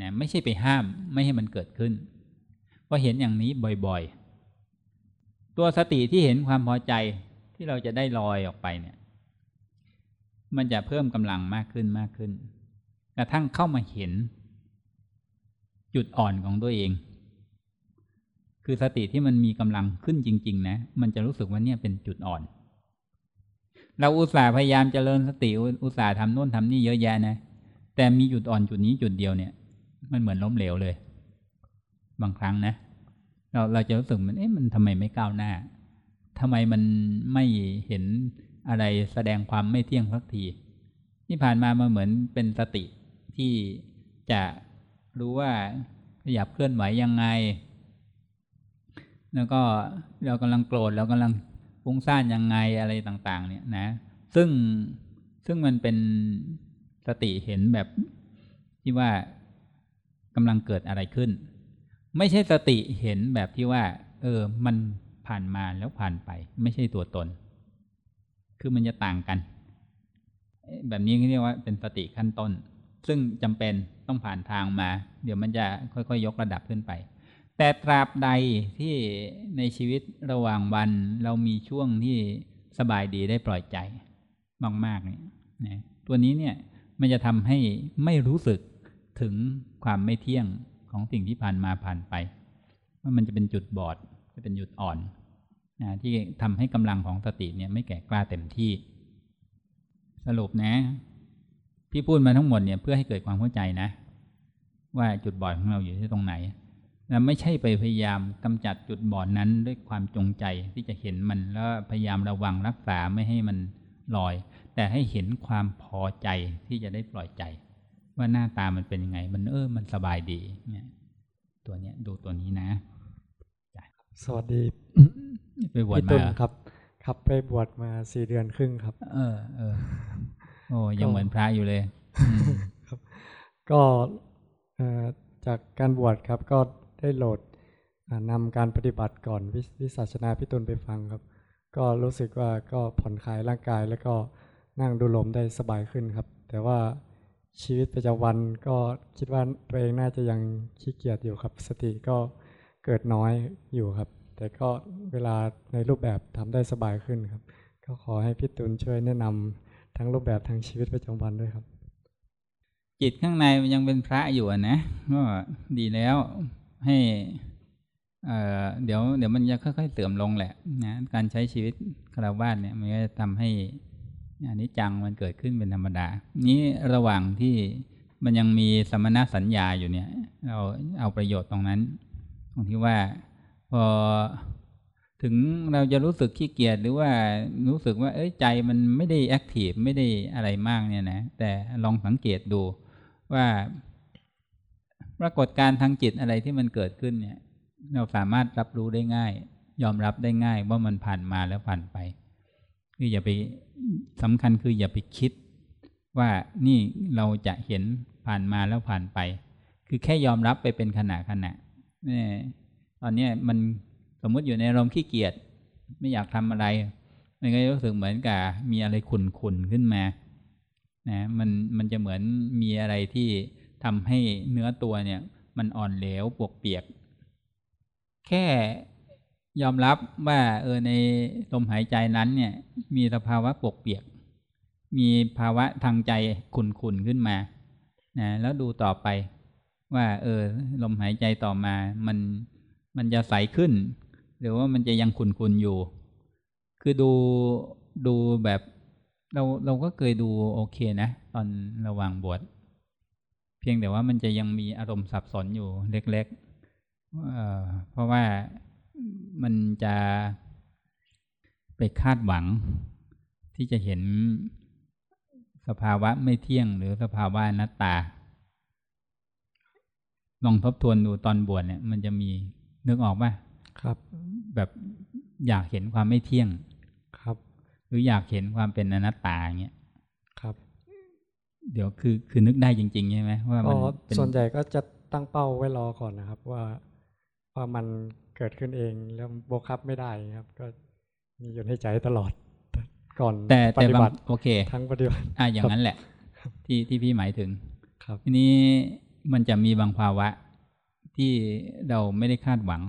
นะไม่ใช่ไปห้ามไม่ให้มันเกิดขึ้นพอเห็นอย่างนี้บ่อยๆ ตัวสติที่เห็นความพอใจ ที่เราจะได้ลอยออกไปเนี่ย มันจะเพิ่มกำลังมากขึ้นมากขึ้นกระทั่งเข้ามาเห็น จุดอ่อนของตัวเอง คือสติที่มันมีกำลังขึ้นจริง ๆ นะ มันจะรู้สึกว่าเนี่ยเป็นจุดอ่อน เราอุตส่าห์พยายามจเจริญสติอุตส่าห์ทำโน่นทำนี่เยอะแยะนะ แต่มีจุดอ่อนจุดนี้จุดเดียวเนี่ย มันเหมือนล้มเหลวเลย บางครั้งนะเราเราจะรู้สึกมันเอ๊ะมันทำไมไม่ก้าวหน้า ทำไมมันไม่เห็นอะไรแสดงความไม่เที่ยงสักที ที่ผ่านมามาเหมือนเป็นสติที่จะรู้ว่าขยับเคลื่อนไหวยังไง แล้วก็เรากำลังโกรธเรากำลังฟุ้งซ่านยังไงอะไรต่าง ๆ เนี่ยนะ ซึ่งซึ่งมันเป็นสติเห็นแบบที่ว่ากำลังเกิดอะไรขึ้น ไม่ใช่สติเห็นแบบที่ว่า เออ มัน ผ่านมาแล้วผ่านไป ไม่ใช่ตัวตน คือมันจะต่างกัน แบบนี้เรียกว่าเป็นสติขั้นต้น ซึ่งจำเป็นต้องผ่านทางมา เดี๋ยวมันจะค่อยๆยกระดับขึ้นไป แต่ตราบใดที่ในชีวิตระหว่างวันเรามีช่วงที่สบายดีได้ปล่อยใจมากๆเนี่ยนะตัวนี้เนี่ยมันจะทำให้ไม่รู้สึกถึงความไม่เที่ยงของสิ่งที่ผ่านมาผ่านไปว่ามันจะเป็นจุดบอด จะเป็นจุดอ่อน นะที่ทำให้กำลังของสติเนี่ยไม่แก่กล้าเต็มที่ สรุปนะ พี่พูดมาทั้งหมดเนี่ยเพื่อให้เกิดความเข้าใจนะ ว่าจุดบอดของเราอยู่ที่ตรงไหนและไม่ใช่ไปพยายามกำจัดจุดบอดนั้นด้วยความจงใจที่จะเห็นมันแล้วพยายามระวังรักษาไม่ให้มันลอย แต่ให้เห็นความพอใจที่จะได้ปล่อยใจ ว่าหน้าตามันเป็นยังไง มันเออมันสบายดีเนี่ยตัวเนี้ยดูตัวนี้นะ สวัสดีไปบวชมาครับ ครับไปบวชมาสี่เดือนครึ่งครับ เออเออโอ้ยังเหมือนพระอยู่เลยครับ ก็จากการบวชครับก็ได้โหลดนำการปฏิบัติก่อนวิสัชนาพิตุลไปฟังครับ ก็รู้สึกว่าก็ผ่อนคลายร่างกายแล้วก็นั่งดูลมได้สบายขึ้นครับ แต่ว่าชีวิตประจำวันก็คิดว่าตัวเองน่าจะยังขี้เกียจอยู่ครับ สติก็ เกิดน้อยอยู่ครับ แต่ก็เวลาในรูปแบบทำได้สบายขึ้นครับ ก็ขอให้พี่ตุลช่วยแนะนำทั้งรูปแบบทั้งชีวิตประจำวันด้วยครับ จิตข้างในมันยังเป็นพระอยู่นะก็ดีแล้วให้เเดี๋ยวเดี๋ยวมันจะค่อยๆเสื่อมลงแหละนะการใช้ชีวิตคารวะเนี่ยมันจะทำให้อันนี้จังมันเกิดขึ้นเป็นธรรมดา นี้ระหว่างที่มันยังมีสมณสัญญาอยู่เนี่ย เราเอาประโยชน์ตรงนั้น รงที่ว่า พอถึงเราจะรู้สึกขี้เกียจหรือว่ารู้สึกว่า เอ้ยใจมันไม่ได้แอคทีฟไม่ได้อะไรมากเนี่ยนะแต่ลองสังเกตดูว่า ปรากฏการทางจิตอะไรที่มันเกิดขึ้นเนี่ย เราสามารถรับรู้ได้ง่าย ยอมรับได้ง่ายว่ามันผ่านมาแล้วผ่านไปคืออย่าไปสำคัญคืออย่าไปคิด ว่านี่เราจะเห็นผ่านมาแล้วผ่านไป คือแค่ยอมรับไปเป็นขณะขณะ นี่ตอนนี้มันสมมติอยู่ในอารมณ์ขี้เกียจไม่อยากทำอะไร มันก็รู้สึกเหมือนกับมีอะไรขุ่นขึ้นมานะมันมันจะเหมือนมีอะไรที่ทำให้เนื้อตัวเนี่ย มันอ่อนเหลวปวกเปียก แค่ยอมรับว่าเออในลมหายใจนั้นเนี่ย มีสภาวะปวกเปียก มีภาวะทางใจขุ่นขึ้นมานะแล้วดูต่อไป ว่า เออ ลมหายใจต่อมา มันมันจะใสขึ้น หรือว่ามันจะยังขุ่นๆอยู่ คือดูดูแบบเราเราก็เคยดูโอเคนะ ตอนระหว่างบวชเพียงแต่ว่ามันจะยังมีอารมณ์สับสนอยู่เล็กๆเเพราะว่ามันจะไปคาดหวัง ที่จะเห็นสภาวะไม่เที่ยงหรือสภาวะนัตตา ลองทบทวนดูตอนบวชเนี่ย มันจะมีนึกออกป่ะครับ แบบอยากเห็นความไม่เที่ยงครับ หรืออยากเห็นความเป็นอนัตตาอย่างเงี้ยครับ เดี๋ยวคือคือนึกได้จริงๆใช่ไหมว่ามันเป็นส่วนใหญ่ก็จะตั้งเป้าไว้รอก่อนนะครับ ว่าว่ามันเกิดขึ้นเองแล้วโบกคับไม่ได้ครับ ก็มีอยู่ในใจตลอดก่อนแต่ปแต่ฏิบาบังติโอเค ทั้งปฏิบัติอ่าอย่างนั้นแหละ ที่ที่พี่หมายถึง ครับทีนี้ มันจะมีบางภาวะที่เราไม่ได้คาดหวัง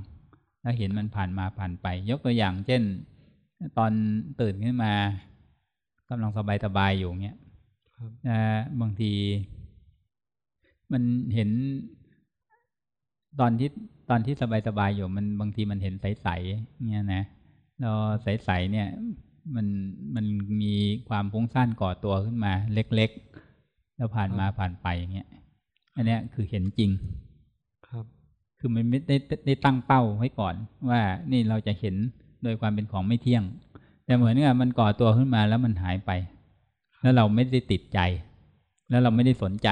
แล้วเห็นมันผ่านมาผ่านไป ยกตัวอย่าง เช่น ตอนตื่นขึ้นมากำลังสบายสบายอยู่เงี้ยครับนะบางที มันเห็น ตอนที่ตอนที่สบายสบายอยู่ มันบางทีมันเห็นใสๆเงี้ยนะแล้วใสๆเนี่ย มันมันมีความฟุ้งซ่านก่อตัวขึ้นมา เล็กๆ แล้วผ่านมาผ่านไปอย่างเงี้ย อันเนี้ยคือเห็นจริง ครับ คือมันไม่ได้ได้ตั้งเป้าไว้ก่อน ว่านี่เราจะเห็นโดยความเป็นของไม่เที่ยง แต่เหมือนกับมันก่อตัวขึ้นมาแล้วมันหายไป แล้วเราไม่ได้ติดใจ แล้วเราไม่ได้สนใจ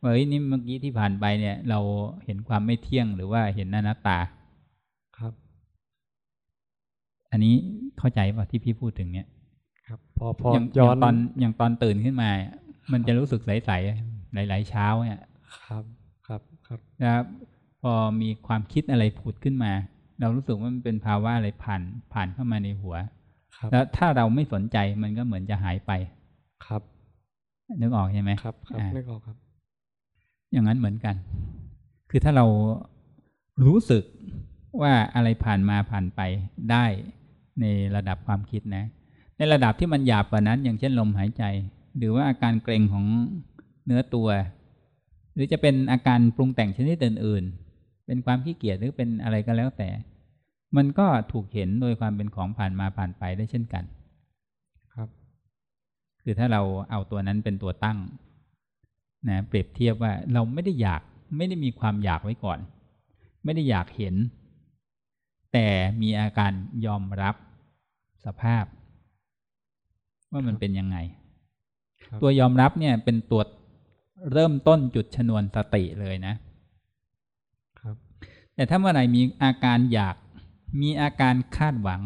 ว่าเฮ้ยนี่เมื่อกี้ที่ผ่านไปเนี่ย เราเห็นความไม่เที่ยงหรือว่าเห็นอนัตตา ครับ อันนี้เข้าใจป่ะที่พี่พูดถึงเนี่ย ครับ พอพออย่างย้ออนย่างตอนอย่างตอนตื่นขึ้นมา มันจะรู้สึกใสๆหลาย ๆ เช้าเนี่ย ครับครับครับนะครับพอมีความคิดอะไรผุดขึ้นมา เรารู้สึกว่ามันเป็นภาวะอะไรผ่านผ่านเข้ามาในหัวครับแล้วถ้าเราไม่สนใจมันก็เหมือนจะหายไปครับนึกออกใช่ไหมครับครับอ่านึกออกครับ อย่างนั้นเหมือนกัน คือถ้าเรารู้สึกว่าอะไรผ่านมาผ่านไปได้ในระดับความคิดนะ ในระดับที่มันหยาบกว่านั้น อย่างเช่นลมหายใจ หรือว่าอาการเกร็งของเนื้อตัวห รือจะเป็นอาการปรุงแต่งชนิดอื่นๆ เป็นความขี้เกียจหรือเป็นอะไรก็แล้วแต่ มันก็ถูกเห็นโดยความเป็นของผ่านมาผ่านไปได้เช่นกัน ครับ คือถ้าเราเอาตัวนั้นเป็นตัวตั้งนะเปรียบเทียบว่าเราไม่ได้อยากไม่ได้มีความอยากไว้ก่อน ไม่ได้อยากเห็น แต่มีอาการยอมรับสภาพ ว่ามันเป็นยังไงครับตัวยอมรับเนี่ยเป็นตัว เริ่มต้นจุดชนวนสติเลยนะ ครับ แต่ถ้าเมื่อไหร่มีอาการอยากมีอาการคาดหวัง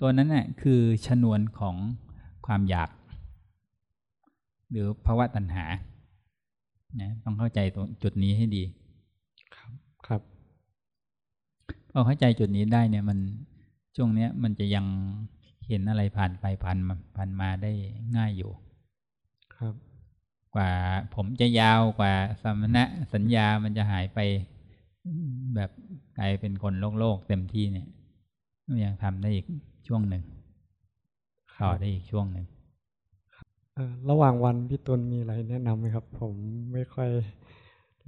ตัวนั้นน่ะคือชนวนของความอยาก หรือภาวะตัณหานะต้องเข้าใจตรงจุดนี้ให้ดี ครับครับพอเข้าใจจุดนี้ได้เนี่ย มันช่วงเนี้ย มันจะยังเห็นอะไรผ่านไปผ่านมาผ่านมาได้ง่ายอยู่ ครับก ว่า ผมจะยาวกว่าสมณะสัญญามันจะหายไปแบบกลายเป็นคนโลกโลกเต็มที่เนี่ยมันยังทำได้อีกช่วงหนึ่งต่อได้อีกช่วงหนึ่งเอ่อระหว่างวันพี่ตุลมีอะไรแนะนำไหมครับ ผมไม่ค่อย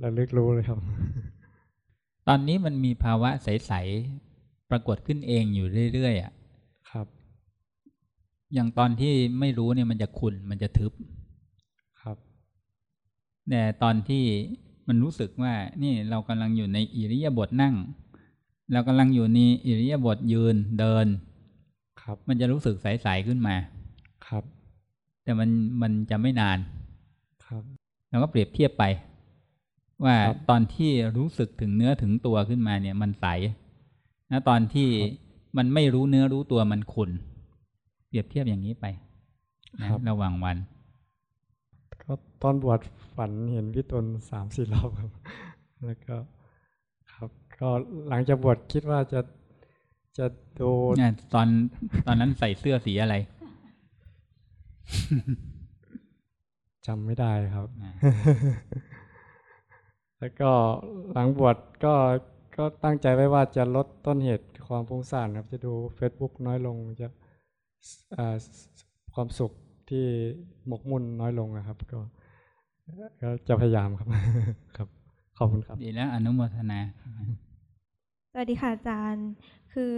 ระลึกรู้เลยครับ ตอนนี้มันมีภาวะใส ๆ ปรากฏขึ้นเองอยู่เรื่อยๆอะครับ อย่างตอนที่ไม่รู้เนี่ยมันจะขุ่นมันจะทึบครับ แต่ตอนที่มันรู้สึกว่านี่เรากำลังอยู่ในอิริยาบถนั่ง เรากำลังอยู่ในอิริยาบถยืนเดิน ครับ มันจะรู้สึกใสๆขึ้นมา ครับ แต่มันมันจะไม่นาน ครับเราก็เปรียบเทียบไป ว่าครับตอนที่รู้สึกถึงเนื้อถึงตัวขึ้นมาเนี่ย มันใสนะตอนที่มันไม่รู้เนื้อรู้ตัวมันขุ่นเปรียบเทียบอย่างนี้ไปนะครับระหว่างวัน ก็ตอนบวชฝันเห็นพี่ตนสามสี่รอบครับ แล้วก็ครับก็หลังจากบวชคิดว่าจะจะดูเนี่ยตอนตอนนั้นใส่เสื้อสีอะไรจำไม่ได้ครับอ่าแล้วก็หลังบวชก็ก็ตั้งใจไว้ว่าจะลดต้นเหตุความฟุ้งซ่านครับ จะดู Facebook น้อยลงจะอ่าความสุข ที่หมกมุ่นน้อยลงนะครับ ก็ ก็จะพยายามครับ ครับ ขอบคุณครับ ดีแล้วอนุโมทนาสวัสดีค่ะอาจารย์ คือ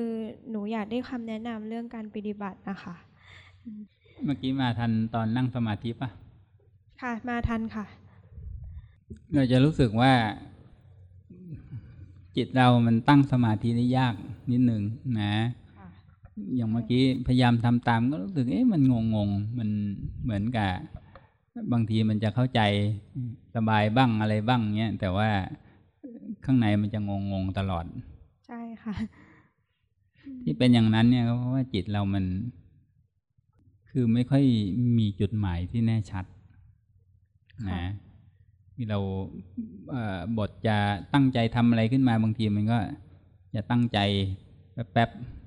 หนูอยากได้คำแนะนำเรื่องการปฏิบัตินะคะ เมื่อกี้มาทันตอนนั่งสมาธิปะค่ะ มาทันค่ะ เราจะรู้สึกว่า จิตเรามันตั้งสมาธิได้ยากนิดหนึ่งนะค่ะ อย่างเมื่อกี้พยายามทำตามก็รู้สึกเอ๊ะมันงงงๆมันเหมือนกับบางทีมันจะเข้าใจสบายบ้างอะไรบ้างเนี้ยแต่ว่าข้างในมันจะงงงๆตลอด ใช่ค่ะ ที่เป็นอย่างนั้นเนี่ยก็เพราะว่าจิตเรามัน คือไม่ค่อยมีจุดหมายที่แน่ชัดนะที่เราเอ่อบทจะตั้งใจทำอะไรขึ้นมาบางทีมันก็จะตั้งใจแป๊บๆ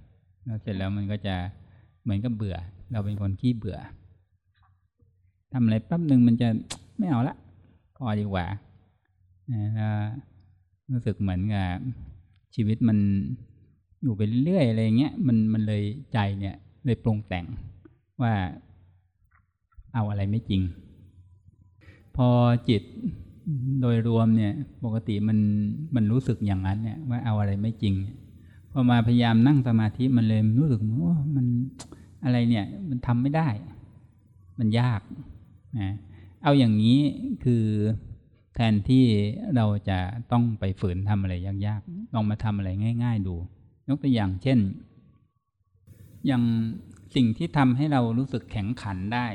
แล้วเสร็จแล้วมันก็จะเหมือนกับเบื่อ เราเป็นคนขี้เบื่อทำอะไรแป๊บหนึ่งมันจะไม่เอาละพอดีกว่าแล้วรู้สึกเหมือนกับชีวิตมันอยู่ไปเรื่อยอะไรเงี้ยมันมันเลยใจเนี่ยเลยปรุงแต่งว่าเอาอะไรไม่จริง พอจิตโดยรวมเนี่ย ปกติมันมันรู้สึกอย่างนั้นเนี่ยว่าเอาอะไรไม่จริง พอมาพยายามนั่งสมาธิมันเลยรู้สึกว่ามันอะไรเนี่ย มันทำไม่ได้ มันยากนะเอาอย่างนี้คือแทนที่เราจะต้องไปฝืนทำอะไรยากๆลองมาทำอะไรง่าย ๆ ดู ยกตัวอย่างเช่น อย่างสิ่งที่ทำให้เรารู้สึกแข็งขันได้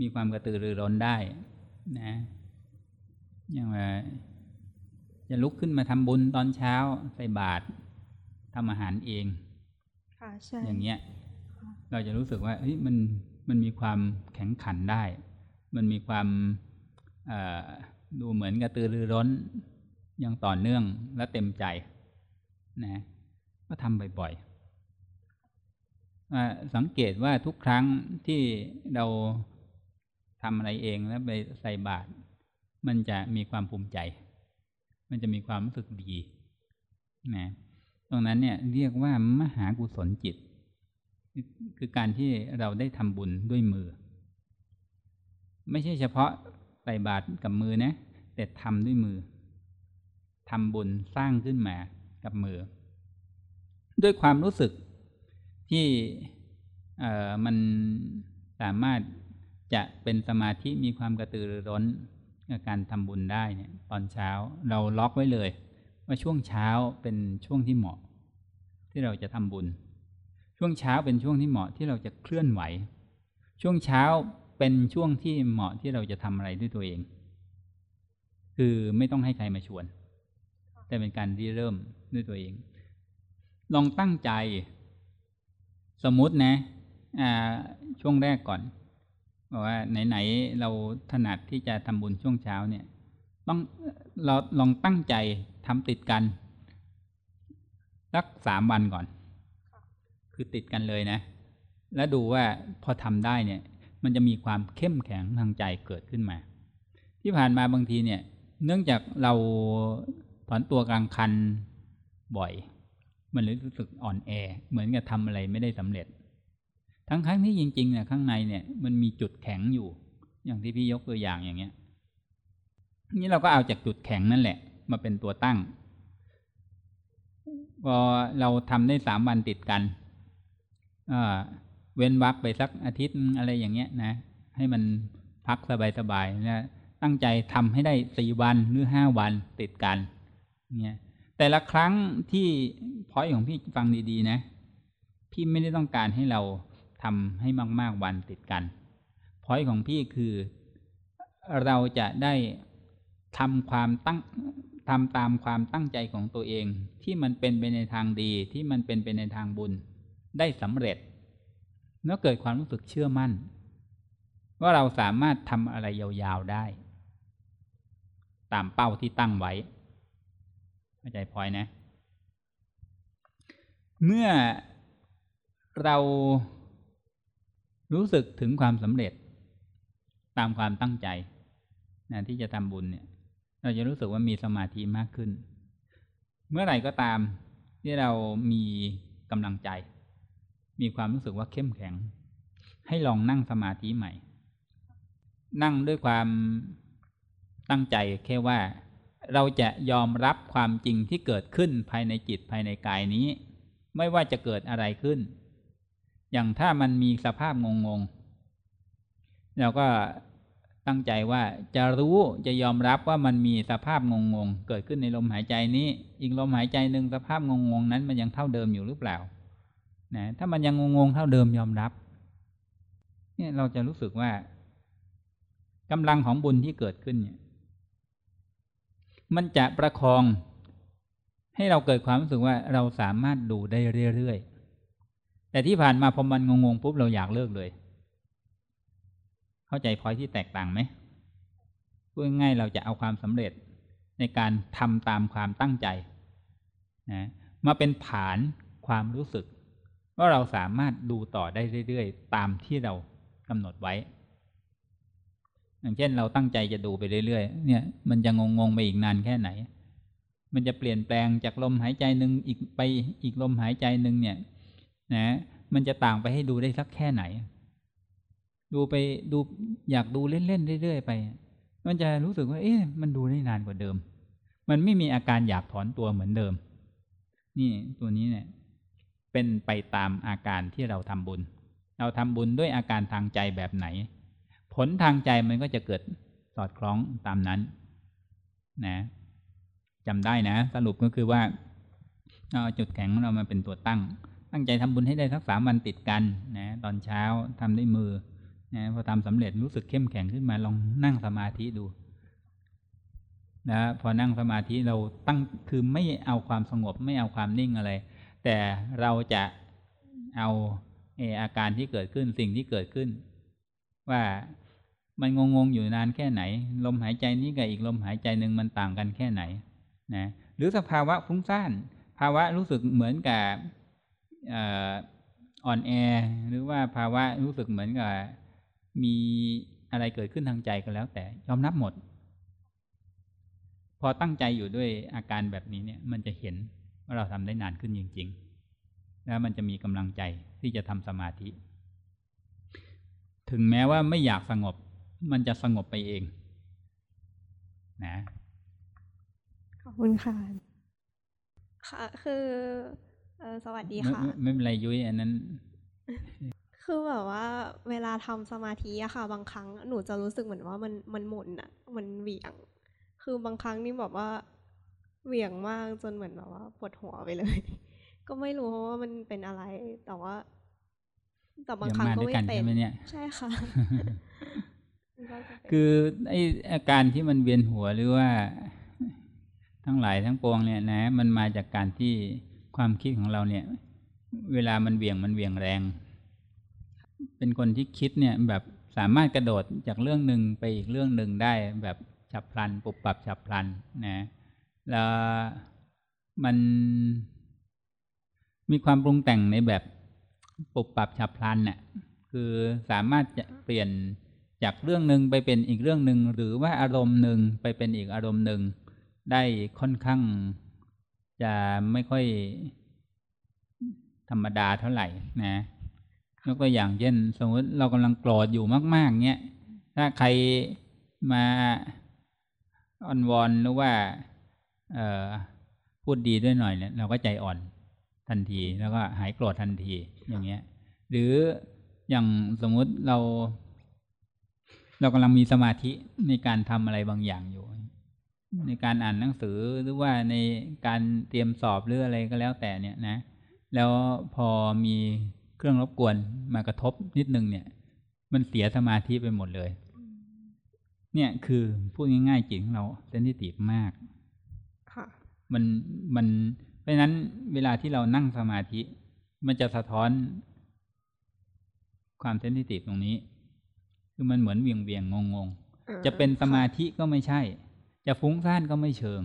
มีความกระตือรือร้นได้ นะ อย่างว่า จะลุกขึ้นมาทำบุญตอนเช้าใส่บาตรทำอาหารเองค่ะใช่อย่างเงี้ย เราจะรู้สึกว่าเฮ้ยมันมันมีความแข็งขันได้ มันมีความเอ่อดูเหมือนกระตือรือร้นอย่างต่อเนื่องและเต็มใจนะก็ทำบ่อยๆอ่าสังเกตว่าทุกครั้งที่เราทำอะไรเองแล้วไปใส่บาตรมันจะมีความภูมิใจ มันจะมีความรู้สึกดีนะตรงนั้นเนี่ยเรียกว่ามหากุศลจิต คือการที่เราได้ทำบุญด้วยมือ ไม่ใช่เฉพาะใส่บาตรกับมือนะ แต่ทำด้วยมือทำบุญสร้างขึ้นมากับมือ ด้วยความรู้สึกที่มันสามารถจะเป็นสมาธิมีความกระตือรือร้น การทำบุญได้เนี่ยตอนเช้าเราล็อกไว้เลย ว่าช่วงเช้าเป็นช่วงที่เหมาะ ที่เราจะทำบุญ ช่วงเช้าเป็นช่วงที่เหมาะที่เราจะเคลื่อนไหว ช่วงเช้าเป็นช่วงที่เหมาะที่เราจะทำอะไรด้วยตัวเอง คือไม่ต้องให้ใครมาชวน แต่เป็นการริเริ่มด้วยตัวเอง ลองตั้งใจ สมมุตินะช่วงแรกก่อน บอกว่าไหนๆเราถนัดที่จะทำบุญช่วงเช้าเนี่ย ต้องเราลองตั้งใจทำติดกันสักสามวันก่อน คือติดกันเลยนะ แล้วดูว่าพอทำได้เนี่ย มันจะมีความเข้มแข็งทางใจเกิดขึ้นมา ที่ผ่านมาบางทีเนี่ย เนื่องจากเราถอนตัวกลางคันบ่อย มันเลยรู้สึกอ่อนแอ เหมือนกับทำอะไรไม่ได้สำเร็จ ทั้งครั้งที่จริงๆเนี่ยข้างในเนี่ย มันมีจุดแข็งอยู่ อย่างที่พี่ยกตัวอย่างอย่างเงี้ย นี่เราก็เอาจากจุดแข็งนั่นแหละ มาเป็นตัวตั้ง พอเราทำได้สามวันติดกันเว้นวักไปสักอาทิตย์อะไรอย่างเงี้ยนะ ให้มันพักสบายๆนะตั้งใจทำให้ได้สี่วันหรือห้าวันติดกัน เนี่ย แต่ละครั้งที่พอยของพี่ฟังดีๆนะ พี่ไม่ได้ต้องการให้เรา ทำให้มาก ๆ วันติดกันพอยของพี่คือเราจะได้ทำความตั้งทำตามความตั้งใจของตัวเอง ที่มันเป็นไปในทางดีที่มันเป็นไปในทางบุญ ได้สำเร็จแล้วเกิดความรู้สึกเชื่อมั่น ว่าเราสามารถทำอะไรยาวๆได้ ตามเป้าที่ตั้งไว้เข้าใจพอยนะ เมื่อเรา รู้สึกถึงความสำเร็จ ตามความตั้งใจนะที่จะทำบุญเนี่ย เราจะรู้สึกว่ามีสมาธิมากขึ้น เมื่อไหร่ก็ตามที่เรามีกำลังใจ มีความรู้สึกว่าเข้มแข็ง ให้ลองนั่งสมาธิใหม่ นั่งด้วยความตั้งใจแค่ว่าเราจะยอมรับความจริงที่เกิดขึ้นภายในจิตภายในกายนี้ ไม่ว่าจะเกิดอะไรขึ้น อย่างถ้ามันมีสภาพงงๆเราก็ตั้งใจว่าจะรู้จะยอมรับว่ามันมีสภาพงงๆเกิดขึ้นในลมหายใจนี้ อีกลมหายใจหนึ่งสภาพงงๆนั้นมันยังเท่าเดิมอยู่หรือเปล่านะถ้ามันยังงงๆเท่าเดิมยอมรับ เนี่ยเราจะรู้สึกว่ากำลังของบุญที่เกิดขึ้นเนี่ย มันจะประคองให้เราเกิดความรู้สึกว่าเราสามารถดูได้เรื่อยๆ แต่ที่ผ่านมาพอมันงงๆปุ๊บเราอยากเลิกเลย เข้าใจพอยที่แตกต่างไหมพูดง่ายเราจะเอาความสำเร็จในการทำตามความตั้งใจนะมาเป็นฐานความรู้สึก ว่าเราสามารถดูต่อได้เรื่อยๆ ตามที่เรากำหนดไว้ อย่างเช่นเราตั้งใจจะดูไปเรื่อยๆ เนี่ยมันจะงงๆไปอีกนานแค่ไหน มันจะเปลี่ยนแปลงจากลมหายใจหนึ่งอีกไปอีกลมหายใจหนึ่งเนี่ย นะมันจะต่างไปให้ดูได้สักแค่ไหน ดูไปดูอยากดูเล่นๆเรื่อยๆไป มันจะรู้สึกว่า เอ๊ะมันดูได้นานกว่าเดิม มันไม่มีอาการอยากถอนตัวเหมือนเดิม นี่ตัวนี้เนี่ย เป็นไปตามอาการที่เราทำบุญ เราทำบุญด้วยอาการทางใจแบบไหน ผลทางใจมันก็จะเกิดสอดคล้องตามนั้น นะจำได้นะ สรุปก็คือว่าเอาจุดแข็งของเรามาเป็นตัวตั้ง ตั้งใจทำบุญให้ได้สักสามวันติดกันนะตอนเช้าทำด้วยมือนะพอทำสำเร็จรู้สึกเข้มแข็งขึ้นมาลองนั่งสมาธิดูนะพอนั่งสมาธิเราตั้งคือไม่เอาความสงบไม่เอาความนิ่งอะไร แต่เราจะเอาเอออาการที่เกิดขึ้นสิ่งที่เกิดขึ้น ว่ามันงงๆอยู่นานแค่ไหน ลมหายใจนี้กับอีกลมหายใจหนึ่งมันต่างกันแค่ไหนนะหรือสภาวะฟุ้งซ่านภาวะรู้สึกเหมือนกับ อ่อนแอ หรือว่าภาวะรู้สึกเหมือนกับมีอะไรเกิดขึ้นทางใจก็แล้ว แต่ยอมรับหมด พอตั้งใจอยู่ด้วยอาการแบบนี้เนี่ย มันจะเห็นว่าเราทำได้นานขึ้นจริง ๆ แล้วมันจะมีกำลังใจที่จะทำสมาธิ ถึงแม้ว่าไม่อยากสงบ มันจะสงบไปเอง นะ ขอบคุณค่ะค่ะ คือ สวัสดีค่ะไม่ไม่เป็นไรยุ้ยอันนั้น คือแบบว่า เวลาทำสมาธิอะค่ะ บางครั้งหนูจะรู้สึกเหมือนว่ามันมันหมุนอะมันเหวี่ยง คือบางครั้งนี่แบบว่าเหวี่ยงมากจนเหมือนแบบว่าปวดหัวไปเลย ก็ไม่รู้ว่ามันเป็นอะไร แต่ว่าแต่บางครั้งก็ไม่เป็นใช่ค่ะคือไออาการที่มันเวียนหัวหรือว่า ทั้งหลายทั้งปวงเนี่ยนะ มันมาจากการที่ ความคิดของเราเนี่ย เวลามันเวียงมันเวียงแรง เป็นคนที่คิดเนี่ยแบบสามารถกระโดดจากเรื่องหนึ่งไปอีกเรื่องหนึ่งได้แบบฉับพลัน ปุบปับฉับพลันนะแล้วมันมีความปรุงแต่งในแบบปุบปับฉับพลันเนี่ยคือสามารถจะเปลี่ยนจากเรื่องหนึ่งไปเป็นอีกเรื่องหนึ่งหรือว่าอารมณ์หนึ่งไปเป็นอีกอารมณ์หนึ่งได้ค่อนข้าง จะไม่ค่อยธรรมดาเท่าไหร่นะยกตัวอย่างเช่น สมมติเรากำลังโกรธอยู่มาก ๆ เนี้ยถ้าใครมาอ่อนวอนหรือว่าพูดดีด้วยหน่อยเนี่ยเราก็ใจอ่อนทันที แล้วก็หายโกรธทันทีอย่างเงี้ย หรืออย่างสมมุติเรา เรากำลังมีสมาธิในการทำอะไรบางอย่างอยู่ ในการอ่านหนังสือหรือว่าในการเตรียมสอบหรืออะไรก็แล้วแต่เนี่ยนะ แล้วพอมีเครื่องรบกวนมากระทบนิดนึงเนี่ย มันเสียสมาธิไปหมดเลย เนี่ยคือพูดง่ายๆจิตของเราเซนซิทีฟมากค่ะมันมัน เพราะฉะนั้นเวลาที่เรานั่งสมาธิ มันจะสะท้อนความเซนซิทีฟตรงนี้ คือมันเหมือนเวียงเวียงงงงเออจะเป็นค่ะสมาธิก็ไม่ใช่ จะฟุ้งซ่านก็ไม่เชิง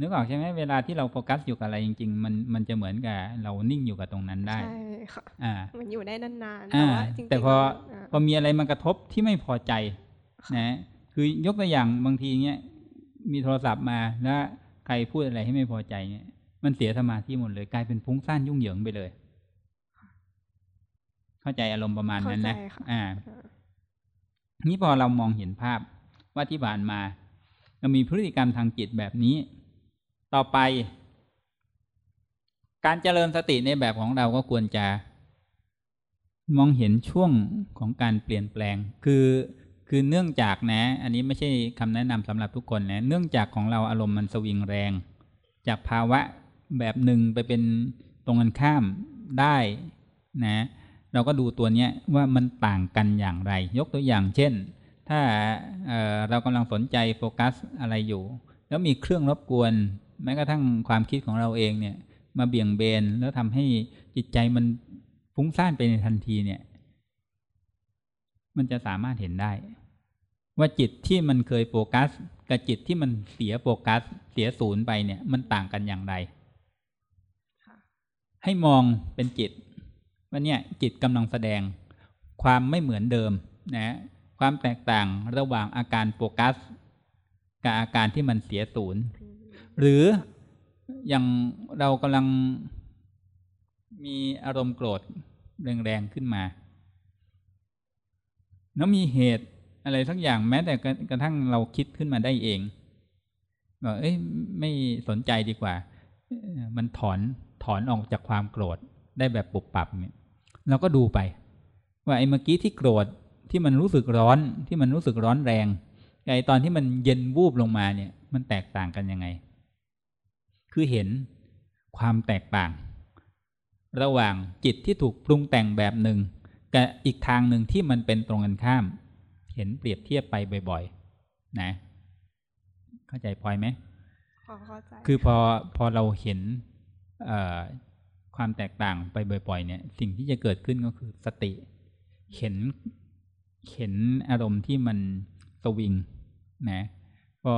นึกออกใช่ไหมเวลาที่เราโฟกัสอยู่กับอะไรจริง ๆ มันมันจะเหมือนกับเรานิ่งอยู่กับตรงนั้นได้ใช่ค่ะอ่ามันอยู่ได้นานๆอ่าแต่ว่าจริงๆแต่พอมันพอมีอะไรมากระทบที่ไม่พอใจนะคือยกตัวอย่างบางทีเนี้ยมีโทรศัพท์มาแล้วใครพูดอะไรให้ไม่พอใจเนี่ย มันเสียสมาธิหมดเลยกลายเป็นฟุ้งซ่านยุ่งเหยิงไปเลย เข้าใจอารมณ์ประมาณนั้นนะเข้าใจค่ะอ่าเออนี่พอเรามองเห็นภาพ ว่าที่ผ่านมาเรามีพฤติกรรมทางจิตแบบนี้ ต่อไป การเจริญสติในแบบของเราก็ควรจะ มองเห็นช่วงของการเปลี่ยนแปลง คือคือเนื่องจากนะ อันนี้ไม่ใช่คำแนะนำสำหรับทุกคนนะ เนื่องจากของเราอารมณ์มันสวิงแรง จากภาวะแบบหนึ่งไปเป็นตรงกันข้ามได้นะ เราก็ดูตัวเนี้ยว่ามันต่างกันอย่างไร ยกตัวอย่างเช่น ถ้าเอ่อเรากำลังสนใจโฟกัสอะไรอยู่ แล้วมีเครื่องรบกวน แม้กระทั่งความคิดของเราเองเนี่ย มาเบี่ยงเบนแล้วทำให้จิตใจมันฟุ้งซ่านไปในทันทีเนี่ย มันจะสามารถเห็นได้ ว่าจิตที่มันเคยโฟกัส กับจิตที่มันเสียโฟกัส เสียศูนย์ไปเนี่ย มันต่างกันอย่างไรให้มองเป็นจิตว่าเนี่ยจิตกำลังแสดงความไม่เหมือนเดิมนะ ความแตกต่างระหว่างอาการโฟกัส กับอาการที่มันเสียศูนย์ หรืออย่างเรากำลังมีอารมณ์โกรธแรงๆขึ้นมา แล้วมีเหตุอะไรสักอย่างแม้แต่กระกระทั่งเราคิดขึ้นมาได้เองบอกเอ้ยไม่สนใจดีกว่าเอ่อมันถอนถอนออกจากความโกรธได้แบบปุบปับเนี่ยเราก็ดูไป ว่าไอ้เมื่อกี้ที่โกรธ ที่มันรู้สึกร้อนที่มันรู้สึกร้อนแรงกับไอ้ตอนที่มันเย็นวูบลงมาเนี่ย มันแตกต่างกันยังไง คือเห็นความแตกต่าง ระหว่างจิตที่ถูกปรุงแต่งแบบหนึ่งกับอีกทางหนึ่งที่มันเป็นตรงกันข้าม เห็นเปรียบเทียบไปบ่อยๆ นะ เข้าใจพลอยไหมพอเข้าใจคือพอพอเราเห็นเอ่อความแตกต่างไปบ่อยๆ เนี่ย สิ่งที่จะเกิดขึ้นก็คือสติ เห็น เห็นอารมณ์ที่มันสวิงนะพอ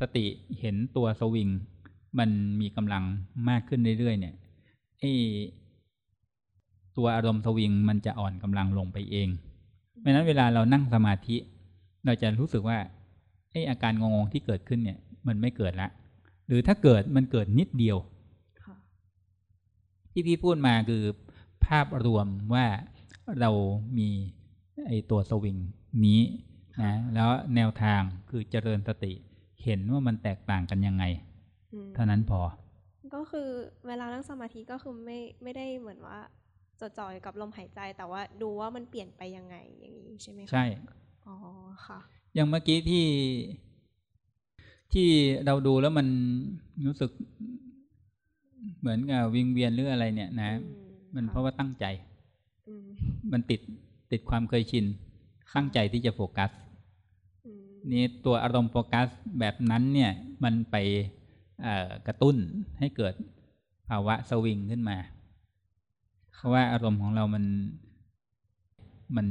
สติเห็นตัวสวิง มันมีกำลังมากขึ้นเรื่อยๆเนี่ยไอ้ตัวอารมณ์สวิงมันจะอ่อนกำลังลงไปเองเพราะฉะนั้นเวลาเรานั่งสมาธิ เราจะรู้สึกว่าไอ้อาการงงๆที่เกิดขึ้นเนี่ย มันไม่เกิดละ หรือถ้าเกิดมันเกิดนิดเดียวที่พี่พูดมาคือภาพรวมว่าเรามี ไอตัวสวิงนี้นะแล้วแนวทางคือเจริญสติ เห็นว่ามันแตกต่างกันยังไงอืมเท่านั้นพอ ก็คือเวลานั่งสมาธิก็คือไม่ไม่ได้เหมือนว่าจดจ่ออยู่กับลมหายใจ แต่ว่าดูว่ามันเปลี่ยนไปยังไงอย่างนี้ใช่ไหมคะใช่อ๋อค่ะอย่างเมื่อกี้ที่ ที่เราดูแล้วมันรู้สึก เหมือนกับวิงเวียนหรืออะไรเนี่ยนะ มันเพราะว่าตั้งใจอืมมันติด ติดความเคยชินตั้งใจที่จะโฟกัสนี่ตัวอารมณ์โฟกัสแบบนั้นเนี่ยมันไปเอ่อกระตุ้นให้เกิดภาวะสวิงขึ้นมา เพราะว่าอารมณ์ของเรามันมัน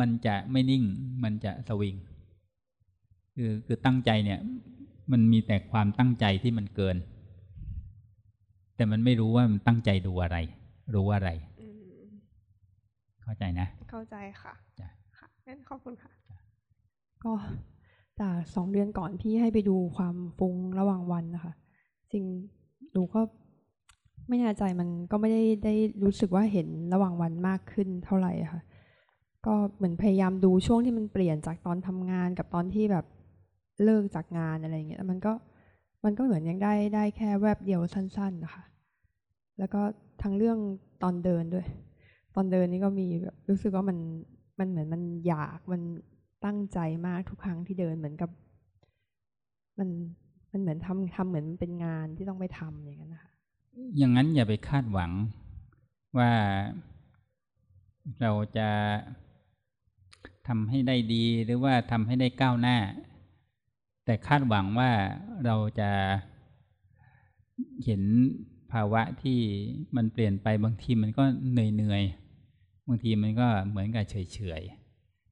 มันจะไม่นิ่ง มันจะสวิง คือคือตั้งใจเนี่ย มันมีแต่ความตั้งใจที่มันเกิน แต่มันไม่รู้ว่ามันตั้งใจดูอะไร รู้อะไรอืม เข้าใจนะ เข้าใจค่ะจ้ะค่ะงั้นขอบคุณค่ะ ก็จากสองเดือนก่อนพี่ให้ไปดูความฟุ้งระหว่างวันนะคะจริงหนูก็ไม่แน่ใจมันก็ไม่ได้ได้รู้สึกว่าเห็นระหว่างวันมากขึ้นเท่าไหร่อะค่ะ ก็เหมือนพยายามดูช่วงที่มันเปลี่ยนจากตอนทำงานกับตอนที่แบบเลิกจากงานอะไรอย่างเงี้ยแล้วมันก็มันก็เหมือนยังได้ได้แค่แวบเดียวสั้น ๆนะคะ แล้วก็ทั้งเรื่องตอนเดินด้วย ตอนเดินนี่ก็มีแบบรู้สึกว่ามันมันเหมือนมันอยากมันตั้งใจมากทุกครั้งที่เดินเหมือนกับ มันมันเหมือนทำทำเหมือนมันเป็นงานที่ต้องไปทำอย่างนั้นนะคะอย่างนั้นอย่าไปคาดหวังว่าเราจะทำให้ได้ดีหรือว่าทำให้ได้ก้าวหน้า แต่คาดหวังว่าเราจะเห็นภาวะที่มันเปลี่ยนไปบางทีมันก็เหนื่อยเหนื่อย บางทีมันก็เหมือนกับเฉยเฉย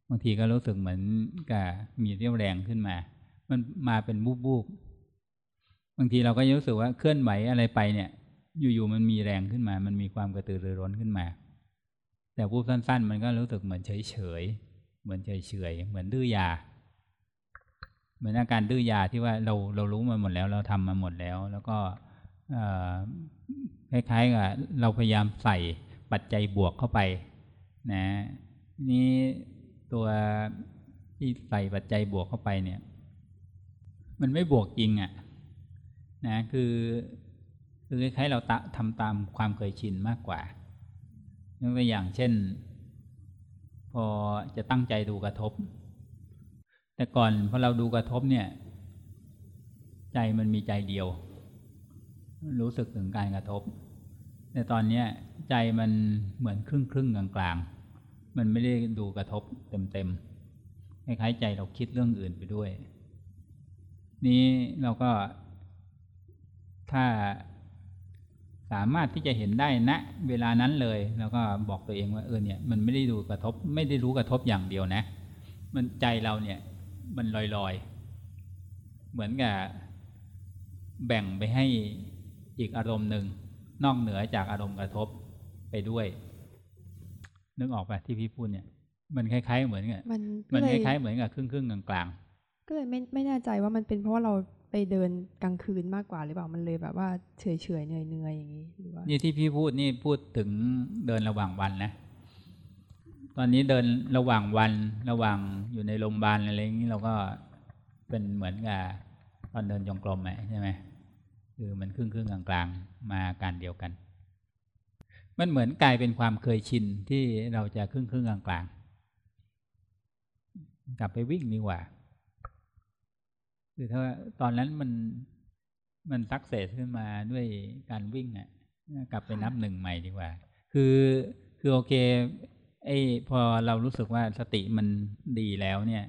บางทีก็รู้สึกเหมือนกับมีเรี่ยวแรงขึ้นมา มันมาเป็นบูบบูบบางทีเราก็รู้สึกว่าเคลื่อนไหวอะไรไปเนี่ย อยู่ๆมันมีแรงขึ้นมา มันมีความกระตือรือร้นขึ้นมา แต่พูดสั้น ๆ มันก็รู้สึกเหมือนเฉยๆเหมือนเฉยๆเหมือนดื้อยาเหมือนอาการดื้อยาที่ว่าเราเรารู้มาหมดแล้ว เราทำมาหมดแล้ว แล้วก็คล้ายๆกับเราพยายามใส่ปัจจัยบวกเข้าไป นะนี่ตัวที่ใส่ปัจจัยบวกเข้าไปเนี่ย มันไม่บวกจริงอะ่ะนะคือคือคล้ายๆเราตทำตามความเคยชินมากกว่ายกตัวอย่างเช่น พอจะตั้งใจดูกระทบ แต่ก่อนพอเราดูกระทบเนี่ย ใจมันมีใจเดียว รู้สึกถึงการกระทบ แต่ตอนนี้ใจมันเหมือนครึ่งครึ่งกลางกลางมันไม่ได้ดูกระทบเต็มเต็มคล้ายๆใจเราคิดเรื่องอื่นไปด้วย นี้เราก็ ถ้าสามารถที่จะเห็นได้ณนะเวลานั้นเลย แล้วก็บอกตัวเองว่าเออเนี่ย มันไม่ได้ดูกระทบ ไม่ได้รู้กระทบอย่างเดียวนะ มันใจเราเนี่ย มันลอยๆ เหมือนกับแบ่งไปให้อีกอารมณ์หนึ่ง นอกเหนือจากอารมณ์กระทบไปด้วย นึกออกปะที่พี่พูดเนี่ย มันคล้าย ๆ เหมือนกับมันมันคล้ายๆเหมือนกับครึ่งครึ่งกลางๆก็เลยไม่ไม่แน่ใจว่ามันเป็นเพราะว่าเราไปเดินกลางคืนมากกว่าหรือเปล่ามันเลยแบบว่าเฉยเฉยเหนื่อยเหนื่อยอย่างนี้หรือว่านี่ที่พี่พูดนี่พูดถึงเดินระหว่างวันนะตอนนี้เดินระหว่างวันระหว่างอยู่ในโรงพยาบาลอะไรอย่างนี้เราก็เป็นเหมือนกับตอนเดินจงกรมใช่ไหมคือมันครึ่งครึ่งกลางกลาง มาการเดียวกัน มันเหมือนกลายเป็นความเคยชินที่เราจะครึ่งครึ่งกลางกลางกลับไปวิ่งดีกว่าคือถ้าตอนนั้นมันมันซักเสร็จขึ้นมาด้วยการวิ่งอะ กลับไปนับหนึ่งใหม่ดีกว่า คือคือโอเค ไอ้พอเรารู้สึกว่าสติมันดีแล้วเนี่ย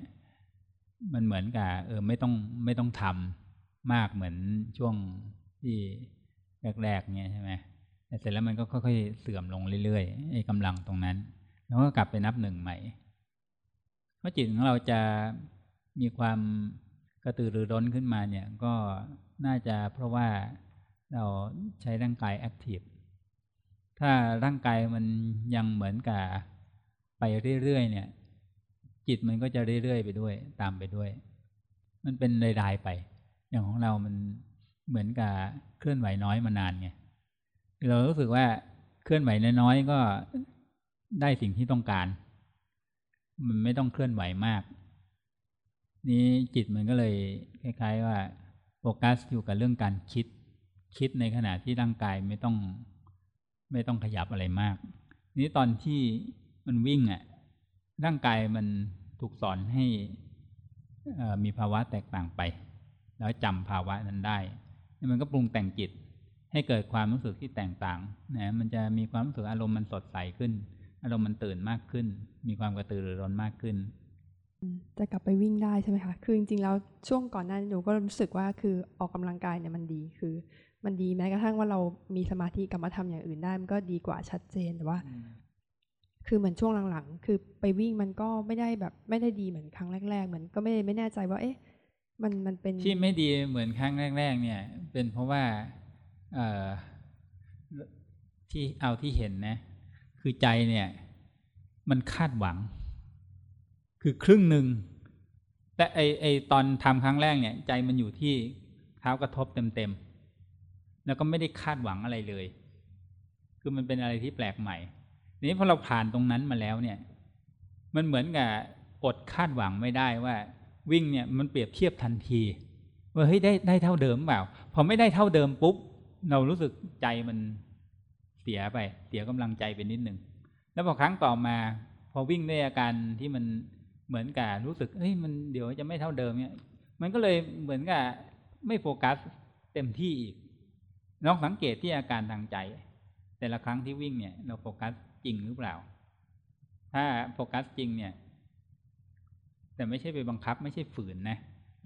มันเหมือนกับ เออไม่ต้องไม่ต้องทำมากเหมือนช่วงที่ แรกๆเนี่ยใช่ไหมแต่เสร็จแล้วมันก็ค่อยๆเสื่อมลงเรื่อยๆไอ้กำลังตรงนั้น แล้วก็กลับไปนับหนึ่งใหม่เพราะจิตของเราจะมีความกระตือรือร้นขึ้นมาเนี่ย ก็น่าจะเพราะว่าเราใช้ร่างกายแอคทีฟถ้าร่างกายมันยังเหมือนกับไปเรื่อยๆเนี่ย จิตมันก็จะเรื่อยๆไปด้วย ตามไปด้วย มันเป็นรายๆไป อย่างของเรามัน เหมือนกับเคลื่อนไหวน้อยมานานไงเรารู้สึกว่าเคลื่อนไหวน้อยๆก็ได้สิ่งที่ต้องการ มันไม่ต้องเคลื่อนไหวมาก นี้จิตมันก็เลยคล้าย ๆ ว่าโฟกัสอยู่กับเรื่องการคิด คิดในขณะที่ร่างกายไม่ต้อง ไม่ต้องขยับอะไรมาก นี้ตอนที่มันวิ่งอะ ร่างกายมันถูกสอนให้มีภาวะแตกต่างไป แล้วจำภาวะนั้นได้ มันก็ปรุงแต่งจิต ให้เกิดความรู้สึกที่แตกต่างนะมันจะมีความรู้สึกอารมณ์มันสดใสขึ้น อารมณ์มันตื่นมากขึ้น มีความกระตือรือร้นมากขึ้นจะกลับไปวิ่งได้ใช่ไหมคะคือจริงๆแล้วช่วงก่อนหน้าหนูก็รู้สึกว่าคือออกกำลังกายเนี่ยมันดีคือ มันดีแม้กระทั่งว่าเรามีสมาธิกลับมาทำอย่างอื่นได้มันก็ดีกว่าชัดเจนแต่ว่า คือเหมือนช่วงหลังๆ คือไปวิ่งมันก็ไม่ได้แบบไม่ได้ดีเหมือนครั้งแรก ๆ เหมือนก็ไม่ไม่แน่ใจว่าเอ๊ะ มันมันเป็นที่ไม่ดีเหมือนครั้งแรก ๆ เนี่ย เป็นเพราะว่าเอ่อที่เอาที่เห็นนะ คือใจเนี่ย มันคาดหวัง คือครึ่งหนึ่งแต่ไอไอตอนทำครั้งแรกเนี่ย ใจมันอยู่ที่เท้ากระทบเต็มๆแล้วก็ไม่ได้คาดหวังอะไรเลย คือมันเป็นอะไรที่แปลกใหม่นี้พอเราผ่านตรงนั้นมาแล้วเนี่ย มันเหมือนกับอดคาดหวังไม่ได้ว่า วิ่งเนี่ยมันเปรียบเทียบทันทีว่าเฮ้ยได้ได้เท่าเดิมเปล่าพอไม่ได้เท่าเดิมปุ๊บเรารู้สึกใจมันเสียไป เสียกำลังใจไปนิดหนึ่งแล้วพอครั้งต่อมา พอวิ่งด้อาการที่มันเหมือนกับรู้สึกเฮ้ยมันเดี๋ยวจะไม่เท่าเดิมเนี่ย มันก็เลยเหมือนกับไม่โฟกัสเต็มที่อีกลองสังเกตที่อาการทางใจ แต่ละครั้งที่วิ่งเนี่ย เราโฟกัสจริงหรือเปล่า ถ้าโฟกัสจริงเนี่ย แต่ไม่ใช่ไปบังคับ ไม่ใช่ฝืนนะ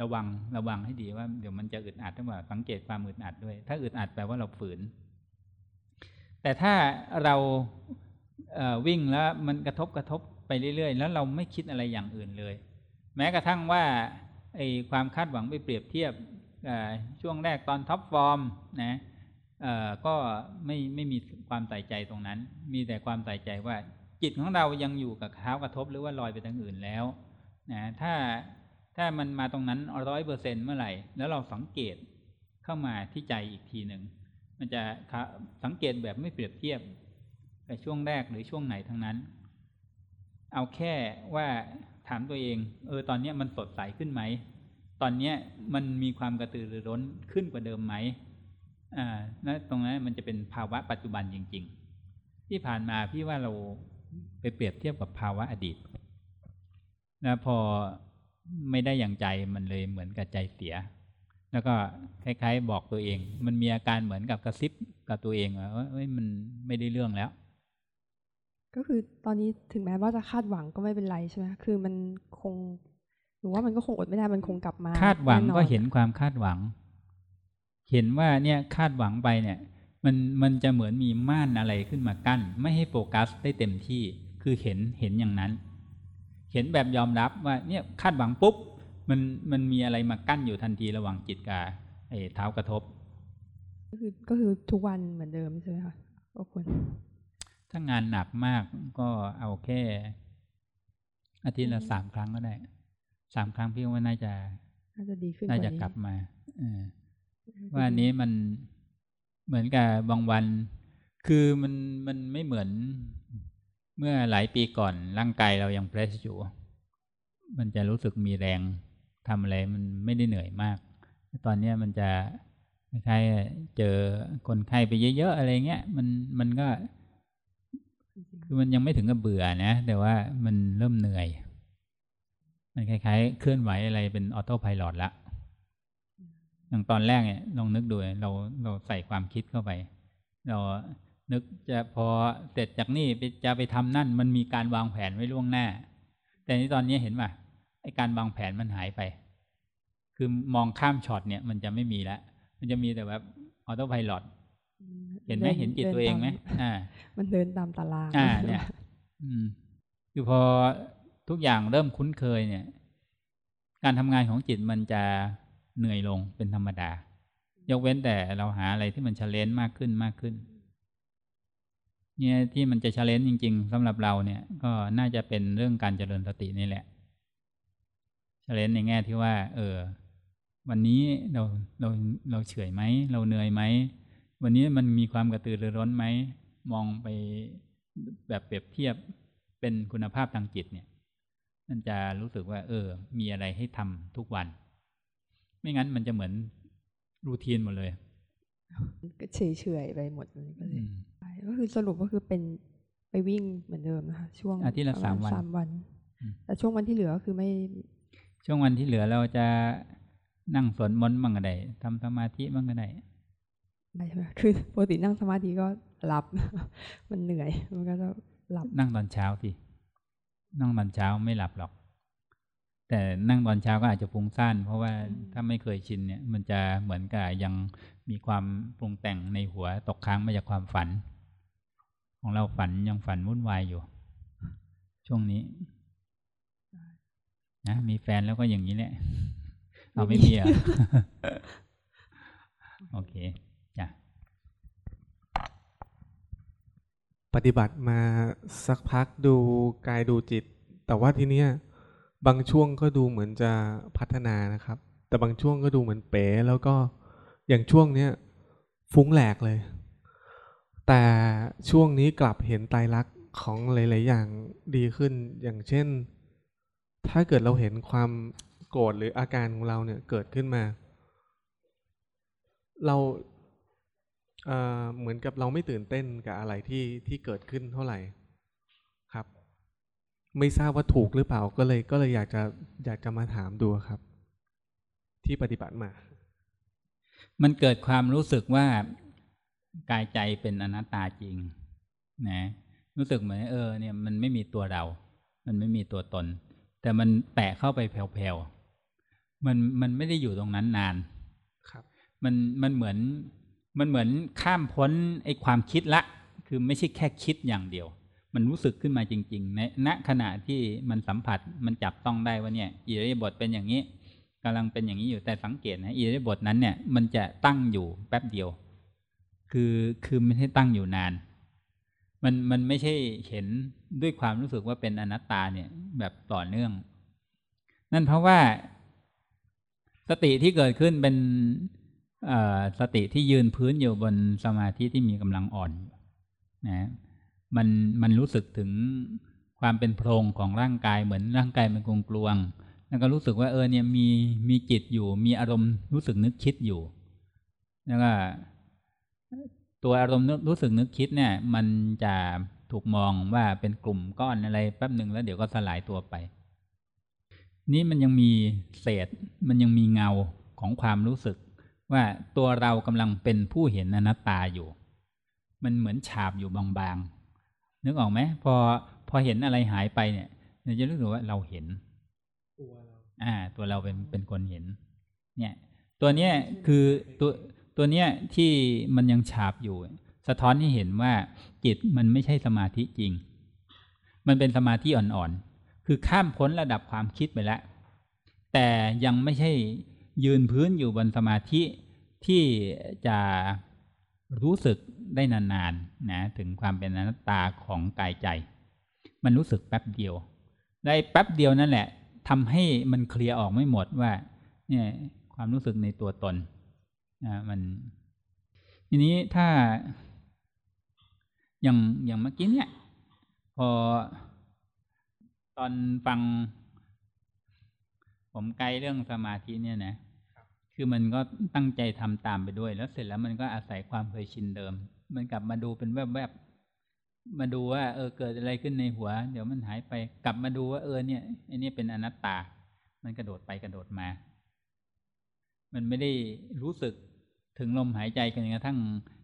ระวังระวังให้ดีว่าเดี๋ยวมันจะอึดอัดทั้งหมดสังเกตความอึดอัดด้วย ถ้าอึดอัดแปลว่าเราฝืน แต่ถ้าเราเวิ่งแล้วมันกระทบกระทบไปเรื่อยๆ แล้วเราไม่คิดอะไรอย่างอื่นเลย แม้กระทั่งว่าไอ้ความคาดหวังไปเปรียบเทียบช่วงแรกตอน top form นะก็ไม่ไม่มีความใส่ใจตรงนั้น มีแต่ความใส่ใจว่าจิตของเรายังอยู่กับเท้ากระทบหรือว่าลอยไปทางอื่นแล้ว นะถ้าถ้ามันมาตรงนั้นร้อยเปอร์เซ็นต์เมื่อไหร่ แล้วเราสังเกตเข้ามาที่ใจอีกทีหนึ่งมันจะสังเกตแบบไม่เปรียบเทียบในช่วงแรกหรือช่วงไหนทั้งนั้น เอาแค่ว่าถามตัวเอง เออตอนนี้มันสดใสขึ้นไหม ตอนนี้มันมีความกระตือรือร้นขึ้นกว่าเดิมไหมอ่าแล้วตรงนั้นมันจะเป็นภาวะปัจจุบันจริง ๆ ที่ผ่านมาพี่ว่าเราไปเปรียบเทียบกับภาวะอดีต แล้วพอไม่ได้อย่างใจมันเลยเหมือนกับใจเสีย แล้วก็คล้ายๆ บอกตัวเอง มันมีอาการเหมือนกับกระซิบกับตัวเองว่าเอ้ยมันไม่ได้เรื่องแล้ว ก็คือตอนนี้ถึงแม้ว่าจะคาดหวังก็ไม่เป็นไรใช่ไหมคือมันคงหรือว่ามันก็คงอดไม่ได้มันคงกลับมา คาดหวังก็เห็นความคาดหวัง เห็นว่าเนี่ยคาดหวังไปเนี่ย มันมันจะเหมือนมีม่านอะไรขึ้นมากั้น ไม่ให้โฟกัสได้เต็มที่ คือเห็นเห็นอย่างนั้น เห็นแบบยอมรับว่าเนี่ยคาดหวังปุ๊บมันมันมีอะไรมากั้นอยู่ทันทีระหว่างจิตกับไอ้เท้ากระทบ ก็คือก็คือทุกวันเหมือนเดิมใช่ไหมคะก็ควรถ้างานหนักมากก็เอาแค่ อาทิตย์ละสามครั้งก็ได้สามครั้งพี่ว่าน่าจะน่าจะดีขึ้นน่าจะกลับมาอว่านี้มันเหมือนกับบางวัน คือมันมันไม่เหมือน เมื่อหลายปีก่อนร่างกายเรายังเพรสอยู่ มันจะรู้สึกมีแรงทำอะไรมันไม่ได้เหนื่อยมาก ตอนนี้มันจะคล้ายๆเจอคนไข้ไปเยอะๆอะไรเงี้ย มันมันก็ คือมันยังไม่ถึงกับเบื่อนะ แต่ว่ามันเริ่มเหนื่อย มันคล้ายๆ เคลื่อนไหวอะไรเป็นออโต้พายโละอย่างตอนแรกเนี่ยลองนึกดูเราเราใส่ความคิดเข้าไป เรา นึกจะพอเสร็จจากนี่จะไปทำนั่น มันมีการวางแผนไว้ล่วงหน้า แต่ในตอนนี้เห็นว่าไอการวางแผนมันหายไป คือมองข้ามช็อตเนี่ย มันจะไม่มีแล้วมันจะมีแต่แบบออโต้พายโเห็นไหมเห็นจิตตัวเองไหมอ่า มันเดินตามตารางอ่าเนี่ย อืมคือพอทุกอย่างเริ่มคุ้นเคยเนี่ย การทำงานของจิตมันจะเหนื่อยลงเป็นธรรมดา ยกเว้นแต่เราหาอะไรที่มันเฉลนมากขึ้นมากขึ้น เนี่ยที่มันจะเฉลนจริง ๆสำหรับเราเนี่ย ก็น่าจะเป็นเรื่องการเจริญสตินี่แหละเฉลนในแง่ที่ว่า เออ วันนี้เราเราเราเฉยไหมเราเหนื่อยไหมวันนี้มันมีความกระตือรือร้นไหมมองไปแบบเปรียบเทียบเป็นคุณภาพทางจิตเนี่ยมันจะรู้สึกว่า เออ มีอะไรให้ทำทุกวัน ไม่งั้นมันจะเหมือนรูทีนหมดเลย ก็เฉยเฉยไปหมดเลยก็เลยก็คือสรุปก็คือเป็นไปวิ่งเหมือนเดิมนะคะช่วงอาทิตย์ละสามวันสามวันแต่ช่วงวันที่เหลือคือไม่ ช่วงวันที่เหลือเราจะนั่งสวดมนต์บ้างก็ได้ทำสมาธิบ้างก็ได้ใช่ไหมคือปกตินั่งสมาธิก็หลับ มันเหนื่อย มันก็จะหลับนั่งตอนเช้าสินั่งตอนเช้าไม่หลับหรอก แต่นั่งตอนเช้าก็อาจจะฟุ้งซ่านเพราะว่าถ้าไม่เคยชินเนี่ย มันจะเหมือนกับยังมีความปรุงแต่งในหัวตกค้างมาจากความฝัน ของเราฝันยังฝันวุ่นวายอยู่ ช่วงนี้นะมีแฟนแล้วก็อย่างนี้แหละเอาไม่มีอะโอเคปฏิบัติมาสักพักดูกายดูจิต แต่ว่าทีเนี้ย บางช่วงก็ดูเหมือนจะพัฒนานะครับ แต่บางช่วงก็ดูเหมือนเป๋แล้วก็อย่างช่วงเนี้ยฟุ้งแหลกเลย แต่ช่วงนี้กลับเห็นไตรลักษณ์ของหลาย ๆ อย่างดีขึ้นอย่างเช่น ถ้าเกิดเราเห็นความโกรธหรืออาการของเราเนี่ยเกิดขึ้นมา เราเหมือนกับเราไม่ตื่นเต้นกับอะไรที่ที่เกิดขึ้นเท่าไหร่ ไม่ทราบว่าถูกหรือเปล่าก็เลยก็เลยอยากจะอยากจะมาถามดูครับ ที่ปฏิบัติมา มันเกิดความรู้สึกว่ากายใจเป็นอนัตตาจริง นะ รู้สึกเหมือนเออ เนี่ยมันไม่มีตัวเรา มันไม่มีตัวตน แต่มันแตะเข้าไปแผ่วๆมันมันไม่ได้อยู่ตรงนั้นนาน ครับ มันมันเหมือนมันเหมือนข้ามพ้นไอ้ความคิดละ คือไม่ใช่แค่คิดอย่างเดียว มันรู้สึกขึ้นมาจริง ๆ ในณขณะที่มันสัมผัสมันจับต้องได้ว่าเนี่ยอิริยาบถเป็นอย่างนี้กำลังเป็นอย่างนี้อยู่แต่สังเกตนะอิริยาบถนั้นเนี่ยมันจะตั้งอยู่แป๊บเดียว คือคือไม่ใช่ตั้งอยู่นาน มันมันไม่ใช่เห็นด้วยความรู้สึกว่าเป็นอนัตตาเนี่ยแบบต่อเนื่อง นั่นเพราะว่า สติที่เกิดขึ้นเป็นสติที่ยืนพื้นอยู่บนสมาธิที่มีกำลังอ่อนนะ มันมันรู้สึกถึงความเป็นโพรงของร่างกายเหมือนร่างกายมันกลวงกลวงแล้วก็รู้สึกว่าเออเนี่ยมีมีจิตอยู่ มีอารมณ์รู้สึกนึกคิดอยู่แล้วก็ตัวอารมณ์รู้สึกนึกคิดเนี่ย มันจะถูกมองว่าเป็นกลุ่มก้อนอะไรแป๊บหนึ่งแล้วเดี๋ยวก็สลายตัวไป นี่มันยังมีเศษ มันยังมีเงาของความรู้สึก ว่าตัวเรากำลังเป็นผู้เห็นอนัตตาอยู่ มันเหมือนฉาบอยู่บางๆ นึกออกไหมพอพอเห็นอะไรหายไปเนี่ยเราจะรู้สึกว่าเราเห็นตัวเราอ่า ตัวเราเป็นเป็นคนเห็น เนี่ย ตัวเนี้ยคือตัวตัวเนี้ยที่มันยังฉาบอยู่ สะท้อนให้เห็นว่าจิตมันไม่ใช่สมาธิจริง มันเป็นสมาธิอ่อนๆ คือข้ามพ้นระดับความคิดไปแล้ว แต่ยังไม่ใช่ยืนพื้นอยู่บนสมาธิที่จะ รู้สึกได้นานๆนะถึงความเป็นอนัตตาของกายใจ มันรู้สึกแป๊บเดียว ได้แป๊บเดียวนั่นแหละทำให้มันเคลียร์ออกไม่หมดว่า เนี่ยความรู้สึกในตัวตนนะมันทีนี้ถ้า อย่างอย่างเมื่อกี้เนี่ย พอตอนฟัง ผมไกลเรื่องสมาธิเนี่ยนะ คือมันก็ตั้งใจทำตามไปด้วย แล้วเสร็จแล้วมันก็อาศัยความเคยชินเดิม มันกลับมาดูเป็นแวบๆ มาดูว่า เออเกิดอะไรขึ้นในหัว เดี๋ยวมันหายไปกลับมาดูว่าเออเนี่ยไอ้นี่เป็นอนัตตา มันกระโดดไปกระโดดมา มันไม่ได้รู้สึกถึงลมหายใจกันกระทั่ง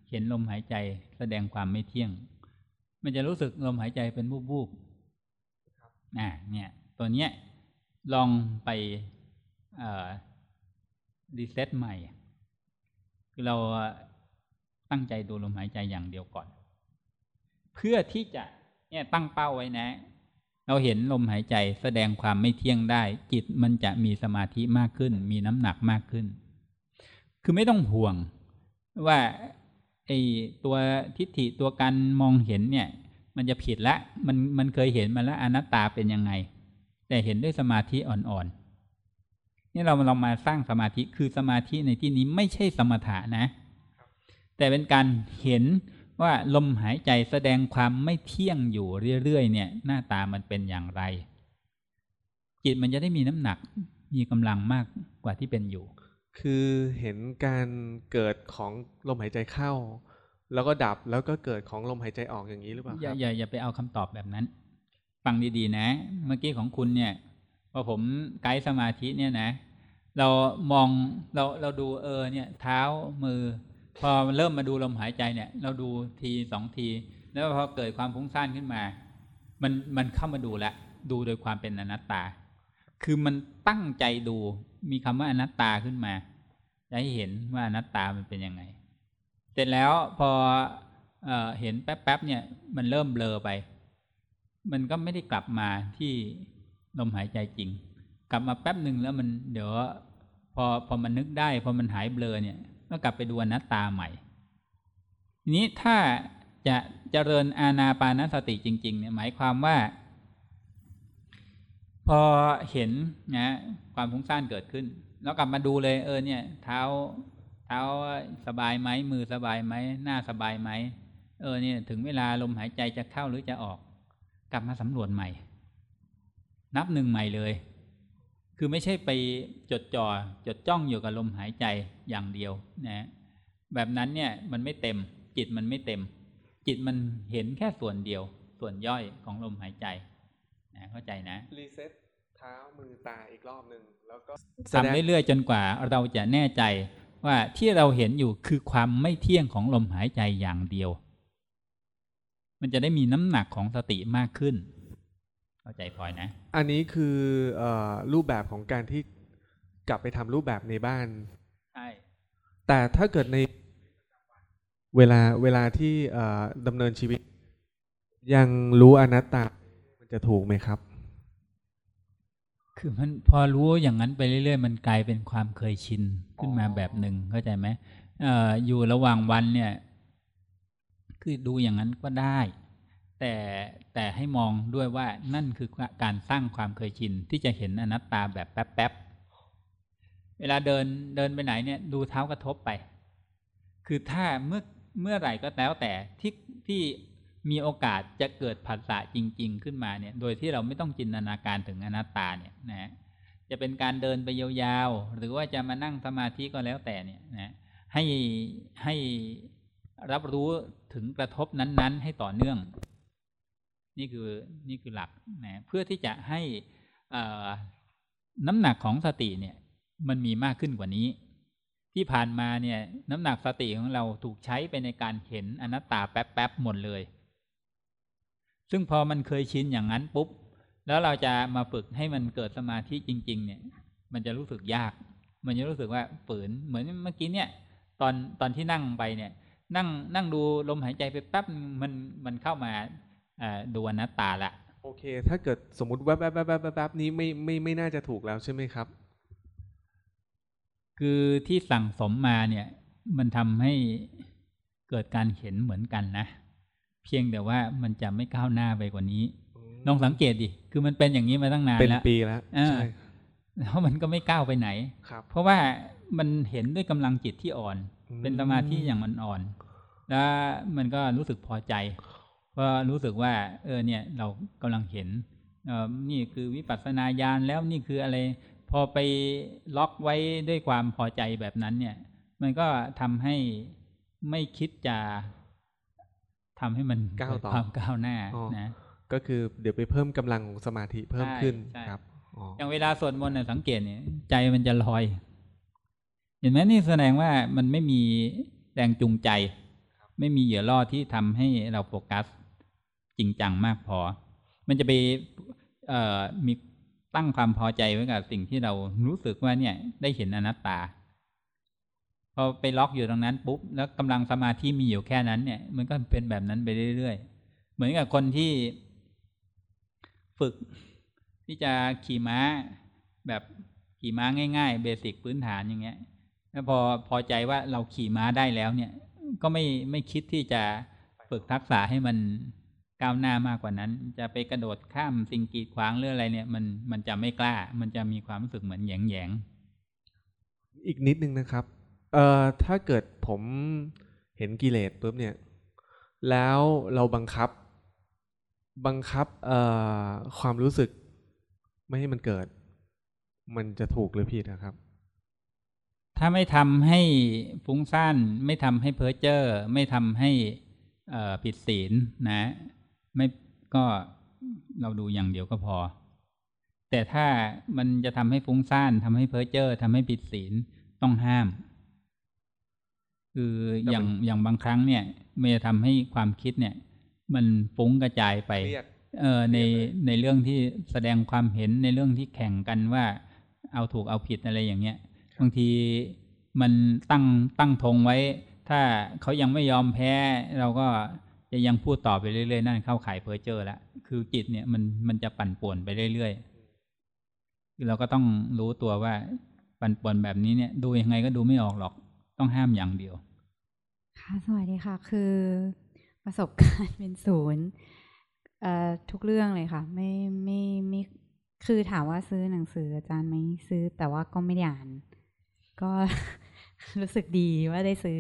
เห็นลมหายใจแสดงความไม่เที่ยง มันจะรู้สึกลมหายใจเป็นบูบๆอ่าเนี่ย ตัวเนี้ยลองไป เอ่อ รีเซ็ตใหม่ คือเราตั้งใจดูลมหายใจอย่างเดียวก่อน เพื่อที่จะเนี่ยตั้งเป้าไว้นะ เราเห็นลมหายใจแสดงความไม่เที่ยงได้ จิตมันจะมีสมาธิมากขึ้น มีน้ำหนักมากขึ้น คือไม่ต้องห่วงว่าไอ้ตัวทิฏฐิตัวการมองเห็นเนี่ย มันจะผิดละ มันมันเคยเห็นมาแล้วอนัตตาเป็นยังไง แต่เห็นด้วยสมาธิอ่อนๆ นี่เราลองมาสร้างสมาธิคือสมาธิในที่นี้ไม่ใช่สมถะนะ แต่เป็นการเห็นว่าลมหายใจแสดงความไม่เที่ยงอยู่เรื่อยๆเนี่ย หน้าตามันเป็นอย่างไร จิตมันจะได้มีน้ำหนักมีกำลังมากกว่าที่เป็นอยู่ คือเห็นการเกิดของลมหายใจเข้า แล้วก็ดับแล้วก็เกิดของลมหายใจออกอย่างนี้หรือเปล่าอย่าครับอย่าอย่าไปเอาคำตอบแบบนั้น ฟังดีๆนะ เมื่อกี้ของคุณเนี่ย พอผมไกด์สมาธิเนี่ยนะ เรามองเราเราดูเออเนี่ย เท้ามือ พอเริ่มมาดูลมหายใจเนี่ย เราดูทีสองที แล้วพอเกิดความฟุ้งซ่านขึ้นมา มันมันเข้ามาดูละดูโดยความเป็นอนัตตา คือมันตั้งใจดูมีคำว่าอนัตตาขึ้นมาจะให้เห็นว่าอนัตตามันเป็นยังไง เสร็จแล้วพอเออเห็นแป๊บๆเนี่ย มันเริ่มเบลอไป มันก็ไม่ได้กลับมาที่ ลมหายใจจริง กลับมาแป๊บหนึ่งแล้วมันเดี๋ยวพอพอมันนึกได้ พอมันหายเบลอเนี่ยก็กลับไปดูอนัตตาใหม่นี้ถ้าจะเจริญอาณาปานสติจริง ๆ เนี่ยหมายความว่า พอเห็นนะความฟุ้งซ่านเกิดขึ้น แล้วกลับมาดูเลยเออเนี่ย เท้า เท้าสบายไหมมือสบายไหมหน้าสบายไหมเออเนี่ย ถึงเวลาลมหายใจจะเข้าหรือจะออก กลับมาสำรวจใหม่ นับหนึ่งใหม่เลย คือไม่ใช่ไปจดจอ่อจดจ้องอยู่กับลมหายใจอย่างเดียวนะแบบนั้นเนี่ยมันไม่เต็ม จิตมันไม่เต็ม จิตมันเห็นแค่ส่วนเดียว ส่วนย่อยของลมหายใจนะเข้าใจนะ reset เท้ามือตาอีกรอบหนึ่งแล้วก็ทำเรื่อยๆจนกว่าเราจะแน่ใจว่าที่เราเห็นอยู่คือความไม่เที่ยงของลมหายใจอย่างเดียว มันจะได้มีน้ำหนักของสติมากขึ้น เข้าใจพลอยนะ อันนี้คือเออรูปแบบของการที่กลับไปทำรูปแบบในบ้านใช่แต่ถ้าเกิดในเวลาเวลาที่เอ่อดำเนินชีวิต ยังรู้อนัตตามันจะถูกไหมครับ คือมันพอรู้อย่างนั้นไปเรื่อยๆ มันกลายเป็นความเคยชินขึ้นมาแบบหนึ่งเข้าใจไหมเอ่ออยู่ระหว่างวันเนี่ย คือดูอย่างนั้นก็ได้ แต่แต่ให้มองด้วยว่านั่นคือการสร้างความเคยชินที่จะเห็นอนัตตาแบบแป๊บๆ เวลาเดินเดินไปไหนเนี่ยดูเท้ากระทบไป คือถ้าเมื่อเมื่อไหร่ก็แล้วแต่ที่ที่มีโอกาสจะเกิดผัสสะจริง ๆ ขึ้นมาเนี่ย โดยที่เราไม่ต้องจินตนาการถึงอนัตตาเนี่ยนะจะเป็นการเดินไปยาวๆ หรือว่าจะมานั่งสมาธิก็แล้วแต่เนี่ยนะให้ให้รับรู้ถึงกระทบนั้น ๆ ให้ต่อเนื่อง นี่คือนี่คือหลักนะเพื่อที่จะให้น้ำหนักของสติเนี่ย มันมีมากขึ้นกว่านี้ ที่ผ่านมาเนี่ย น้ำหนักสติของเราถูกใช้ไปในการเห็นอนัตตาแป๊บๆหมดเลย ซึ่งพอมันเคยชินอย่างนั้นปุ๊บ แล้วเราจะมาฝึกให้มันเกิดสมาธิจริง ๆ เนี่ย มันจะรู้สึกยาก มันจะรู้สึกว่าฝืนเหมือนเมื่อกี้เนี่ย ตอนตอนที่นั่งไปเนี่ย นั่งนั่งดูลมหายใจไปแป๊บมันมันเข้ามา ดูอนัตตาละ โอเค ถ้าเกิดสมมติแวบแวบแวบแวบแวบนี้ไม่ไม่ไม่น่าจะถูกแล้วใช่ไหมครับ คือที่สั่งสมมาเนี่ย มันทำให้เกิดการเห็นเหมือนกันนะ เพียงแต่ว่ามันจะไม่ก้าวหน้าไปกว่านี้ลองสังเกตดิ คือมันเป็นอย่างนี้มาตั้งนานแล้ว เป็นปีแล้วใช่แล้วมันก็ไม่ก้าวไปไหนครับเพราะว่ามันเห็นด้วยกำลังจิตที่อ่อน เป็นสมาธิอย่างมันอ่อน แล้วมันก็รู้สึกพอใจ เพราะรู้สึกว่า เออเนี่ยเรากำลังเห็นเออนี่คือวิปัสสนาญาณแล้วนี่คืออะไร พอไปล็อกไว้ด้วยความพอใจแบบนั้น เนี่ย มันก็ทำให้ไม่คิดจะทำให้มันก้าวต่อความก้าวหน้าอ๋อนะก็คือเดี๋ยวไปเพิ่มกำลังของสมาธิเพิ่มขึ้นใช่ครับอ๋ออย่างเวลาสวดมนต์เนี่ยสังเกตเนี่ย ใจมันจะลอย เห็นไหมนี่แสดงว่ามันไม่มีแรงจูงใจ ไม่มีเหยื่อล่อที่ทำให้เราโฟกัส จริงจังมากพอ มันจะไปเอ่อมีตั้งความพอใจไว้กับสิ่งที่เรารู้สึกว่าเนี่ย ได้เห็นอนัตตา พอไปล็อกอยู่ตรงนั้นปุ๊บแล้วกำลังสมาธิมีอยู่แค่นั้นเนี่ย มันก็เป็นแบบนั้นไปเรื่อยๆ เหมือนกับคนที่ ฝึกที่จะขี่ม้า แบบขี่ม้าง่าย ๆ เบสิกพื้นฐานอย่างเงี้ยแล้วพอพอใจว่าเราขี่ม้าได้แล้วเนี่ย ก็ไม่ไม่คิดที่จะฝึกทักษะให้มัน ก้าวหน้ามากกว่านั้น จะไปกระโดดข้ามสิ่งกีดขวางหรืออะไรเนี่ย มันมันจะไม่กล้า มันจะมีความรู้สึกเหมือนแยงแยงอีกนิดนึงนะครับเอ่อถ้าเกิดผมเห็นกิเลสปุ๊บเนี่ย แล้วเราบังคับ บังคับเอ่อความรู้สึก ไม่ให้มันเกิด มันจะถูกหรือผิดนะครับ ถ้าไม่ทำให้ฟุ้งซ่านไม่ทำให้เพ้อเจ้อไม่ทำให้เอ่อผิดศีลนะ ไม่ก็เราดูอย่างเดียวก็พอ แต่ถ้ามันจะทำให้ฟุ้งซ่านทำให้เพ้อเจ้อทำให้ผิดศีลต้องห้าม คืออย่างอย่างบางครั้งเนี่ยมันจะทำให้ความคิดเนี่ย มันฟุ้งกระจายไปเครียดเออในในเรื่องที่แสดงความเห็นในเรื่องที่แข่งกันว่า เอาถูกเอาผิดอะไรอย่างเงี้ยบางทีมันตั้งตั้งธงไว้ ถ้าเขายังไม่ยอมแพ้ เราก็ จะยังพูดต่อไปเรื่อยๆนั่นเข้าข่ายเพ้อเจ้อละคือจิตเนี่ยมันมันจะปั่นป่วนไปเรื่อยๆคือเราก็ต้องรู้ตัวว่าปั่นป่วนแบบนี้เนี่ย ดูยังไงก็ดูไม่ออกหรอก ต้องห้ามอย่างเดียว ค่ะสวัสดีค่ะ คือประสบการณ์เป็นศูนย์ทุกเรื่องเลยค่ะ ไม่ไม่ไม่คือถามว่าซื้อหนังสืออาจารย์ไหมซื้อ แต่ว่าก็ไม่ได้อ่าน ก็รู้สึกดีว่าได้ซื้อ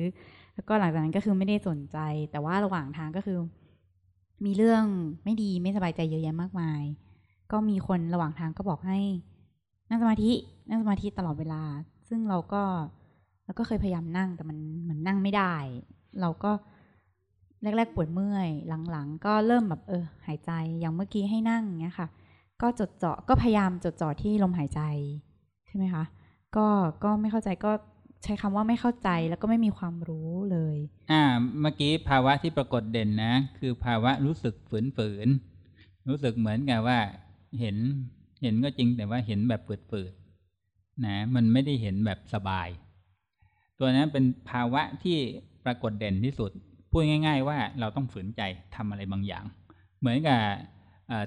แล้วก็หลังจากนั้นก็คือไม่ได้สนใจ แต่ว่าระหว่างทางก็คือ มีเรื่องไม่ดีไม่สบายใจเยอะแยะมากมาย ก็มีคนระหว่างทางก็บอกให้ นั่งสมาธินั่งสมาธิตลอดเวลา ซึ่งเราก็เราก็เคยพยายามนั่งแต่มันมือนนั่งไม่ได้ เราก็แรกๆปวดเมื่อย หลังๆ ก็เริ่มแบบเออ หายใจอย่างเมื่อกี้ให้นั่งอย่างเงี้ยค่ะ ก็จดจ่อก็พยายามจดจ่อที่ลมหายใจใช่ไหมคะก็ก็ไม่เข้าใจก็ ใช้คำว่าไม่เข้าใจแล้วก็ไม่มีความรู้เลย อ่า เมื่อกี้ภาวะที่ปรากฏเด่นนะ คือภาวะรู้สึกฝืนฝืนรู้สึกเหมือนกับว่า เห็นเห็นก็จริงแต่ว่าเห็นแบบฝืดๆนะ มันไม่ได้เห็นแบบสบาย ตัวนั้นเป็นภาวะที่ปรากฏเด่นที่สุด พูดง่าย ๆ ว่าเราต้องฝืนใจทำอะไรบางอย่าง เหมือนกับ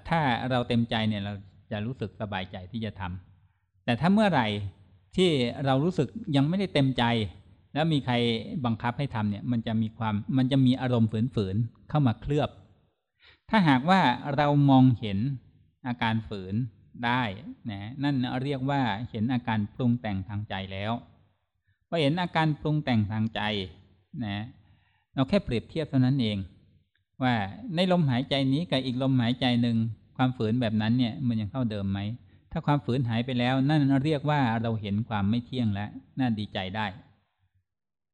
ถ้าเราเต็มใจเนี่ยเราจะรู้สึกสบายใจที่จะทำแต่ถ้าเมื่อไหร่ ที่เรารู้สึกยังไม่ได้เต็มใจ แล้วมีใครบังคับให้ทำเนี่ยมันจะมีความมันจะมีอารมณ์ฝืนๆเข้ามาเคลือบ ถ้าหากว่าเรามองเห็นอาการฝืนได้นะนั่นเรียกว่าเห็นอาการปรุงแต่งทางใจแล้วพอเห็นอาการปรุงแต่งทางใจนะเราแค่เปรียบเทียบเท่านั้นเอง ว่าในลมหายใจนี้กับอีกลมหายใจหนึ่งความฝืนแบบนั้นเนี่ยมันยังเท่าเดิมไหม ถ้าความฝืนหายไปแล้ว นั่นเรียกว่าเราเห็นความไม่เที่ยงแล้วน่าดีใจได้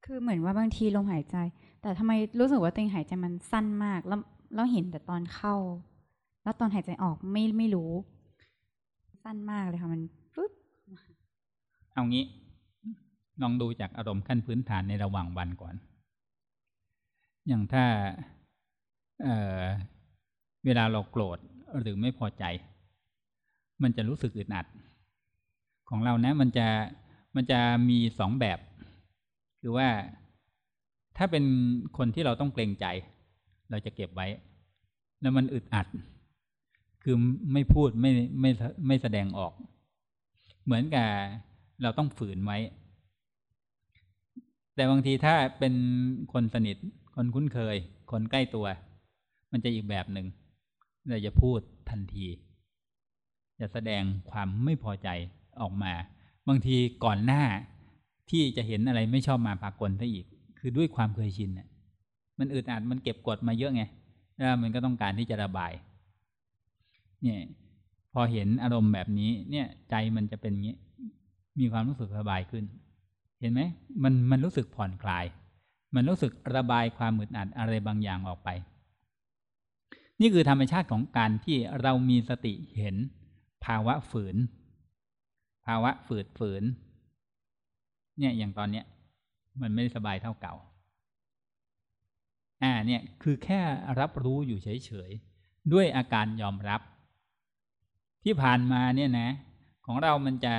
คือเหมือนว่าบางทีลมหายใจ แต่ทำไมรู้สึกว่าตัวเองหายใจมันสั้นมาก แล้วเราเห็นแต่ตอนเข้า แล้วตอนหายใจออกไม่ไม่รู้ สั้นมากเลยค่ะมันปึ๊บเอางี้ ลองดูจากอารมณ์ขั้นพื้นฐานในระหว่างวันก่อน อย่างถ้าเเวลาเราโกรธหรือไม่พอใจ มันจะรู้สึกอึดอัด ของเรานะมันจะมันจะมีสองแบบ คือว่าถ้าเป็นคนที่เราต้องเกรงใจ เราจะเก็บไว้ แล้วมันอึดอัด คือไม่พูดไม่ไม่ไม่แสดงออก เหมือนกับเราต้องฝืนไว้ แต่บางทีถ้าเป็นคนสนิท คนคุ้นเคย คนใกล้ตัว มันจะอีกแบบหนึ่งเราจะพูดทันที จะแสดงความไม่พอใจออกมา บางทีก่อนหน้าที่จะเห็นอะไรไม่ชอบมาปากลซะอีก คือด้วยความเคยชินเน่ยมันอึดอัดมันเก็บกดมาเยอะไงแล้วมันก็ต้องการที่จะระบาย เนี่ย พอเห็นอารมณ์แบบนี้ เนี่ย ใจมันจะเป็นงี้ มีความรู้สึกสบายขึ้น เห็นไหมมันมันรู้สึกผ่อนคลาย มันรู้สึกระบายความอึดอัดอะไรบางอย่างออกไป นี่คือธรรมชาติของการที่เรามีสติเห็น ภาวะฝืน ภาวะฝืดฝืน เนี่ยอย่างตอนเนี้ย มันไม่ได้สบายเท่าเก่า อ่าเนี่ยคือแค่รับรู้อยู่เฉยๆ ด้วยอาการยอมรับ ที่ผ่านมาเนี่ยนะ ของเรามันจะ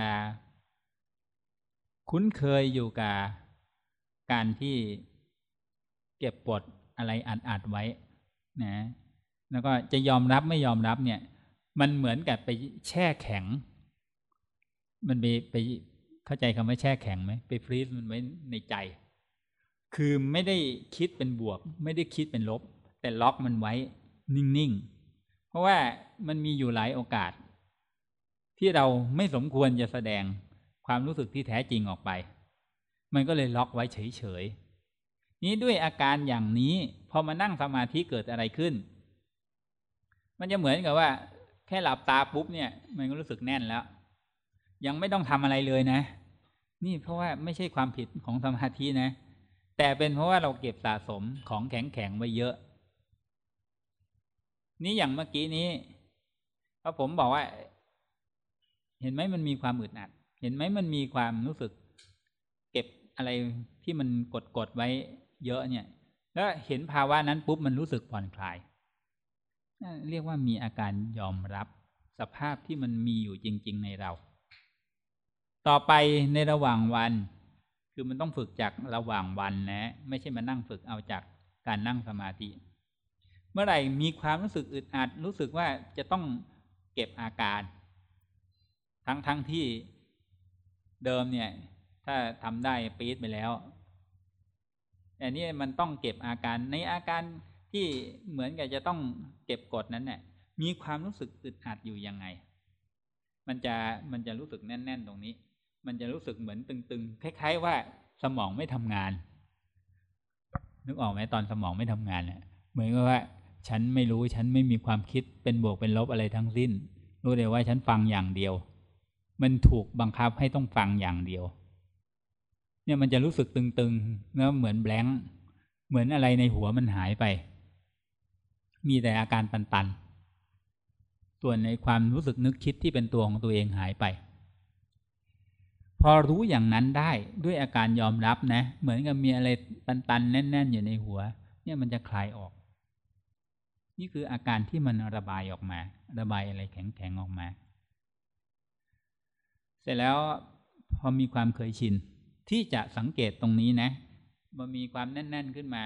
คุ้นเคยอยู่กับการที่เก็บปดอะไรอัดๆไว้นะ แล้วก็จะยอมรับไม่ยอมรับเนี่ย มันเหมือนกับไปแช่แข็ง มันไปไปเข้าใจคำว่าแช่แข็งไหมไปฟรีซมันไว้ในใจ คือไม่ได้คิดเป็นบวก ไม่ได้คิดเป็นลบ แต่ล็อกมันไว้นิ่งๆ เพราะว่ามันมีอยู่หลายโอกาส ที่เราไม่สมควรจะแสดงความรู้สึกที่แท้จริงออกไป มันก็เลยล็อกไว้เฉยๆ นี้ด้วยอาการอย่างนี้ พอมานั่งสมาธิเกิดอะไรขึ้น มันจะเหมือนกับว่า แค่หลับตาปุ๊บเนี่ย มันก็รู้สึกแน่นแล้ว ยังไม่ต้องทำอะไรเลยนะ นี่เพราะว่าไม่ใช่ความผิดของสมาธินะ แต่เป็นเพราะว่าเราเก็บสะสมของแข็งแข็งไว้เยอะ นี่อย่างเมื่อกี้นี้พอผมบอกว่า เห็นไหมมันมีความอึดอัด เห็นไหมมันมีความรู้สึก เก็บอะไรที่มันกดกดไว้เยอะเนี่ย แล้วเห็นภาวะนั้นปุ๊บมันรู้สึกผ่อนคลาย เรียกว่ามีอาการยอมรับสภาพที่มันมีอยู่จริง ๆ ในเรา ต่อไปในระหว่างวัน คือมันต้องฝึกจากระหว่างวันนะ ไม่ใช่มานั่งฝึกเอาจากการนั่งสมาธิ เมื่อไหร่มีความรู้สึกอึดอัดรู้สึกว่าจะต้องเก็บอาการ ทั้งทั้งที่เดิมเนี่ย ถ้าทำได้ปี๊ดไปแล้วแต่นี่มันต้องเก็บอาการในอาการ ที่เหมือนกับจะต้องเก็บกดนั้นเนี่ยมีความรู้สึกอึดอัดอยู่ยังไง มันจะมันจะรู้สึกแน่น ๆ ตรงนี้ มันจะรู้สึกเหมือนตึง ๆ คล้าย ๆ ว่าสมองไม่ทำงาน นึกออกไหมตอนสมองไม่ทำงานเนี่ยเหมือนกับว่า ฉันไม่รู้ฉันไม่มีความคิดเป็นบวกเป็นลบอะไรทั้งสิ้น รู้เลยว่าฉันฟังอย่างเดียว มันถูกบังคับให้ต้องฟังอย่างเดียว เนี่ยมันจะรู้สึกตึงๆแล้วเหมือนแบงค์เหมือนอะไรในหัวมันหายไป มีแต่อาการตันๆส่วนในความรู้สึกนึกคิดที่เป็นตัวของตัวเองหายไป พอรู้อย่างนั้นได้ด้วยอาการยอมรับนะ เหมือนกับมีอะไรตันๆแน่น ๆ อยู่ในหัว เนี่ยมันจะคลายออก นี่คืออาการที่มันระบายออกมา ระบายอะไรแข็งๆออกมา เสร็จแล้วพอมีความเคยชินที่จะสังเกตตรงนี้นะมันมีความแน่น ๆขึ้นมา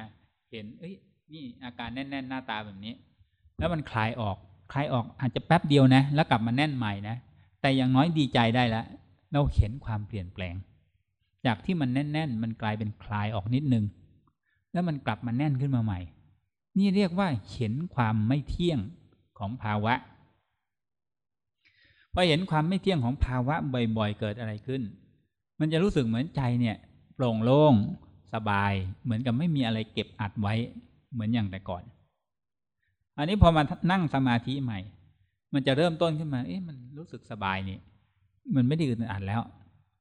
เห็น เอ้ย นี่อาการแน่น ๆ หน้าตาแบบนี้ แล้วมันคลายออกคลายออกอาจจะแป๊บเดียวนะ แล้วกลับมาแน่นใหม่นะ แต่อย่างน้อยดีใจได้แล้วเราเห็นความเปลี่ยนแปลง จากที่มันแน่น ๆ มันกลายเป็นคลายออกนิดนึง แล้วมันกลับมาแน่นขึ้นมาใหม่ นี่เรียกว่าเห็นความไม่เที่ยงของภาวะพอเห็นความไม่เที่ยงของภาวะบ่อย ๆ เกิดอะไรขึ้น มันจะรู้สึกเหมือนใจเนี่ยโปร่งโล่งสบาย เหมือนกับไม่มีอะไรเก็บอัดไว้ เหมือนอย่างแต่ก่อน อันนี้พอมานั่งสมาธิใหม่ มันจะเริ่มต้นขึ้นมา เอ๊ะมันรู้สึกสบายนี่มันไม่ได้อึดอัดแล้ว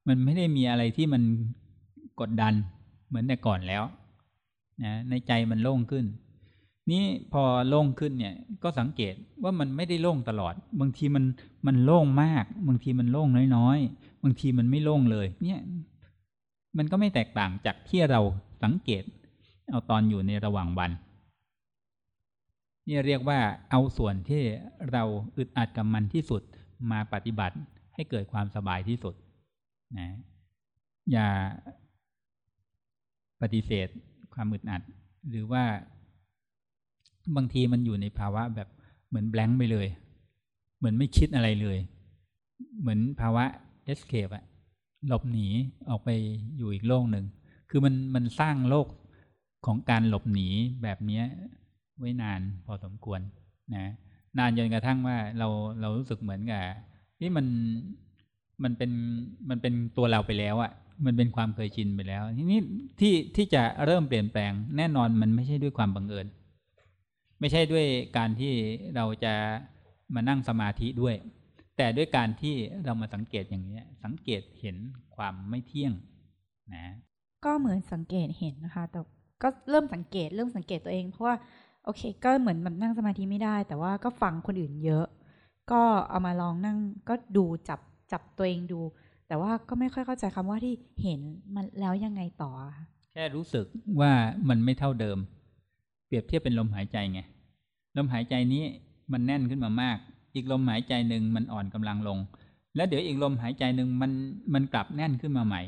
มันไม่ได้มีอะไรที่มันกดดันเหมือนแต่ก่อนแล้วนะในใจมันโล่งขึ้น นี่พอโล่งขึ้นเนี่ย ก็สังเกตว่ามันไม่ได้โล่งตลอด บางทีมันมันโล่งมาก บางทีมันโล่งน้อยๆ บางทีมันไม่โล่งเลย เนี่ย มันก็ไม่แตกต่างจากที่เราสังเกต เอาตอนอยู่ในระหว่างวันนี่เรียกว่าเอาส่วนที่เราอึดอัดกับมันที่สุดมาปฏิบัติให้เกิดความสบายที่สุดนะอย่าปฏิเสธความอึดอัด หรือว่าบางทีมันอยู่ในภาวะแบบเหมือนแบงค์ไปเลย เหมือนไม่คิดอะไรเลย เหมือนภาวะ escape อะหลบหนีออกไปอยู่อีกโลกหนึ่ง คือมันมันสร้างโลก ของการหลบหนีแบบนี้ไว้นานพอสมควรนะนานจนกระทั่งว่าเราเรารู้สึกเหมือนกับนี่มันมันเป็นมันเป็นตัวเราไปแล้วอะมันเป็นความเคยชินไปแล้ว ทีนี้ที่ที่จะเริ่มเปลี่ยนแปลง แน่นอนมันไม่ใช่ด้วยความบังเอิญ ไม่ใช่ด้วยการที่เราจะมานั่งสมาธิด้วย แต่ด้วยการที่เรามาสังเกตอย่างนี้สังเกตเห็นความไม่เที่ยงนะ ก็เหมือนสังเกตเห็นนะคะ แต่ ก็เริ่มสังเกตเริ่มสังเกตตัวเอง เพราะว่าโอเค ก็เหมือนแบบนั่งสมาธิไม่ได้ แต่ว่าก็ฟังคนอื่นเยอะ ก็เอามาลองนั่งก็ดูจับจับตัวเองดู แต่ว่าก็ไม่ค่อยเข้าใจคำว่าที่เห็นมันแล้วยังไงต่อ แค่รู้สึกว่ามันไม่เท่าเดิม เปรียบเทียบเป็นลมหายใจไงลมหายใจนี้มันแน่นขึ้นมามาก อีกลมหายใจหนึ่งมันอ่อนกำลังลง แล้วเดี๋ยวอีกลมหายใจหนึ่งมันมันกลับแน่นขึ้นมาใหม่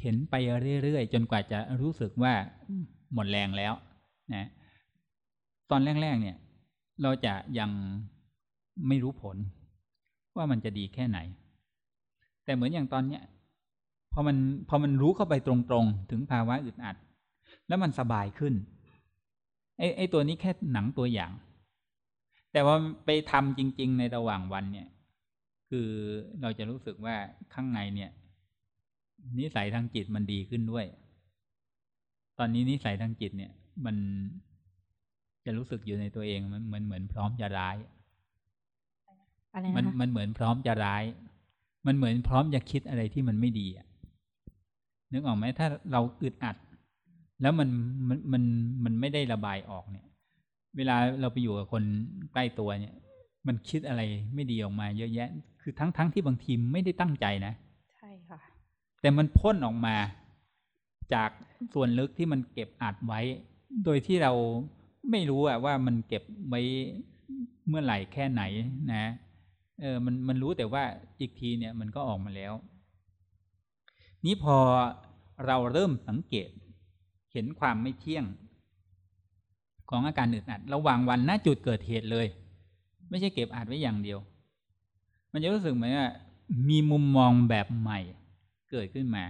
เห็นไปเรื่อยๆจนกว่าจะรู้สึกว่า หมดแรงแล้วนะตอนแรกๆเนี่ย เราจะยังไม่รู้ผล ว่ามันจะดีแค่ไหน แต่เหมือนอย่างตอนเนี้ยพอมันพอมันรู้เข้าไปตรงๆ ถึงภาวะอึดอัด แล้วมันสบายขึ้นไอ้ไอ้ตัวนี้แค่หนังตัวอย่าง แต่ว่าไปทำจริง ๆ ในระหว่างวันเนี่ย คือเราจะรู้สึกว่าข้างในเนี่ย นิสัยทางจิตมันดีขึ้นด้วย ตอนนี้นิสัยทางจิตเนี่ย มันจะรู้สึกอยู่ในตัวเองมันเหมือนเหมือนพร้อมจะร้ายอะไรมันนะคะมันเหมือนพร้อมจะร้าย มันเหมือนพร้อมจะคิดอะไรที่มันไม่ดีอะนึกออกไหมถ้าเราอึดอัด แล้วมันมันมันมันไม่ได้ระบายออกเนี่ย เวลาเราไปอยู่กับคนใกล้ตัวเนี่ย มันคิดอะไรไม่ดีออกมา เยอะแยะ คือทั้งทั้งที่บางทีไม่ได้ตั้งใจนะ ใช่ค่ะ แต่มันพ่นออกมา จากส่วนลึกที่มันเก็บอัดไว้ โดยที่เราไม่รู้อะว่ามันเก็บไว้เมื่อไหร่แค่ไหนนะเออมันมันรู้แต่ว่าอีกทีเนี่ยมันก็ออกมาแล้ว นี้พอเราเริ่มสังเกต เห็นความไม่เที่ยง ของอาการอึดอัด ระหว่างวันณจุดเกิดเหตุเลย ไม่ใช่เก็บอัดไว้อย่างเดียว มันจะรู้สึกเหมือนว่ามีมุมมองแบบใหม่เกิดขึ้นมา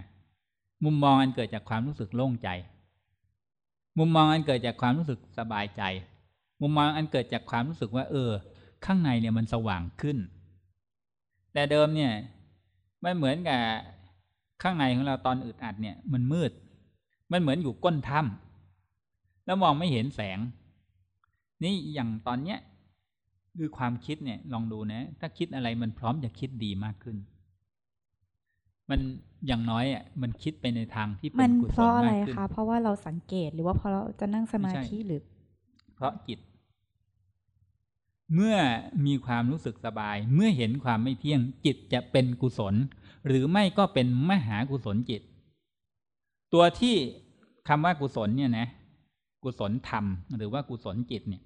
มุมมองอันเกิดจากความรู้สึกโล่งใจ มุมมองอันเกิดจากความรู้สึกสบายใจ มุมมองอันเกิดจากความรู้สึกว่า เออ ข้างในเนี่ยมันสว่างขึ้น แต่เดิมเนี่ยมันเหมือนกับข้างในของเราตอนอึดอัดเนี่ย มันมืด มันเหมือนอยู่ก้นถ้ำแล้วมองไม่เห็นแสง นี่อย่างตอนเนี้ยคือความคิดเนี่ย ลองดูนะ ถ้าคิดอะไรมันพร้อมจะคิดดีมากขึ้น มันอย่างน้อยอะมันคิดไปในทางที่เป็มันนกุเพศลราะอะไรมากขึ้นคะเพราะว่าเราสังเกตหรือว่าเพราะเราจะนั่งสมาไม่ใช่ธิหรือ เพราะจิต เมื่อมีความรู้สึกสบาย เมื่อเห็นความไม่เที่ยง จิตจะเป็นกุศล หรือไม่ก็เป็นมหากุศลจิต ตัวที่คำว่ากุศลเนี่ยนะกุศลธรรม หรือว่ากุศลจิตเนี่ย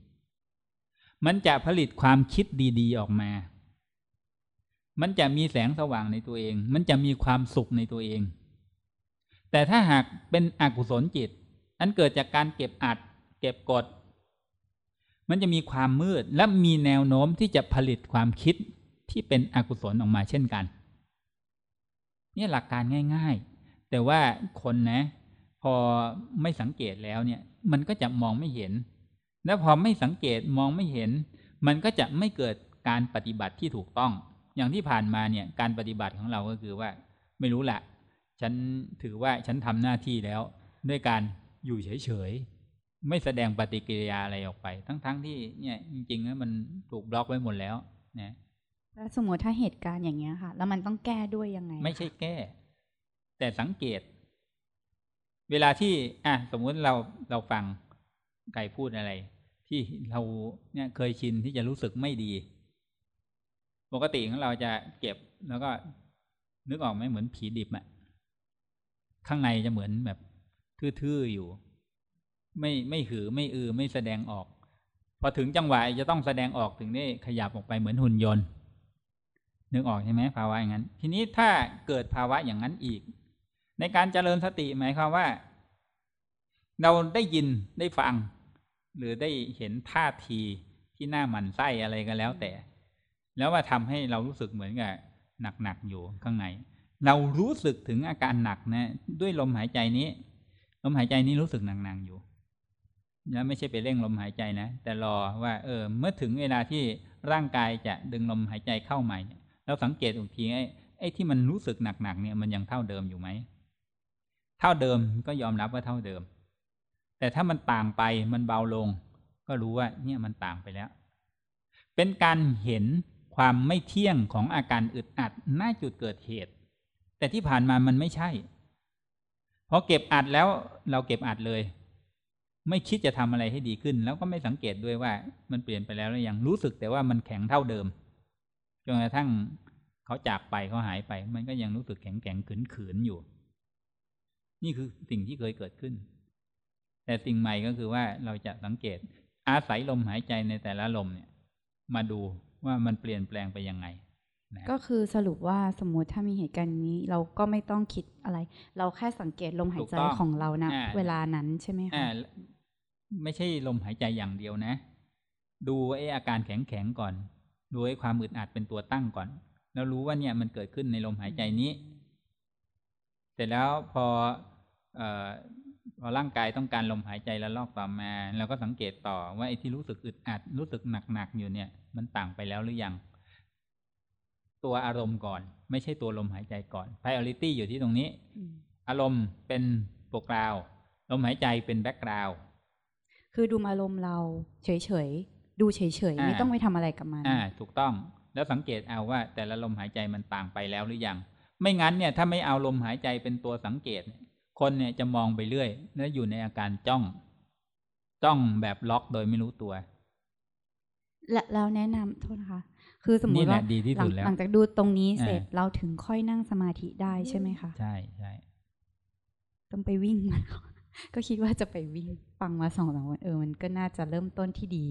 มันจะผลิตความคิดดี ๆ ออกมา มันจะมีแสงสว่างในตัวเอง มันจะมีความสุขในตัวเอง แต่ถ้าหากเป็นอกุศลจิตอันเกิดจากการเก็บอัด เก็บกด มันจะมีความมืดและมีแนวโน้มที่จะผลิตความคิดที่เป็นอกุศลออกมาเช่นกัน นี่หลักการง่าย ๆ แต่ว่าคนนะ พอไม่สังเกตแล้วเนี่ย มันก็จะมองไม่เห็น และพอไม่สังเกตมองไม่เห็น มันก็จะไม่เกิดการปฏิบัติที่ถูกต้อง อย่างที่ผ่านมาเนี่ยการปฏิบัติของเราก็คือว่า ไม่รู้แหละฉันถือว่าฉันทำหน้าที่แล้ว ด้วยการอยู่เฉยๆไม่แสดงปฏิกิริยาอะไรออกไป ทั้งๆทที่เนี่ยจริงๆแล้วมันถูกบล็อกไว้หมดแล้วนะแล้วสมมติถ้าเหตุการณ์อย่างเงี้ยค่ะ แล้วมันต้องแก้ด้วยยังไง ไม่ใช่แก้ แต่สังเกต เวลาที่ อะสมมุติเราเราฟังใครพูดอะไร ที่เราเนี่ยเคยชินที่จะรู้สึกไม่ดี ปกติของเราจะเก็บแล้วก็นึกออกไหมเหมือนผีดิบอะข้างในจะเหมือนแบบทื่อๆอยู่ ไม่ไม่หือไม่อือไม่แสดงออก พอถึงจังหวะจะต้องแสดงออกถึงได้ขยับออกไปเหมือนหุ่นยนต์ นึกออกใช่ไหมภาวะอย่างนั้น ทีนี้ถ้าเกิดภาวะอย่างนั้นอีก ในการเจริญสติหมายความว่า เราได้ยินได้ฟัง หรือได้เห็นท่าทีที่หน้าหมันไส้อะไรก็แล้วแต่ แล้วว่าทำให้เรารู้สึกเหมือนกับหนักๆอยู่ข้างใน เรารู้สึกถึงอาการหนักนะ ด้วยลมหายใจนี้ ลมหายใจนี้รู้สึกหนักๆอยู่แล้วไม่ใช่ไปเร่งลมหายใจนะ แต่รอว่า เออ เมื่อถึงเวลาที่ร่างกายจะดึงลมหายใจเข้าใหม่เนี่ยเราสังเกตอีกทีไอ้ไอ้ที่มันรู้สึกหนักๆเนี่ยมันยังเท่าเดิมอยู่ไหมเท่าเดิมก็ยอมรับว่าเท่าเดิม แต่ถ้ามันต่างไปมันเบาลง ก็รู้ว่าเนี่ยมันต่างไปแล้ว เป็นการเห็น ความไม่เที่ยงของอาการอึดอัดหน้าจุดเกิดเหตุ แต่ที่ผ่านมามันไม่ใช่พอเก็บอัดแล้วเราเก็บอัดเลย ไม่คิดจะทำอะไรให้ดีขึ้น แล้วก็ไม่สังเกตด้วยว่า มันเปลี่ยนไปแล้วหรือยังรู้สึกแต่ว่ามันแข็งเท่าเดิมจนกระทั่งเขาจากไปเขาหายไป มันก็ยังรู้สึกแข็งแข็งขืนขืนอยู่ นี่คือสิ่งที่เคยเกิดขึ้น แต่สิ่งใหม่ก็คือว่าเราจะสังเกตอาศัยลมหายใจในแต่ละลมเนี่ย มาดู ว่ามันเปลี่ยนแปลงไปยังไงก็คือสรุปว่าสมมุติถ้ามีเหตุการณ์นี้ เราก็ไม่ต้องคิดอะไร เราแค่สังเกตลมหายใจถูกต้องของเรานะอ่าเวลานั้นใช่ไหมอ่าคะไม่ใช่ลมหายใจอย่างเดียวนะ ดูไอ้อาการแข็งแข็งๆก่อน ดูไอ้ความอึดอัดเป็นตัวตั้งก่อน แล้วรู้ว่าเนี่ยมันเกิดขึ้นในลมหายใจนี้ เสร็จแล้วพอเอ่อพอร่างกายต้องการลมหายใจแล้วลอกต่อมาเราก็สังเกตต่อว่าไอ้ที่รู้สึกอึดอัดรู้สึกหนักๆอยู่เนี่ย มันต่างไปแล้วหรือยัง ตัวอารมณ์ก่อน ไม่ใช่ตัวลมหายใจก่อน priority อยู่ที่ตรงนี้อืมอารมณ์เป็นโปรกราว ลมหายใจเป็นแบ็กกราวคือดูอารมณ์เราเฉยๆ ดูเฉยๆ ไม่อ่าต้องไปทำอะไรกับมันอ่า ถูกต้องแล้วสังเกตเอาว่า แต่ละลมหายใจมันต่างไปแล้วหรือยัง ไม่งั้นเนี่ยถ้าไม่เอาลมหายใจเป็นตัวสังเกตเนี่ยคนเนี่ยจะมองไปเรื่อย แล้วอยู่ในอาการจ้อง จ้องแบบล็อกโดยไม่รู้ตัว และแล้วแนะนำโทษนะคะ คือสมมนี่ติแหละว่าดีที่หลัสุดแล้วหลังจากดูตรงนี้เสร็จอ่าเราถึงค่อยนั่งสมาธิได้ใช่ไหมคะใช่ใช่ต้องไปวิ่งมาก็คิดว่าจะไปวิ่งฟังมาสองสามวันเออมันก็น่าจะเริ่มต้นที่ดี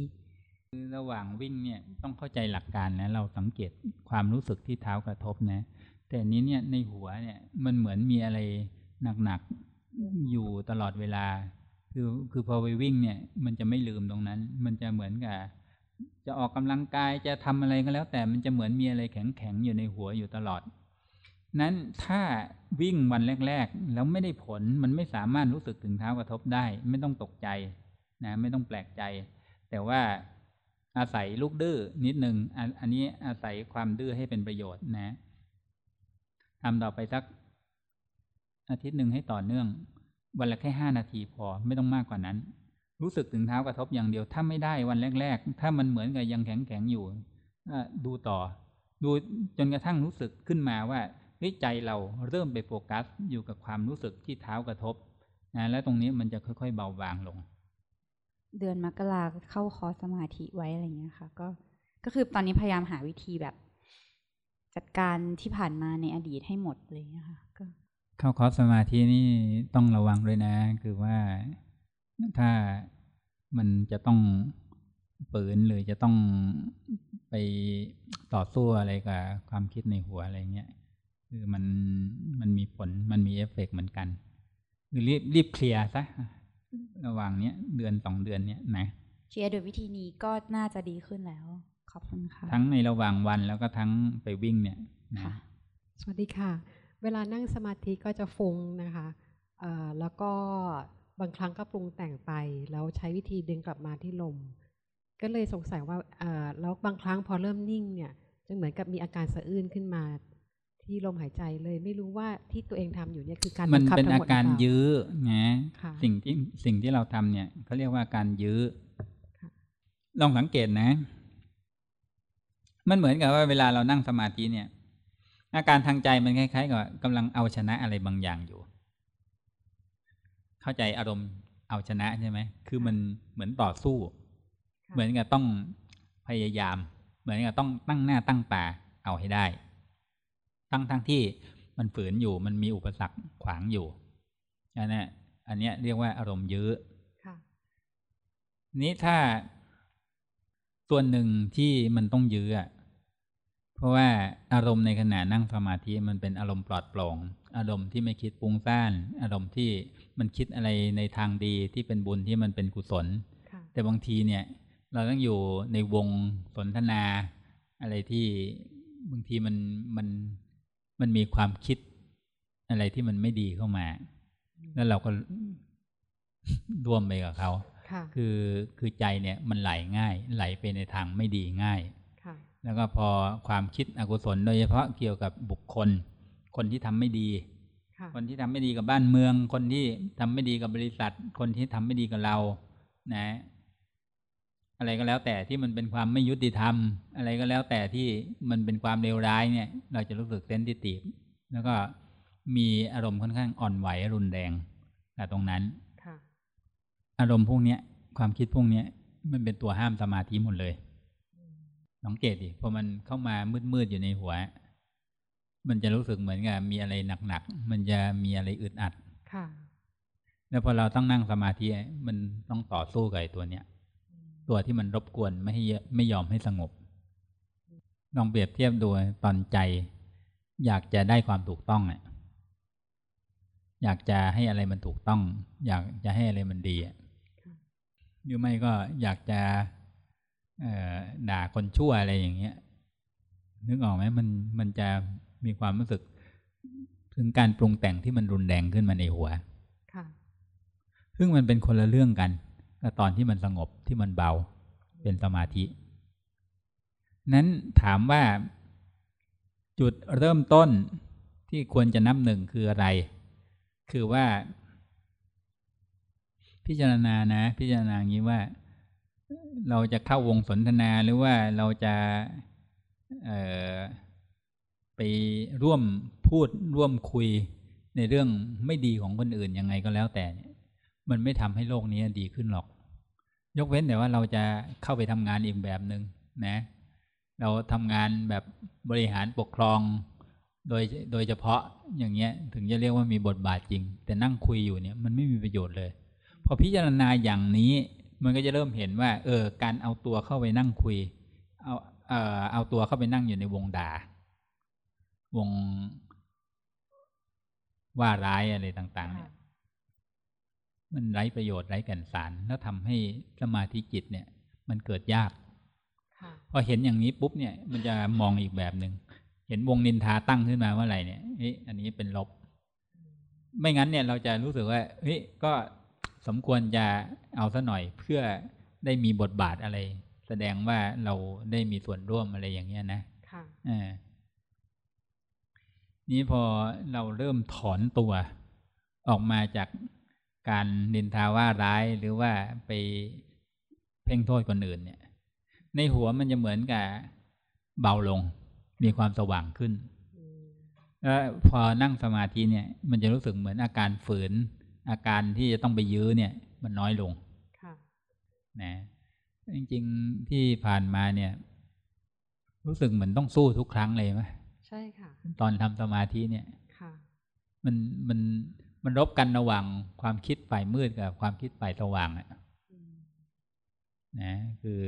คือระหว่างวิ่งเนี่ยต้องเข้าใจหลักการนะเราสังเกตความรู้สึกที่เท้ากระทบนะ แต่อันนี้เนี่ยในหัวเนี่ยมันเหมือนมีอะไรหนักๆอยู่ตลอดเวลา คือคือพอไปวิ่งเนี่ย มันจะไม่ลืมตรงนั้น มันจะเหมือนกับ จะออกกำลังกายจะทำอะไรก็แล้ว แต่มันจะเหมือนมีอะไรแข็งๆอยู่ในหัวอยู่ตลอด นั้นถ้าวิ่งวันแรก ๆ แล้วไม่ได้ผลมันไม่สามารถรู้สึกถึงเท้ากระทบได้ ไม่ต้องตกใจนะไม่ต้องแปลกใจ แต่ว่าอาศัยลูกดื้อนิดหนึ่งอันอันนี้อาศัยความดื้อให้เป็นประโยชน์นะทำต่อไปสักอาทิตย์หนึ่งให้ต่อเนื่อง วันละแค่ห้านาทีพอไม่ต้องมากกว่านั้น รู้สึกถึงเท้ากระทบอย่างเดียว ถ้าไม่ได้วันแรก ๆ ถ้ามันเหมือนกับยังแข็งๆอยู่อะดูต่อ ดูจนกระทั่งรู้สึกขึ้นมาว่าเฮ้ยใจเราเริ่มไปโฟกัสอยู่กับความรู้สึกที่เท้ากระทบนะแล้วตรงนี้มันจะค่อย ๆ เบาบางลง เดือนมกราเข้าคอร์สสมาธิไว้อะไรเงี้ยค่ะ ก็ก็คือตอนนี้พยายามหาวิธีแบบ จัดการที่ผ่านมาในอดีตให้หมดเลยนะคะก็เข้าคอร์สสมาธินี่ต้องระวังด้วยนะ คือว่า ถ้ามันจะต้องปืนหรือจะต้องไปต่อสู้อะไรกับความคิดในหัวอะไรเงี้ยคือมันมันมีผลมันมีเอฟเฟกเหมือนกันคือรีบรีบเคลียร์ซะระหว่างเนี้ยเดือนสองเดือนเนี้ยนะเคลียร์โดยวิธีนี้ก็น่าจะดีขึ้นแล้ว ขอบคุณค่ะ ทั้งในระหว่างวันแล้วก็ทั้งไปวิ่งเนี่ยนะสวัสดีค่ะ เวลานั่งสมาธิก็จะฟุ้งนะคะเอ่อแล้วก็ บางครั้งก็ปรุงแต่งไป แล้วใช้วิธีดึงกลับมาที่ลม ก็เลยสงสัยว่าเอ่อแล้วบางครั้งพอเริ่มนิ่งเนี่ยจะเหมือนกับมีอาการสะอื้นขึ้นมา ที่ลมหายใจเลยไม่รู้ว่าที่ตัวเองทำอยู่เนี่ยคือการมันบังคับเป็นทั้งอาหมดการหเปล่ยื้อไงค่ะสิ่งที่สิ่งที่เราทำเนี่ยเขาเรียกว่าการยื้อลองสังเกตนะ มันเหมือนกับว่าเวลาเรานั่งสมาธิเนี่ย อาการทางใจมันคล้ายๆกับกำลังเอาชนะอะไรบางอย่างอยู่ เข้าใจอารมณ์เอาชนะใช่ไหมคือมันเหมือนต่อสู้ เหมือนกับต้องพยายาม เหมือนกับต้องตั้งหน้าตั้งตาเอาให้ได้ ทั้งทั้งที่มันฝืนอยู่มันมีอุปสรรคขวางอยู่อันนี้อันเนี้ยเรียกว่าอารมณ์ยื้อค่ะนี้ถ้าส่วนหนึ่งที่มันต้องยื้ออะเพราะว่าอารมณ์ในขณะนั่งสมาธิมันเป็นอารมณ์ปลอดโปร่ง อารมณ์ที่ไม่คิดปรุงซ่านอารมณ์ที่มันคิดอะไรในทางดีที่เป็นบุญที่มันเป็นกุศลค่ะแต่บางทีเนี่ย เราต้องอยู่ในวงสนทนา อะไรที่บางทีมันมันมันมีความคิดอะไรที่มันไม่ดีเข้ามา แล้วเราก็ร่วมไปกับเขาค่ะคือคือใจเนี่ยมันไหลง่าย ไหลไปในทางไม่ดีง่ายค่ะแล้วก็พอความคิดอกุศลโดยเฉพาะเกี่ยวกับบุคคล คนที่ทำไม่ดีค่ะคนที่ทำไม่ดีกับบ้านเมือง คนที่ทำไม่ดีกับบริษัท คนที่ทำไม่ดีกับเรา นะ อะไรก็แล้วแต่ที่มันเป็นความไม่ยุติธรรม อะไรก็แล้วแต่ที่มันเป็นความเลวร้ายเนี่ย เราจะรู้สึกเซนซิทีฟแล้วก็มีอารมณ์ค่อนข้างอ่อนไหวรุนแรงแต่ตรงนั้นค่ะอารมณ์พวกเนี้ย ความคิดพวกเนี้ย มันเป็นตัวห้ามสมาธิหมดเลยสังเกตดิพอมันเข้ามามืดๆอยู่ในหัว มันจะรู้สึกเหมือนกับมีอะไรหนักๆ มันจะมีอะไรอึดอัด ค่ะ แล้วพอเราต้องนั่งสมาธิ มันต้องต่อสู้กับไอ้ตัวเนี้ย ตัวที่มันรบกวนไม่ให้เยไม่ยอมให้สงบ ลองเปรียบเทียบดูตอนใจ อยากจะได้ความถูกต้องอะ อยากจะให้อะไรมันถูกต้อง อยากจะให้อะไรมันดีอะหรือไม่ก็อยากจะเอ่อด่าคนชั่วอะไรอย่างเงี้ย นึกออกไหมมันมันจะ มีความรู้สึก ถึงการปรุงแต่งที่มันรุนแรงขึ้นมาในหัว ค่ะ ซึ่งมันเป็นคนละเรื่องกันกับตอนที่มันสงบที่มันเบาเป็นสมาธิ นั้นถามว่าจุดเริ่มต้นที่ควรจะนับหนึ่งคืออะไร คือว่า พิจารณานะ พิจารณาอย่างนี้ว่า เราจะเข้าวงสนทนาหรือว่าเราจะเอ่อ ไปร่วมพูดร่วมคุยในเรื่องไม่ดีของคนอื่นยังไงก็แล้วแต่เนี่ยมันไม่ทำให้โลกนี้ดีขึ้นหรอก ยกเว้นแต่ว่าเราจะเข้าไปทำงานอีกแบบหนึง่งนะ เราทำงานแบบบริหารปกครองโดยโดยเฉพาะอย่างเงี้ยถึงจะเรียกว่ามีบทบาทจริง แต่นั่งคุยอยู่เนี่ยมันไม่มีประโยชน์เลย พอพิจารณาอย่างนี้มันก็จะเริ่มเห็นว่า เออการเอาตัวเข้าไปนั่งคุย เอาเอ่อเอาตัวเข้าไปนั่งอยู่ในวงด่า วงว่าร้ายอะไรต่าง ๆ เนี่ย มันไร้ประโยชน์ไร้แก่นสาร แล้วทำให้สมาธิจิตเนี่ย มันเกิดยากค่ะพอเห็นอย่างนี้ปุ๊บเนี่ย มันจะมองอีกแบบหนึ่งเห็นวงนินทาตั้งขึ้นมาเมื่อไหร่เนี่ยเฮ้ยอันนี้เป็นลบ ไม่งั้นเนี่ยเราจะรู้สึกว่าเฮ้ยก็สมควรจะเอาซะหน่อยเพื่อได้มีบทบาทอะไร แสดงว่าเราได้มีส่วนร่วมอะไรอย่างเงี้ยนะค่ะเออ นี้พอเราเริ่มถอนตัว ออกมาจากการนินทาว่าร้ายหรือว่าไปเพ่งโทษคนอื่นเนี่ย ในหัวมันจะเหมือนกับเบาลง มีความสว่างขึ้นแล้วพอนั่งสมาธิเนี่ย มันจะรู้สึกเหมือนอาการฝืน อาการที่จะต้องไปยื้อเนี่ย มันน้อยลงค่ะนะจริงๆที่ผ่านมาเนี่ย รู้สึกเหมือนต้องสู้ทุกครั้งเลยไหมใช่ค่ะ ตอนทำสมาธิเนี่ยค่ะ มันมันมันรบกันระหว่างความคิดฝ่ายมืดกับความคิดฝ่ายสว่างอะนะคือ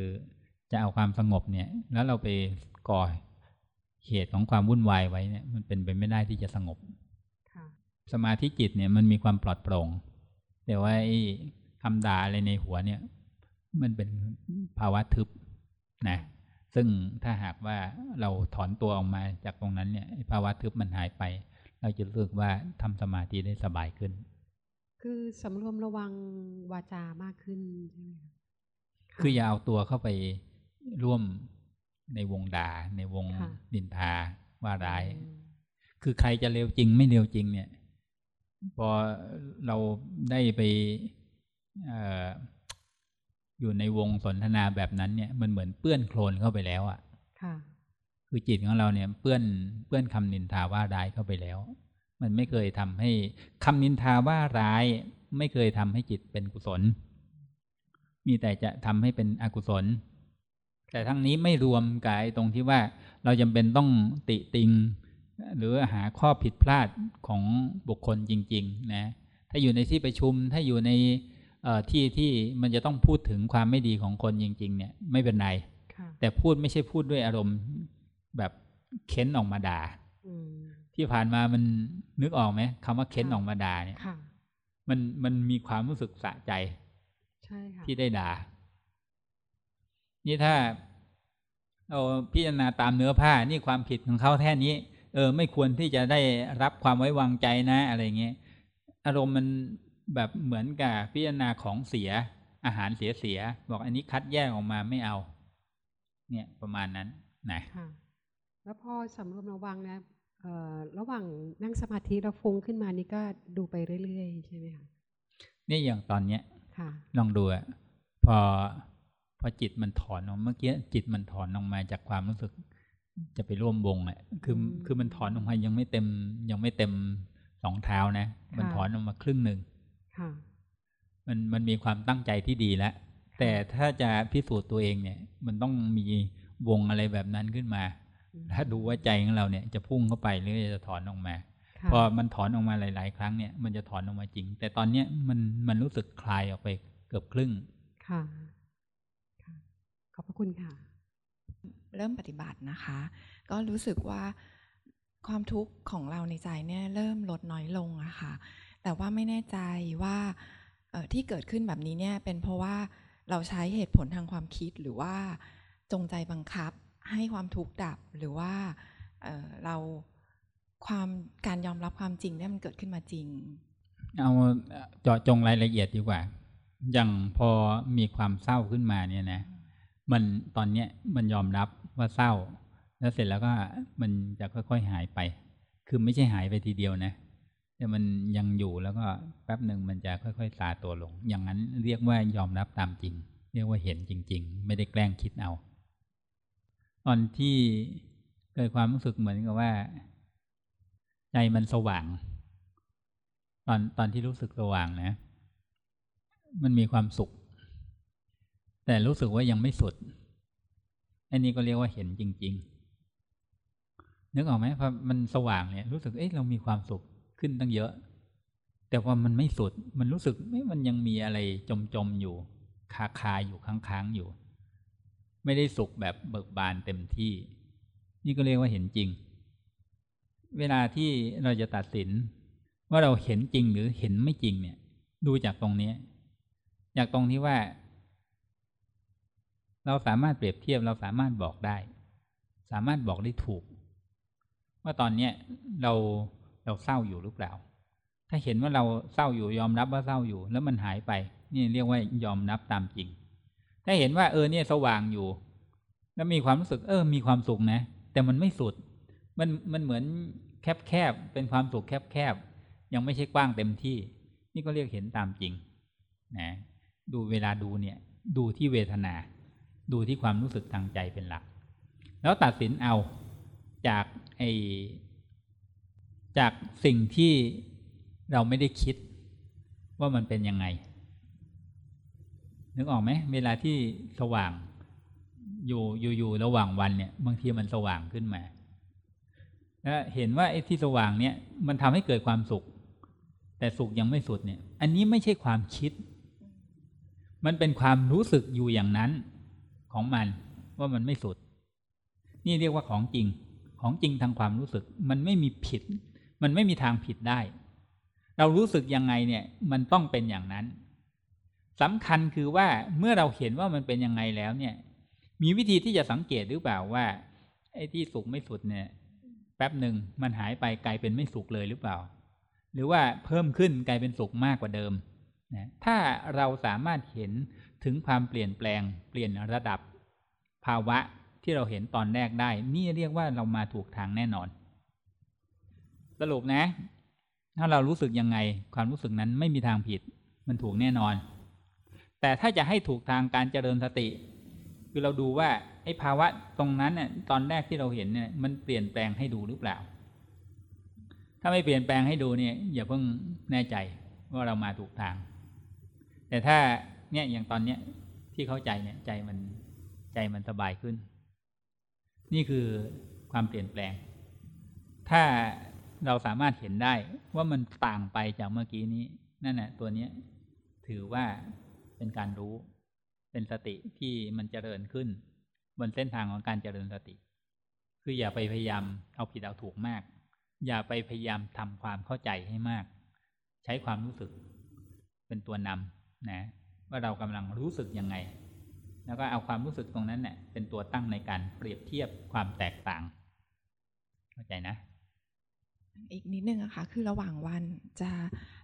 จะเอาความสงบเนี่ย แล้วเราไปก่อเหตุของความวุ่นวายไว้เนี่ย มันเป็นไปไม่ได้ที่จะสงบสมาธิจิตเนี่ยมันมีความปลอดโปร่ง แต่ว่าไอ้คำด่าอะไรในหัวเนี่ย มันเป็นภาวะทึบนะ ซึ่งถ้าหากว่าเราถอนตัวออกมาจากตรงนั้นเนี่ยภาวะทึบมันหายไป เราจะรู้สึกว่าทำสมาธิได้สบายขึ้น คือสำรวมระวังวาจามากขึ้นใช่ไหมคะคืออย่าเอาตัวเข้าไปร่วมในวงด่าในวงค่ะนินทาว่าร้าย คือใครจะเลวจริงไม่เลวจริงเนี่ย พอเราได้ไปเอออยู่ในวงสนทนาแบบนั้นเนี่ยมันเหมือนเปื้อนโคลนเข้าไปแล้วอะ่ะ ค่ะ คือจิตของเราเนี่ยเปื้อนเปื้อนคำนินทาว่าร้ายเข้าไปแล้ว มันไม่เคยทำให้คำนินทาว่าร้าย ไม่เคยทำให้จิตเป็นกุศล มีแต่จะทำให้เป็นอกุศล แต่ทั้งนี้ไม่รวมกับไอ้ตรงที่ว่าเราจำเป็นต้องติติง หรือหาข้อผิดพลาดของบุคคลจริง ๆ นะ ถ้าอยู่ในที่ประชุมถ้าอยู่ในเอ่อ ที่ที่มันจะต้องพูดถึงความไม่ดีของคนจริง ๆ เนี่ยไม่เป็นไรค่ะแต่พูดไม่ใช่พูดด้วยอารมณ์แบบเค้นออกมาด่าอืมที่ผ่านมามันนึกออกไหมคำว่าเค้นออกมาด่าเนี่ยค่ะมันมันมีความรู้สึกสะใจใช่ค่ะที่ได้ด่า นี่ถ้าเราพิจารณาตามเนื้อผ้านี่ความผิดของเขาแท่นี้ เออ ไม่ควรที่จะได้รับความไว้วางใจนะ อะไรเงี้ยอารมณ์มัน แบบเหมือนกับพิจารณาของเสียอาหารเสียเสียๆบอกอันนี้คัดแยกออกมาไม่เอา เนี่ยประมาณนั้นนะค่ะแล้วพอสำรวมระวังนะเอ่อระหว่างนั่งสมาธิเราฟุ้งขึ้นมานี่ก็ดูไปเรื่อยๆใช่ไหมคะนี่อย่างตอนเนี้ยค่ะลองดูอะพอพอจิตมันถอนออกเมื่อกี้จิตมันถอนออกมาจากความรู้สึก จะไปร่วมวงอะคืออคือมันถอนออกมายังไม่เต็มยังไม่เต็มสองเท้านะ มันค่ะถอนออกมาครึ่งหนึ่งค่ะ มันมันมีความตั้งใจที่ดีแล้ว แต่ถ้าจะพิสูจน์ตัวเองเนี่ย มันต้องมีวงอะไรแบบนั้นขึ้นมา ถ้าดูว่าใจของเราเนี่ยจะพุ่งเข้าไปหรือจะถอนออกมาค่ะพอมันถอนออกมาหลาย ๆ ครั้งเนี่ยมันจะถอนออกมาจริง แต่ตอนเนี้ยมันมันรู้สึกคลายออกไปเกือบครึ่ง ค่ะค่ะขอบพระคุณค่ะ เริ่มปฏิบัตินะคะ ก็รู้สึกว่าความทุกข์ของเราในใจเนี่ยเริ่มลดน้อยลงอะค่ะ แต่ว่าไม่แน่ใจว่าที่เกิดขึ้นแบบนี้เนี่ยเป็นเพราะว่าเราใช้เหตุผลทางความคิดหรือว่าจงใจบังคับให้ความทุกข์ดับหรือว่าเเราความการยอมรับความจริงเนี่ยมันเกิดขึ้นมาจริง เอาเจาะจงรายละเอียดดีกว่า อย่างพอมีความเศร้าขึ้นมาเนี่ยนะมันตอนเนี้ยมันยอมรับว่าเศร้า แล้วเสร็จแล้วก็มันจะค่อย ๆ หายไป คือไม่ใช่หายไปทีเดียวนะ แต่มันยังอยู่แล้วก็แป๊บหนึ่งมันจะค่อยๆซาตัวลง อย่างนั้นเรียกว่ายอมรับตามจริง เรียกว่าเห็นจริง ๆ ไม่ได้แกล้งคิดเอา ตอนที่เกิดความรู้สึกเหมือนกับว่า ใจมันสว่าง ตอนตอนที่รู้สึกสว่างนะ มันมีความสุข แต่รู้สึกว่ายังไม่สุด อันนี้ก็เรียกว่าเห็นจริง ๆ นึกออกไหมพอมันสว่างเนี่ย รู้สึกเอ๊ะเรามีความสุข ขึ้นตั้งเยอะ แต่ว่ามันไม่สุด มันรู้สึกเอ๊ะมันยังมีอะไรจมๆอยู่ คาคาอยู่ค้างๆอยู่ ไม่ได้สุขแบบเบิกบานเต็มที่ นี่ก็เรียกว่าเห็นจริง เวลาที่เราจะตัดสิน ว่าเราเห็นจริงหรือเห็นไม่จริงเนี่ย ดูจากตรงนี้ จากตรงที่ว่า เราสามารถเปรียบเทียบเราสามารถบอกได้ สามารถบอกได้ถูก ว่าตอนเนี้ยเรา เราเศร้าอยู่หรือเปล่า ถ้าเห็นว่าเราเศร้าอยู่ยอมรับว่าเศร้าอยู่ แล้วมันหายไป นี่เรียกว่ายอมรับตามจริง ถ้าเห็นว่าเออเนี่ยสว่างอยู่ แล้วมีความรู้สึกเออ มีความสุขนะ แต่มันไม่สุด มันมันเหมือนแคบแคบเป็นความสุขแคบแคบยังไม่ใช่กว้างเต็มที่ นี่ก็เรียกเห็นตามจริงนะดูเวลาดูเนี่ย ดูที่เวทนา ดูที่ความรู้สึกทางใจเป็นหลัก แล้วตัดสินเอาจากไอ จากสิ่งที่เราไม่ได้คิดว่ามันเป็นยังไง นึกออกไหมเวลาที่สว่างอยู่อยู่อยู่ระหว่างวันเนี่ย บางทีมันสว่างขึ้นมาแล้วเห็นว่าไอ้ที่สว่างเนี่ย มันทำให้เกิดความสุข แต่สุขยังไม่สุดเนี่ย อันนี้ไม่ใช่ความคิด มันเป็นความรู้สึกอยู่อย่างนั้นของมันว่ามันไม่สุด นี่เรียกว่าของจริงของจริงทางความรู้สึก มันไม่มีผิด มันไม่มีทางผิดได้ เรารู้สึกยังไงเนี่ย มันต้องเป็นอย่างนั้นสำคัญคือว่าเมื่อเราเห็นว่ามันเป็นยังไงแล้วเนี่ย มีวิธีที่จะสังเกตหรือเปล่าว่า ไอ้ที่สุขไม่สุดเนี่ย แป๊บหนึ่งมันหายไปกลายเป็นไม่สุขเลยหรือเปล่า หรือว่าเพิ่มขึ้นกลายเป็นสุขมากกว่าเดิมนะถ้าเราสามารถเห็นถึงความเปลี่ยนแปลง เปลี่ยนระดับ ภาวะที่เราเห็นตอนแรกได้ นี่เรียกว่าเรามาถูกทางแน่นอน สรุปนะ ถ้าเรารู้สึกยังไง ความรู้สึกนั้นไม่มีทางผิด มันถูกแน่นอน แต่ถ้าจะให้ถูกทางการเจริญสติ คือเราดูว่าไอ้ภาวะตรงนั้นเนี่ยตอนแรกที่เราเห็นเนี่ยมันเปลี่ยนแปลงให้ดูหรือเปล่า ถ้าไม่เปลี่ยนแปลงให้ดูเนี่ย อย่าเพิ่งแน่ใจว่าเรามาถูกทาง แต่ถ้าเนี่ยอย่างตอนเนี้ยที่เข้าใจเนี่ยใจมันใจมันสบายขึ้น นี่คือความเปลี่ยนแปลง ถ้า เราสามารถเห็นได้ว่ามันต่างไปจากเมื่อกี้นี้ นั่นแหละตัวเนี้ยถือว่าเป็นการรู้ เป็นสติที่มันเจริญขึ้น บนเส้นทางของการเจริญสติ คืออย่าไปพยายามเอาผิดเอาถูกมาก อย่าไปพยายามทำความเข้าใจให้มาก ใช้ความรู้สึก เป็นตัวนำนะ ว่าเรากำลังรู้สึกยังไง แล้วก็เอาความรู้สึกตรงนั้นเนะ่ยเป็นตัวตั้งในการเปรียบเทียบความแตกต่าง เข้าใจนะ อีกนิดนึงอะค่ะคือระหว่างวันจะ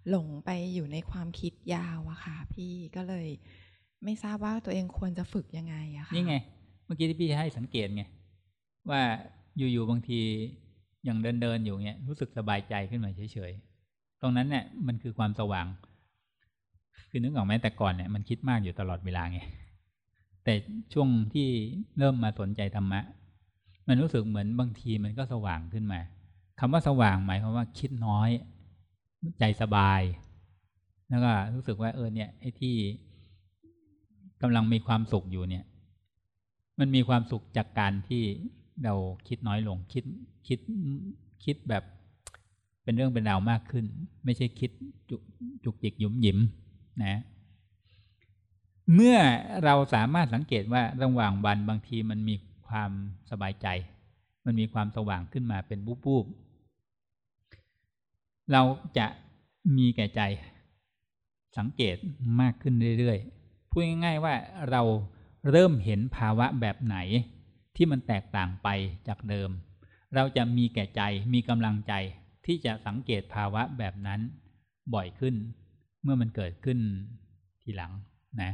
หลงไปอยู่ในความคิดยาวอะค่ะ พี่ก็เลยไม่ทราบว่าตัวเองควรจะฝึกยังไงอะค่ะนี่ไง เมื่อกี้ที่พี่ให้สังเกตไงว่าอยู่ๆบางทีอย่างเดินเดินๆอยู่เงี้ยรู้สึกสบายใจขึ้นมาเฉยๆตรงนั้นเนี่ยมันคือความสว่าง คือนึกออกไหมแต่ก่อนเนี่ยมันคิดมากอยู่ตลอดเวลาไงแต่ช่วงที่เริ่มมาสนใจธรรมะ มันรู้สึกเหมือนบางทีมันก็สว่างขึ้นมา คำว่าสว่างหมายความว่าคิดน้อย ใจสบาย แล้วก็รู้สึกว่าเออเนี่ยไอ้ที่กำลังมีความสุขอยู่เนี่ย มันมีความสุขจากการที่เราคิดน้อยลงคิดคิดคิดแบบเป็นเรื่องเป็นราวมากขึ้น ไม่ใช่คิดจุกจุกจิกหยุมหยิมนะ เมื่อเราสามารถสังเกตว่าระหว่างวันบางทีมันมีความสบายใจ มันมีความสว่างขึ้นมาเป็นบูบๆ เราจะมีแก่ใจ สังเกตมากขึ้นเรื่อยๆ พูดง่าย ๆ ว่าเราเริ่มเห็นภาวะแบบไหน ที่มันแตกต่างไปจากเดิม เราจะมีแก่ใจมีกำลังใจ ที่จะสังเกตภาวะแบบนั้นบ่อยขึ้น เมื่อมันเกิดขึ้นทีหลังนะ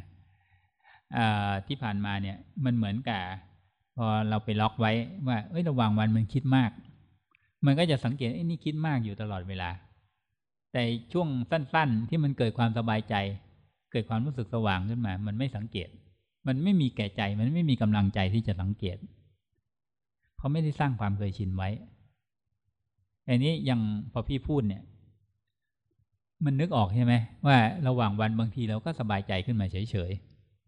ที่ผ่านมาเนี่ยมันเหมือนกับพอเราไปล็อกไว้ว่าเอ้ยระหว่างวันมันคิดมาก มันก็จะสังเกตไอ้นี่คิดมากอยู่ตลอดเวลา แต่ช่วงสั้น ๆ ที่มันเกิดความสบายใจ เกิดความรู้สึกสว่างขึ้นมา มันไม่สังเกต มันไม่มีแก่ใจ มันไม่มีกำลังใจที่จะสังเกต เพราะไม่ได้สร้างความเคยชินไว้อันนี้ยังพอพี่พูดเนี่ย มันนึกออกใช่ไหมว่าระหว่างวันบางทีเราก็สบายใจขึ้นมาเฉย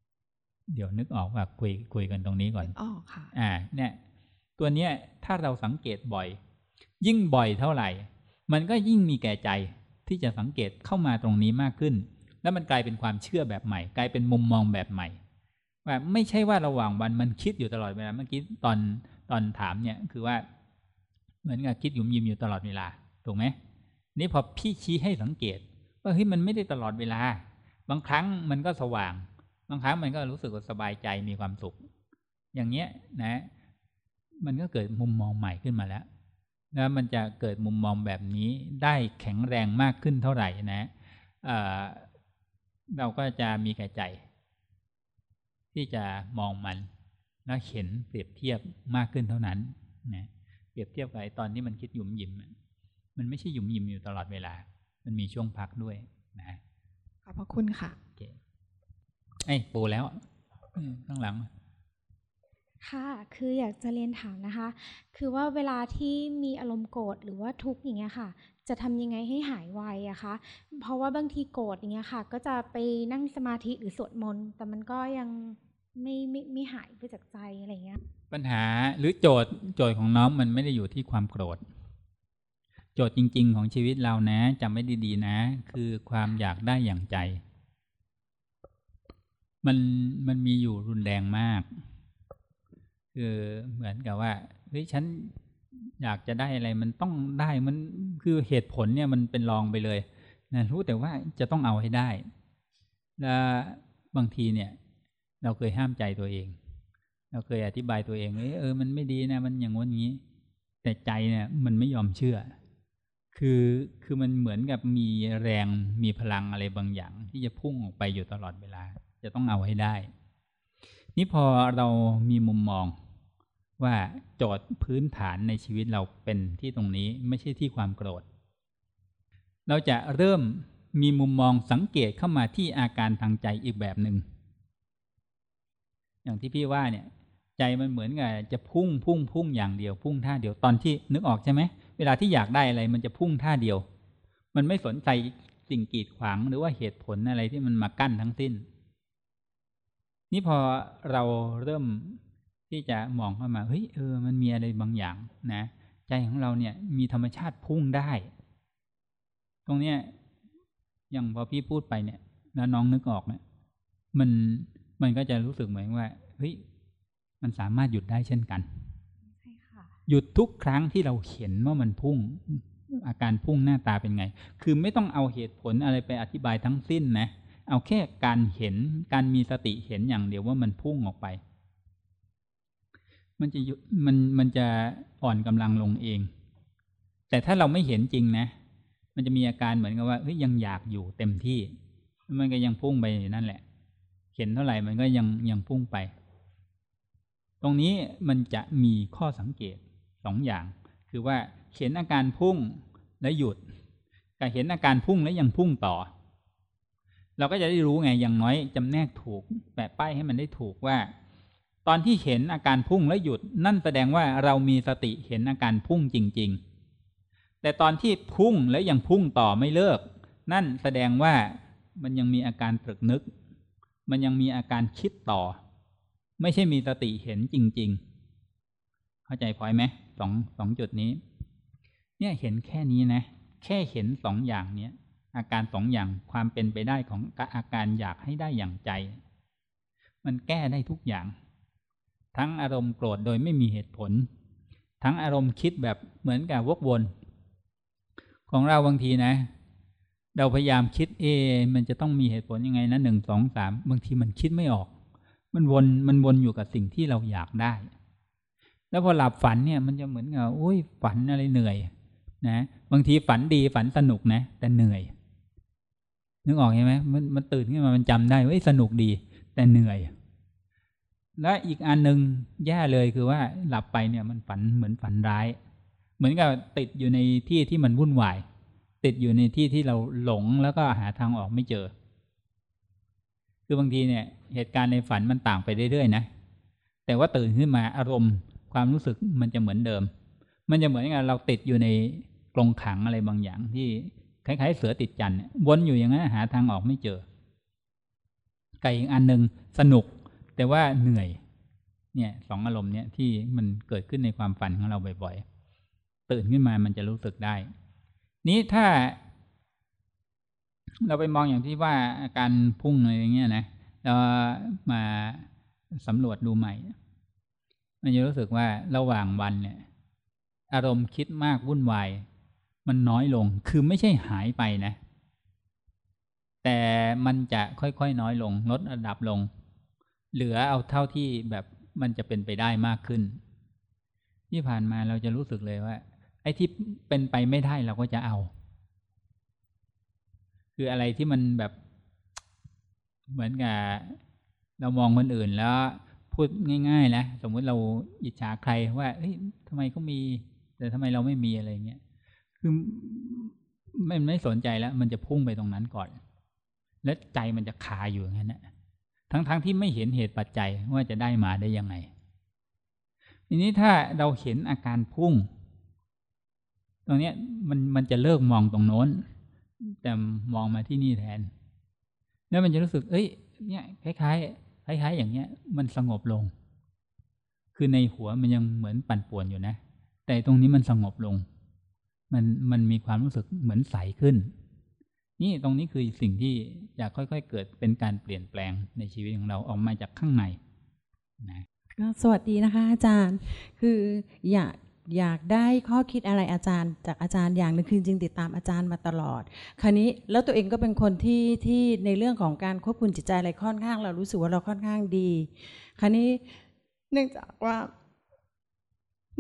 ๆเดี๋ยวนึกออกว่าคุยคุยกันตรงนี้ก่อนอ๋อค่ะ อ่า เนี่ย ตัวเนี้ยถ้าเราสังเกตบ่อย ยิ่งบ่อยเท่าไหร่ มันก็ยิ่งมีแก่ใจที่จะสังเกตเข้ามาตรงนี้มากขึ้น แล้วมันกลายเป็นความเชื่อแบบใหม่ กลายเป็นมุมมองแบบใหม่ ว่าไม่ใช่ว่าระหว่างวันมันคิดอยู่ตลอดเวลาเมื่อกี้ตอนตอนถามเนี่ยคือว่า เหมือนกับคิดหยุมยิมอยู่ตลอดเวลาถูกไหมนี่พอพี่ชี้ให้สังเกต ว่าเฮ้ยมันไม่ได้ตลอดเวลา บางครั้งมันก็สว่าง บางครั้งมันก็รู้สึกสบายใจมีความสุข อย่างเงี้ยนะ มันก็เกิดมุมมองใหม่ขึ้นมาแล้ว แล้วมันจะเกิดมุมมองแบบนี้ได้แข็งแรงมากขึ้นเท่าไหร่นะเเราก็จะมีแก่ใจ ที่จะมองมันแล้วเห็นเปรียบเทียบมากขึ้นเท่านั้นนะเปรียบเทียบกับตอนนี้มันคิดหยุมยิมมันไม่ใช่หยุมยิมอยู่ตลอดเวลา มันมีช่วงพักด้วยนะขอบพระคุณค่ะ โอเคไอ้ปูแล้วข้างหลัง ค่ะ คืออยากจะเรียนถามนะคะ คือว่าเวลาที่มีอารมณ์โกรธหรือว่าทุกข์อย่างเงี้ยค่ะ จะทำยังไงให้หายไวอะคะ เพราะว่าบางทีโกรธอย่างเงี้ยค่ะ ก็จะไปนั่งสมาธิหรือสวดมนต์ แต่มันก็ยังไม่ไม่ไม่หายไปจากใจอะไรเงี้ย ปัญหาหรือโจทย์โจทย์ของน้องมันไม่ได้อยู่ที่ความโกรธ โจทย์จริง ๆ ของชีวิตเรานะจำไม่ดีๆ นะ คือความอยากได้อย่างใจ มันมันมีอยู่รุนแรงมาก คือเหมือนกับว่าเฮ้ยฉันอยากจะได้อะไรมันต้องได้มันคือเหตุผลเนี่ยมันเป็นรองไปเลยนะรู้แต่ว่าจะต้องเอาให้ได้ แล้วบางทีเนี่ย เราเคยห้ามใจตัวเอง เราเคยอธิบายตัวเองเออเออมันไม่ดีนะ มันอย่างงี้นี้ แต่ใจเนี่ย มันไม่ยอมเชื่อ คือคือมันเหมือนกับมีแรงมีพลังอะไรบางอย่าง ที่จะพุ่งออกไปอยู่ตลอดเวลา จะต้องเอาให้ได้ นี่พอเรามีมุมมอง ว่าโจทย์พื้นฐานในชีวิตเราเป็นที่ตรงนี้ไม่ใช่ที่ความโกรธ เราจะเริ่มมีมุมมองสังเกตเข้ามาที่อาการทางใจอีกแบบหนึง่งอย่างที่พี่ว่าเนี่ย ใจมันเหมือนกับจะพุ่งพุ่งพุ่งอย่างเดียวพุ่งท่าเดียวตอนที่นึกออกใช่ไหมเวลาที่อยากได้อะไรมันจะพุ่งท่าเดียว มันไม่สนใจสิ่งกีดขวางหรือว่าเหตุผลอะไรที่มันมากั้นทั้งสิ้น นี่พอเราเริ่ม ที่จะมองเข้ามาเฮ้ยเออ มันมีอะไรบางอย่างนะ ใจของเราเนี่ย มีธรรมชาติพุ่งได้ ตรงเนี้ยอย่างพอพี่พูดไปเนี่ย แล้วน้องนึกออกเนี่ยมันมันก็จะรู้สึกเหมือนว่าเฮ้ยมันสามารถหยุดได้เช่นกันหยุดทุกครั้งที่เราเห็นว่ามันพุ่ง อาการพุ่งหน้าตาเป็นไง คือไม่ต้องเอาเหตุผลอะไรไปอธิบายทั้งสิ้นนะ เอาแค่การเห็นการมีสติเห็นอย่างเดียวว่ามันพุ่งออกไป มันจะมันมันจะอ่อนกำลังลงเอง แต่ถ้าเราไม่เห็นจริงนะ มันจะมีอาการเหมือนกับว่าเฮ้ยยังอยากอยู่เต็มที่ มันก็ยังพุ่งไปนั่นแหละ เห็นเท่าไหร่มันก็ยังยังพุ่งไป ตรงนี้มันจะมีข้อสังเกตสองอย่าง คือว่าเห็นอาการพุ่งแล้วหยุดกับเห็นอาการพุ่งแล้วยังพุ่งต่อ เราก็จะได้รู้ไงอย่างน้อยจำแนกถูกแปะป้ายให้มันได้ถูกว่า ตอนที่เห็นอาการพุ่งแล้วหยุดนั่นแสดงว่าเรามีสติเห็นอาการพุ่งจริง ๆ แต่ตอนที่พุ่งแล้วยังพุ่งต่อไม่เลิก นั่นแสดงว่ามันยังมีอาการตรึกนึก มันยังมีอาการคิดต่อ ไม่ใช่มีสติเห็นจริง ๆ เข้าใจพอยไหมสองสองจุดนี้ เนี่ยเห็นแค่นี้นะ แค่เห็นสองอย่างเนี้ยอาการสองอย่างความเป็นไปได้ของอาการอยากให้ได้อย่างใจ มันแก้ได้ทุกอย่าง ทั้งอารมณ์โกรธโดยไม่มีเหตุผล ทั้งอารมณ์คิดแบบเหมือนกับวกวน ของเราบางทีนะ เราพยายามคิดเอ มันจะต้องมีเหตุผลยังไงนะหนึ่งสองสามบางทีมันคิดไม่ออก มันวนมันวนอยู่กับสิ่งที่เราอยากได้ แล้วพอหลับฝันเนี่ย มันจะเหมือนกับโอ้ยฝันอะไรเหนื่อย นะบางทีฝันดีฝันสนุกนะ แต่เหนื่อยนึกออกใช่ไหมมันมันตื่นขึ้นมามันจำได้ว่าสนุกดี แต่เหนื่อย และอีกอันหนึ่งแย่เลยคือว่าหลับไปเนี่ยมันฝันเหมือนฝันร้าย เหมือนกับติดอยู่ในที่ที่มันวุ่นวาย ติดอยู่ในที่ที่เราหลงแล้วก็หาทางออกไม่เจอ คือบางทีเนี่ยเหตุการณ์ในฝันมันต่างไปเรื่อยๆนะแต่ว่าตื่นขึ้นมาอารมณ์ความรู้สึกมันจะเหมือนเดิม มันจะเหมือนกับเราติดอยู่ในกรงขังอะไรบางอย่างที่คล้ายๆเสือติดจันวนอยู่อย่างนั้นหาทางออกไม่เจอไก่อีกอันหนึ่งสนุก แต่ว่าเหนื่อย เนี่ยสองอารมณ์เนี่ยที่มันเกิดขึ้นในความฝันของเราบ่อยๆ ตื่นขึ้นมามันจะรู้สึกได้ นี้ถ้า เราไปมองอย่างที่ว่าอาการพุ่งอะไรอย่างเงี้ยนะเรามาสำรวจดูใหม่ มันจะรู้สึกว่าระหว่างวันเนี่ย อารมณ์คิดมากวุ่นวาย มันน้อยลงคือไม่ใช่หายไปนะ แต่มันจะค่อยๆน้อยลง ลดระดับลง เหลือเอาเท่าที่แบบมันจะเป็นไปได้มากขึ้น ที่ผ่านมาเราจะรู้สึกเลยว่า ไอ้ที่เป็นไปไม่ได้เราก็จะเอา คืออะไรที่มันแบบเหมือนกับเรามองคนอื่นแล้วพูดง่ายๆนะสมมุติเราอิจฉาใครว่าเฮ้ยทำไมเขามี แต่ทำไมเราไม่มีอะไรเงี้ยคือไม่ไม่สนใจแล้ว มันจะพุ่งไปตรงนั้นก่อน และใจมันจะคาอยู่อย่างนั้นนะ ทั้งๆทที่ไม่เห็นเหตุปัจจัยว่าจะได้มาได้ยังไง ทีนี้ถ้าเราเห็นอาการพุ่ง ตรงนี้มันมันจะเลิกมองตรงโน้น แต่มองมาที่นี่แทน แล้วมันจะรู้สึก เอ้ย เนี่ยคล้ายๆคล้ายๆ อย่างเงี้ย มันสงบลง คือในหัวมันยังเหมือนปั่นป่วนอยู่นะ แต่ตรงนี้มันสงบลง มันมันมีความรู้สึกเหมือนใสขึ้น นี่ตรงนี้คือสิ่งที่จะค่อยๆเกิดเป็นการเปลี่ยนแปลงในชีวิตของเราออกมาจากข้างในนะก็สวัสดีนะคะ อาจารย์ คืออยากอยากได้ข้อคิดอะไรอาจารย์ จากอาจารย์อย่างหนึ่งคือจริงติดตามอาจารย์มาตลอด คราวนี้แล้วตัวเองก็เป็นคนที่ที่ในเรื่องของการควบคุมจิตใจอะไรค่อนข้าง เรารู้สึกว่าเราค่อนข้างดี คราวนี้เนื่องจากว่า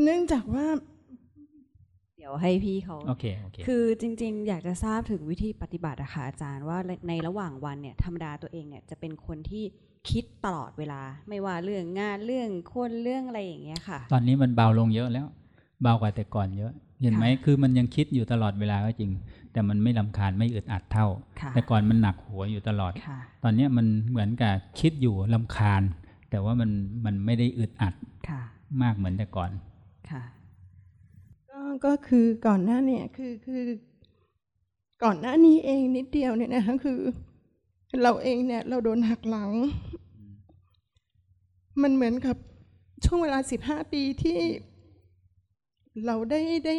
เนื่องจากว่า ดี๋ยวให้พี่เขาโอเคโอเคคือจริง ๆ อยากจะทราบถึงวิธีปฏิบัติอะค่ะอาจารย์ว่าในระหว่างวันเนี่ยธรรมดาตัวเองเนี่ยจะเป็นคนที่คิดตลอดเวลา ไม่ว่าเรื่องงานเรื่องคนเรื่องอะไรอย่างเงี้ยค่ะ ตอนนี้มันเบาลงเยอะแล้ว เบากว่าแต่ก่อนเยอะ เห็นไหมคือมันยังคิดอยู่ตลอดเวลาก็จริง แต่มันไม่ลำคาญไม่อึดอัดเท่าค่ะแต่ก่อนมันหนักหัวอยู่ตลอดค่ะตอนเนี้ยมันเหมือนกับคิดอยู่ลำคาญ แต่ว่ามันมันไม่ได้อึดอัดค่ะมากเหมือนแต่ก่อนค่ะ ก็ก็คือก่อนหน้าเนี่ยคือคือก่อนหน้านี้เองนิดเดียวเนี่ยนะคะคือ เราเองเนี่ยเราโดนหักหลัง มันเหมือนกับช่วงเวลาสิบห้าปีที่เราได้ได้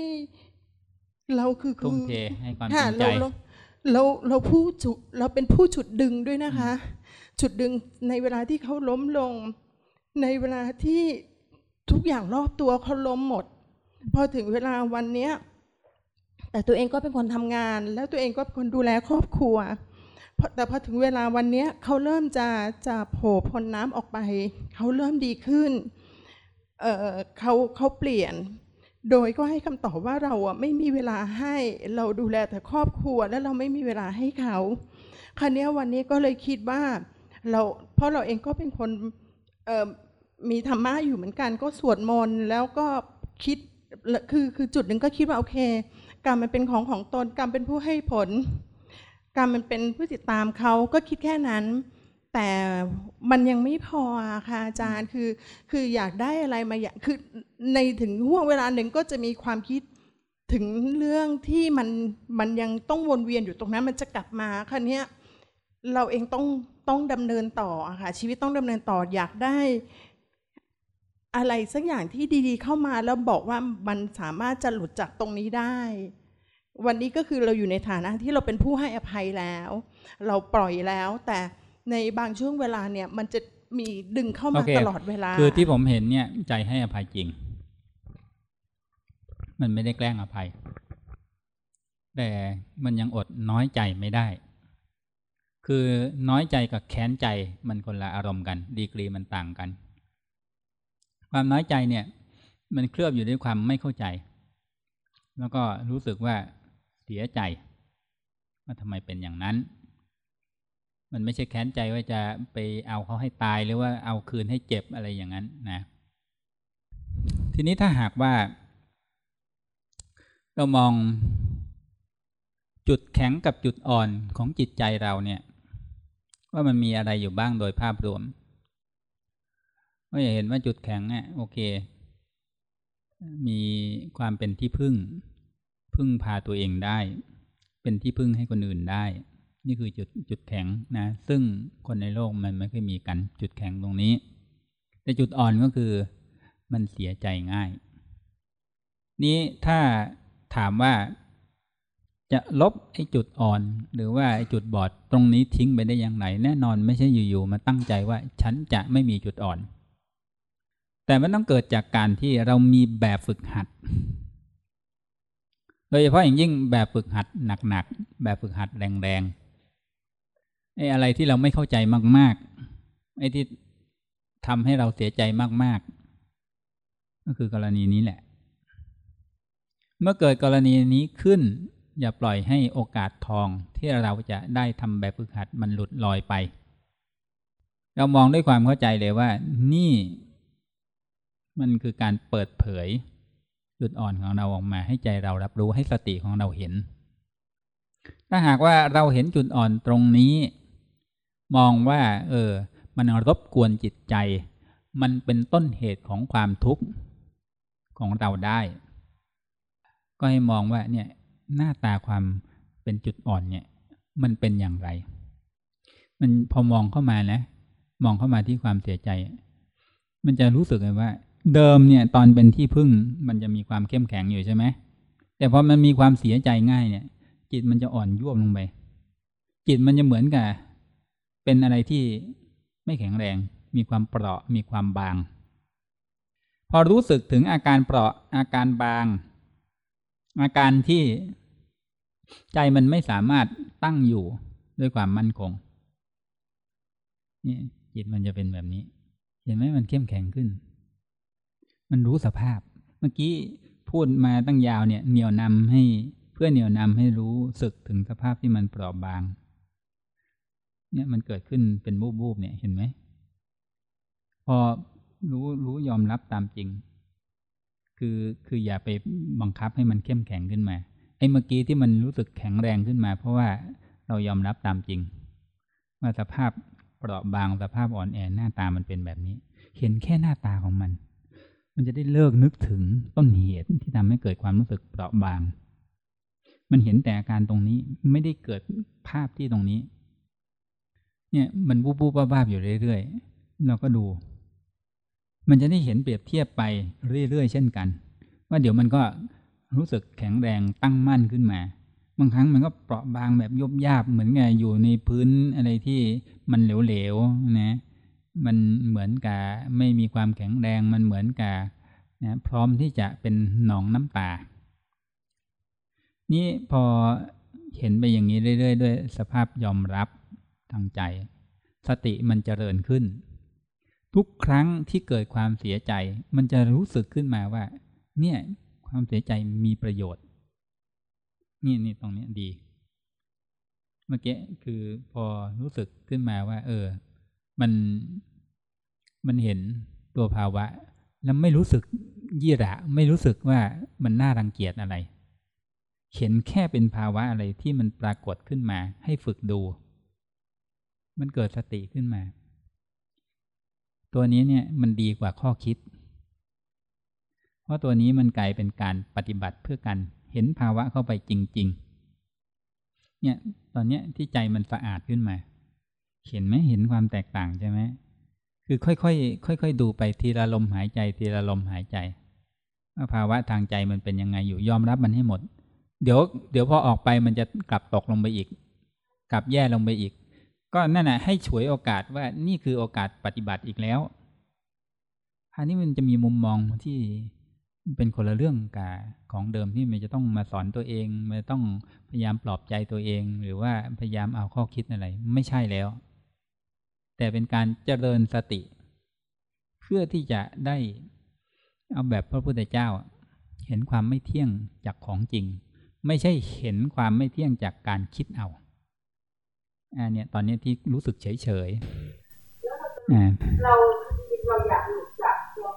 เราคือทุ่มคือเทให้ความค่ะจริงใจเราเราเราเราผู้จุเราเป็นผู้จุดดึงด้วยนะคะ จุดดึงในเวลาที่เขาล้มลง ในเวลาที่ทุกอย่างรอบตัวเขาล้มหมด พอถึงเวลาวันเนี้ยแต่ตัวเองก็เป็นคนทำงาน แล้วตัวเองก็เป็นคนดูแลครอบครัว แต่พอถึงเวลาวันเนี้ยเขาเริ่มจะจะโผล่พ้นน้ำออกไป เขาเริ่มดีขึ้นเออเขาเขาเปลี่ยน โดยก็ให้คำตอบว่าเราอะไม่มีเวลาให้เราดูแลแต่ครอบครัว แล้วเราไม่มีเวลาให้เขาคราวเนี้วันนี้ก็เลยคิดว่าเราเพราะเราเองก็เป็นคนมีธรรมะอยู่เหมือนกัน ก็สวดมนต์แล้วก็คิด คือคือจุดหนึ่งก็คิดว่าโอเค กรรมมันเป็นของของตนกรรมเป็นผู้ให้ผล กรรมมันเป็นผู้ติดตามเขาก็คิดแค่นั้น แต่มันยังไม่พอค่ะอาจารย์คือคืออยากได้อะไรมาอยากคือในถึงห่วงเวลาหนึ่งก็จะมีความคิดถึงเรื่องที่มันมันยังต้องวนเวียนอยู่ตรงนั้นมันจะกลับมาคราวเนี้ยเราเองต้องต้องดำเนินต่อค่ะชีวิตต้องดำเนินต่ออยากได้ อะไรสักอย่างที่ดีๆ เข้ามาแล้วบอกว่ามันสามารถจะหลุดจากตรงนี้ได้ วันนี้ก็คือเราอยู่ในฐานะที่เราเป็นผู้ให้อภัยแล้ว เราปล่อยแล้ว แต่ในบางช่วงเวลาเนี่ยมันจะมีดึงเข้ามาโคตลอดเวลา คือที่ผมเห็นเนี่ยใจให้อภัยจริง มันไม่ได้แกล้งอภัย แต่มันยังอดน้อยใจไม่ได้ คือน้อยใจกับแค้นใจมันคนละอารมณ์กัน ดีกรีมันต่างกัน ความน้อยใจเนี่ย มันเคลือบอยู่ด้วยความไม่เข้าใจ แล้วก็รู้สึกว่าเสียใจ ว่าทำไมเป็นอย่างนั้น มันไม่ใช่แค้นใจว่าจะไปเอาเขาให้ตายหรือว่าเอาคืนให้เจ็บอะไรอย่างนั้นนะ ทีนี้ถ้าหากว่า เรามองจุดแข็งกับจุดอ่อนของจิตใจเราเนี่ย ว่ามันมีอะไรอยู่บ้างโดยภาพรวม ก็จะเห็นว่าจุดแข็งเนี่ยโอเค มีความเป็นที่พึ่ง พึ่งพาตัวเองได้ เป็นที่พึ่งให้คนอื่นได้ นี่คือจุดจุดแข็งนะ ซึ่งคนในโลกมันไม่เคยมีกันจุดแข็งตรงนี้ แต่จุดอ่อนก็คือมันเสียใจง่าย นี้ถ้าถามว่าจะลบไอ้จุดอ่อน หรือว่าไอ้จุดบอดตรงนี้ทิ้งไปได้อย่างไร แน่นอนไม่ใช่อยู่ๆมาตั้งใจว่าฉันจะไม่มีจุดอ่อน แต่มันต้องเกิดจากการที่เรามีแบบฝึกหัด โดยเฉพาะอย่างยิ่งแบบฝึกหัดหนักๆ แบบฝึกหัดแรงๆไอ้อะไรที่เราไม่เข้าใจมากๆ ไอ้ที่ทำให้เราเสียใจมากๆ ก็คือกรณีนี้แหละ เมื่อเกิดกรณีนี้ขึ้น อย่าปล่อยให้โอกาสทองที่เราจะได้ทำแบบฝึกหัดมันหลุดลอยไป เรามองด้วยความเข้าใจเลยว่านี่ มันคือการเปิดเผย จุดอ่อนของเราออกมา ให้ใจเรารับรู้ให้สติของเราเห็น ถ้าหากว่าเราเห็นจุดอ่อนตรงนี้ มองว่า เออ มันรบกวนจิตใจ มันเป็นต้นเหตุของความทุกข์ของเราได้ ก็ให้มองว่า เนี่ย หน้าตาความเป็นจุดอ่อนเนี่ย มันเป็นอย่างไร มันพอมองเข้ามานะ มองเข้ามาที่ความเสียใจ มันจะรู้สึกเลยว่า เดิมเนี่ยตอนเป็นที่พึ่งมันจะมีความเข้มแข็งอยู่ใช่ไหมแต่พอมันมีความเสียใจง่ายเนี่ย จิตมันจะอ่อนยวบลงไป จิตมันจะเหมือนกับ เป็นอะไรที่ไม่แข็งแรง มีความเปราะมีความบาง พอรู้สึกถึงอาการเปราะอาการบาง อาการที่ใจมันไม่สามารถตั้งอยู่ด้วยความมั่นคงนี่จิตมันจะเป็นแบบนี้ เห็นไหมมันเข้มแข็งขึ้น มันรู้สภาพ เมื่อกี้พูดมาตั้งยาวเนี่ยเหนี่ยวนำให้เพื่อเหนี่ยวนำให้รู้สึกถึงสภาพที่มันเปราะบาง เนี่ยมันเกิดขึ้นเป็นบูบบูบเนี่ยเห็นไหม พอรู้รู้ยอมรับตามจริง คือคืออย่าไปบังคับให้มันเข้มแข็งขึ้นมาไอ้เมื่อกี้ที่มันรู้สึกแข็งแรงขึ้นมา เพราะว่าเรายอมรับตามจริง ว่าสภาพเปราะบางสภาพอ่อนแอหน้าตามันเป็นแบบนี้ เห็นแค่หน้าตาของมัน มันจะได้เลิกนึกถึงต้นเหตุที่ทำให้เกิดความรู้สึกเปราะบาง มันเห็นแต่อาการตรงนี้ไม่ได้เกิดภาพที่ตรงนี้ เนี่ยมันบูบูบ้าๆอยู่เรื่อยๆ เราก็ดู มันจะได้เห็นเปรียบเทียบไปเรื่อยๆ เช่นกัน ว่าเดี๋ยวมันก็รู้สึกแข็งแรงตั้งมั่นขึ้นมา บางครั้งมันก็เปราะบางแบบยบยาบเหมือนไงอยู่ในพื้นอะไรที่มันเหลวๆนะ มันเหมือนกับไม่มีความแข็งแรงมันเหมือนกับนะพร้อมที่จะเป็นหนองน้ำตา นี่พอเห็นไปอย่างนี้เรื่อยๆ ด้วยสภาพยอมรับทางใจ สติมันจเจริญขึ้น ทุกครั้งที่เกิดความเสียใจ มันจะรู้สึกขึ้นมาว่า เนี่ยความเสียใจมีประโยชน์ นี่นี่ตรงนี้ดี เมื่อกี้คือพอรู้สึกขึ้นมาว่า เออ มันมันเห็นตัวภาวะ แล้วไม่รู้สึกยี่ระ ไม่รู้สึกว่ามันน่ารังเกียจอะไร เห็นแค่เป็นภาวะอะไรที่มันปรากฏขึ้นมา ให้ฝึกดู มันเกิดสติขึ้นมา ตัวนี้เนี่ยมันดีกว่าข้อคิด เพราะตัวนี้มันกลายเป็นการปฏิบัติเพื่อการเห็นภาวะเข้าไปจริง ๆ เนี่ยตอนเนี้ยที่ใจมันสะอาดขึ้นมา เห็นไหมเห็นความแตกต่างใช่ไหมคือค่อยๆค่อย ๆ ดูไปทีละลมหายใจ ทีละลมหายใจว่าภาวะทางใจมันเป็นยังไงอยู่ยอมรับมันให้หมด เดี๋ยว เดี๋ยวพอออกไปมันจะกลับตกลงไปอีก กลับแย่ลงไปอีก ก็นั่นแหะให้ฉวยโอกาสว่านี่คือโอกาสปฏิบัติอีกแล้วอันนี้มันจะมีมุมมองที่เป็นคนละเรื่องกับของเดิมที่มันจะต้องมาสอนตัวเองมันต้องพยายามปลอบใจตัวเอง หรือว่าพยายามเอาข้อคิดอะไร ไม่ใช่แล้ว แต่เป็นการเจริญสติ เพื่อที่จะได้เอาแบบพระพุทธเจ้า เห็นความไม่เที่ยงจากของจริง ไม่ใช่เห็นความไม่เที่ยงจากการคิดเอาอันเนี้ยตอนนี้ที่รู้สึกเฉยเฉยเราเราอยากหลุดจากตัว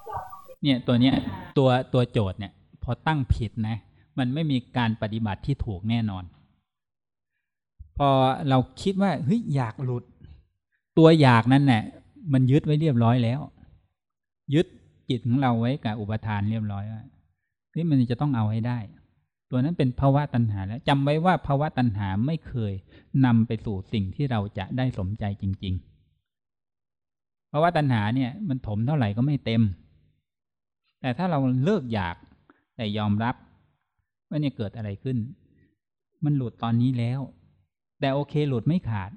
เนี่ยตัวเนี้ยตัวตัวโจทย์เนี่ย พอตั้งผิดนะ มันไม่มีการปฏิบัติที่ถูกแน่นอน พอเราคิดว่าเฮ้ยอยากหลุด ตัวอยากนั้นเนี่ยมันยึดไว้เรียบร้อยแล้ว ยึดจิตของเราไว้กับอุปทานเรียบร้อยว่าเฮ้ยมันจะต้องเอาให้ได้ ตัวนั้นเป็นภาวะตัณหาแล้วจำไว้ว่าภาวะตัณหาไม่เคยนำไปสู่สิ่งที่เราจะได้สมใจจริงๆเพราว่าตัณหาเนี่ย มันถมเท่าไหร่ก็ไม่เต็ม แต่ถ้าเราเลิกอยากแต่ยอมรับว่าเนี่ยเกิดอะไรขึ้น มันหลุดตอนนี้แล้ว แต่โอเคหลุดไม่ขาด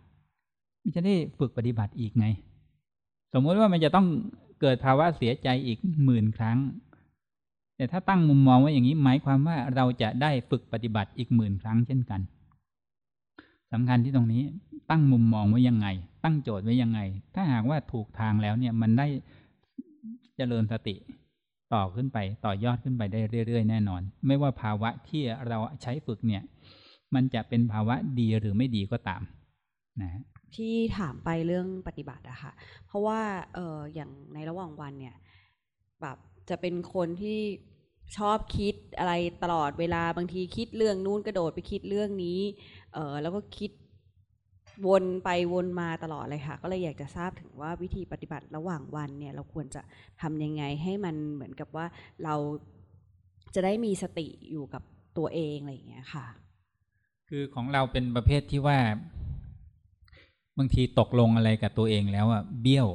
มันจะได้ฝึกปฏิบัติอีกไง สมมติว่ามันจะต้องเกิดภาวะเสียใจอีกหมื่นครั้ง แต่ถ้าตั้งมุมมองไว้อย่างนี้หมายความว่าเราจะได้ฝึกปฏิบัติอีกหมื่นครั้งเช่นกันสำคัญที่ตรงนี้ตั้งมุมมองไว้ยังไง ตั้งโจทย์ไว้ยังไง ถ้าหากว่าถูกทางแล้วเนี่ยมันได้เจริญสติต่อขึ้นไปต่อยอดขึ้นไปได้เรื่อย ๆ แน่นอน ไม่ว่าภาวะที่เราใช้ฝึกเนี่ย มันจะเป็นภาวะดีหรือไม่ดีก็ตามนะ ที่ถามไปเรื่องปฏิบัติอะค่ะ เพราะว่าเอออย่างในระหว่างวันเนี่ยแบบจะเป็นคนที่ชอบคิดอะไรตลอดเวลาบางทีคิดเรื่องนู้นกระโดดไปคิดเรื่องนี้ เออแล้วก็คิดวนไปวนมาตลอดเลยค่ะ ก็เลยอยากจะทราบถึงว่าวิธีปฏิบัติระหว่างวันเนี่ย เราควรจะทำยังไงให้มันเหมือนกับว่าเราจะได้มีสติอยู่กับตัวเองอะไรอย่างเงี้ยค่ะ คือของเราเป็นประเภทที่ว่า บางทีตกลงอะไรกับตัวเองแล้วอะเบี้ยว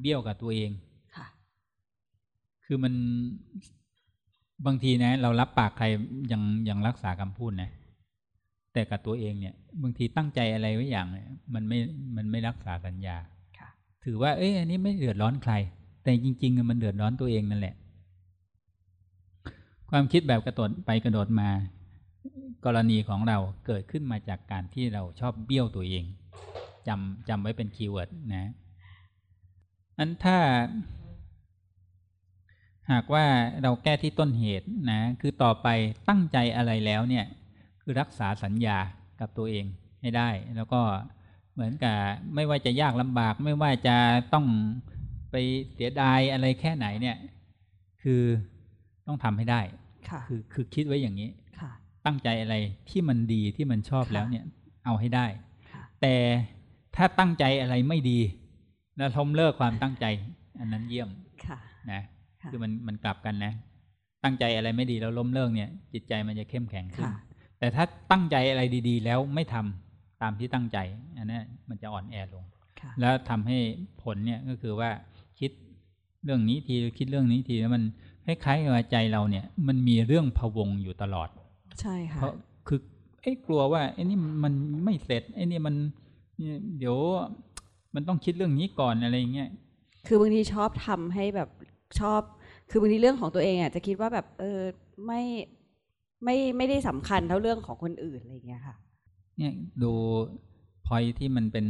เบี้ยวกับตัวเองค่ะคือมันบางทีนะ เรารับปากใครยังยังรักษาคำพูดนะ แต่กับตัวเองเนี่ย บางทีตั้งใจอะไรไว้อย่างเนี่ยมันไม่มันไม่รักษาสัญญาถือว่าเอ้ยอันนี้ไม่เดือดร้อนใคร แต่จริง ๆ มันเดือดร้อนตัวเองนั่นแหละ ความคิดแบบกระโดดไปกระโดดมา กรณีของเราเกิดขึ้นมาจากการที่เราชอบเบี้ยวตัวเองจำจำไว้เป็นคีย์เวิร์ดนะอันถ้า หากว่าเราแก้ที่ต้นเหตุนะ คือต่อไปตั้งใจอะไรแล้วเนี่ย คือรักษาสัญญากับตัวเองให้ได้ แล้วก็เหมือนกับไม่ว่าจะยากลำบาก ไม่ว่าจะต้องไปเสียดายอะไรแค่ไหนเนี่ย คือต้องทำให้ได้ค่ะคือคือคิดไว้อย่างนี้ค่ะ ตั้งใจอะไรที่มันดีที่มันชอบแล้วเนี่ย เอาให้ได้ แต่ถ้าตั้งใจอะไรไม่ดีแล้วทมเลิกความตั้งใจ อันนั้นเยี่ยมค่ะนะค่ะคือมันมันกลับกันนะ ตั้งใจอะไรไม่ดีแล้วล้มเลิกเนี่ย จิตใจมันจะเข้มแข็งขึ้นค่ะแต่ถ้าตั้งใจอะไรดี ๆ แล้วไม่ทำตามที่ตั้งใจอันนี้มันจะอ่อนแอลงค่ะแล้วทำให้ผลเนี่ยก็คือว่าคิดเรื่องนี้ทีคิดเรื่องนี้ทีแล้วมันคล้ายๆกับว่าใจเราเนี่ย มันมีเรื่องพะวงอยู่ตลอด ใช่ค่ะเพราะคือไอ้กลัวว่าไอ้นี่มันไม่เสร็จไอ้นี่มันเนี่ยเดี๋ยวมันต้องคิดเรื่องนี้ก่อนอะไรอย่างเงี้ยคือบางทีชอบทำให้แบบชอบ คือบางทีเรื่องของตัวเองอะจะคิดว่าแบบเออไม่ไม่ไม่ได้สำคัญเท่าเรื่องของคนอื่นอะไรอย่างเงี้ยค่ะ เนี่ยดูพอยที่มันเป็น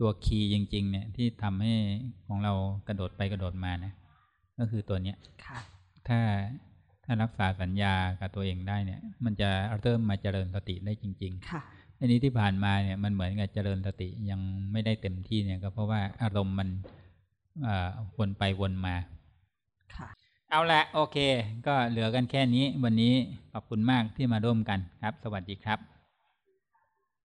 ตัวคีย์จริง ๆ เนี่ย ที่ทำให้ของเรากระโดดไปกระโดดมานะ ก็คือตัวเนี้ยค่ะ ถ้า ถ้ารักษาสัญญากับตัวเองได้เนี่ย มันจะเริ่มมาเจริญสติได้จริง ๆ ค่ะอันนี้ที่ผ่านมาเนี่ยมันเหมือนกับเจริญสติยังไม่ได้เต็มที่เนี่ยก็เพราะว่าอารมณ์มันอ่าวนไปวนมา ค่ะ เอาละโอเค ก็เหลือกันแค่นี้ วันนี้ขอบคุณมากที่มาร่วมกันครับ สวัสดีครับ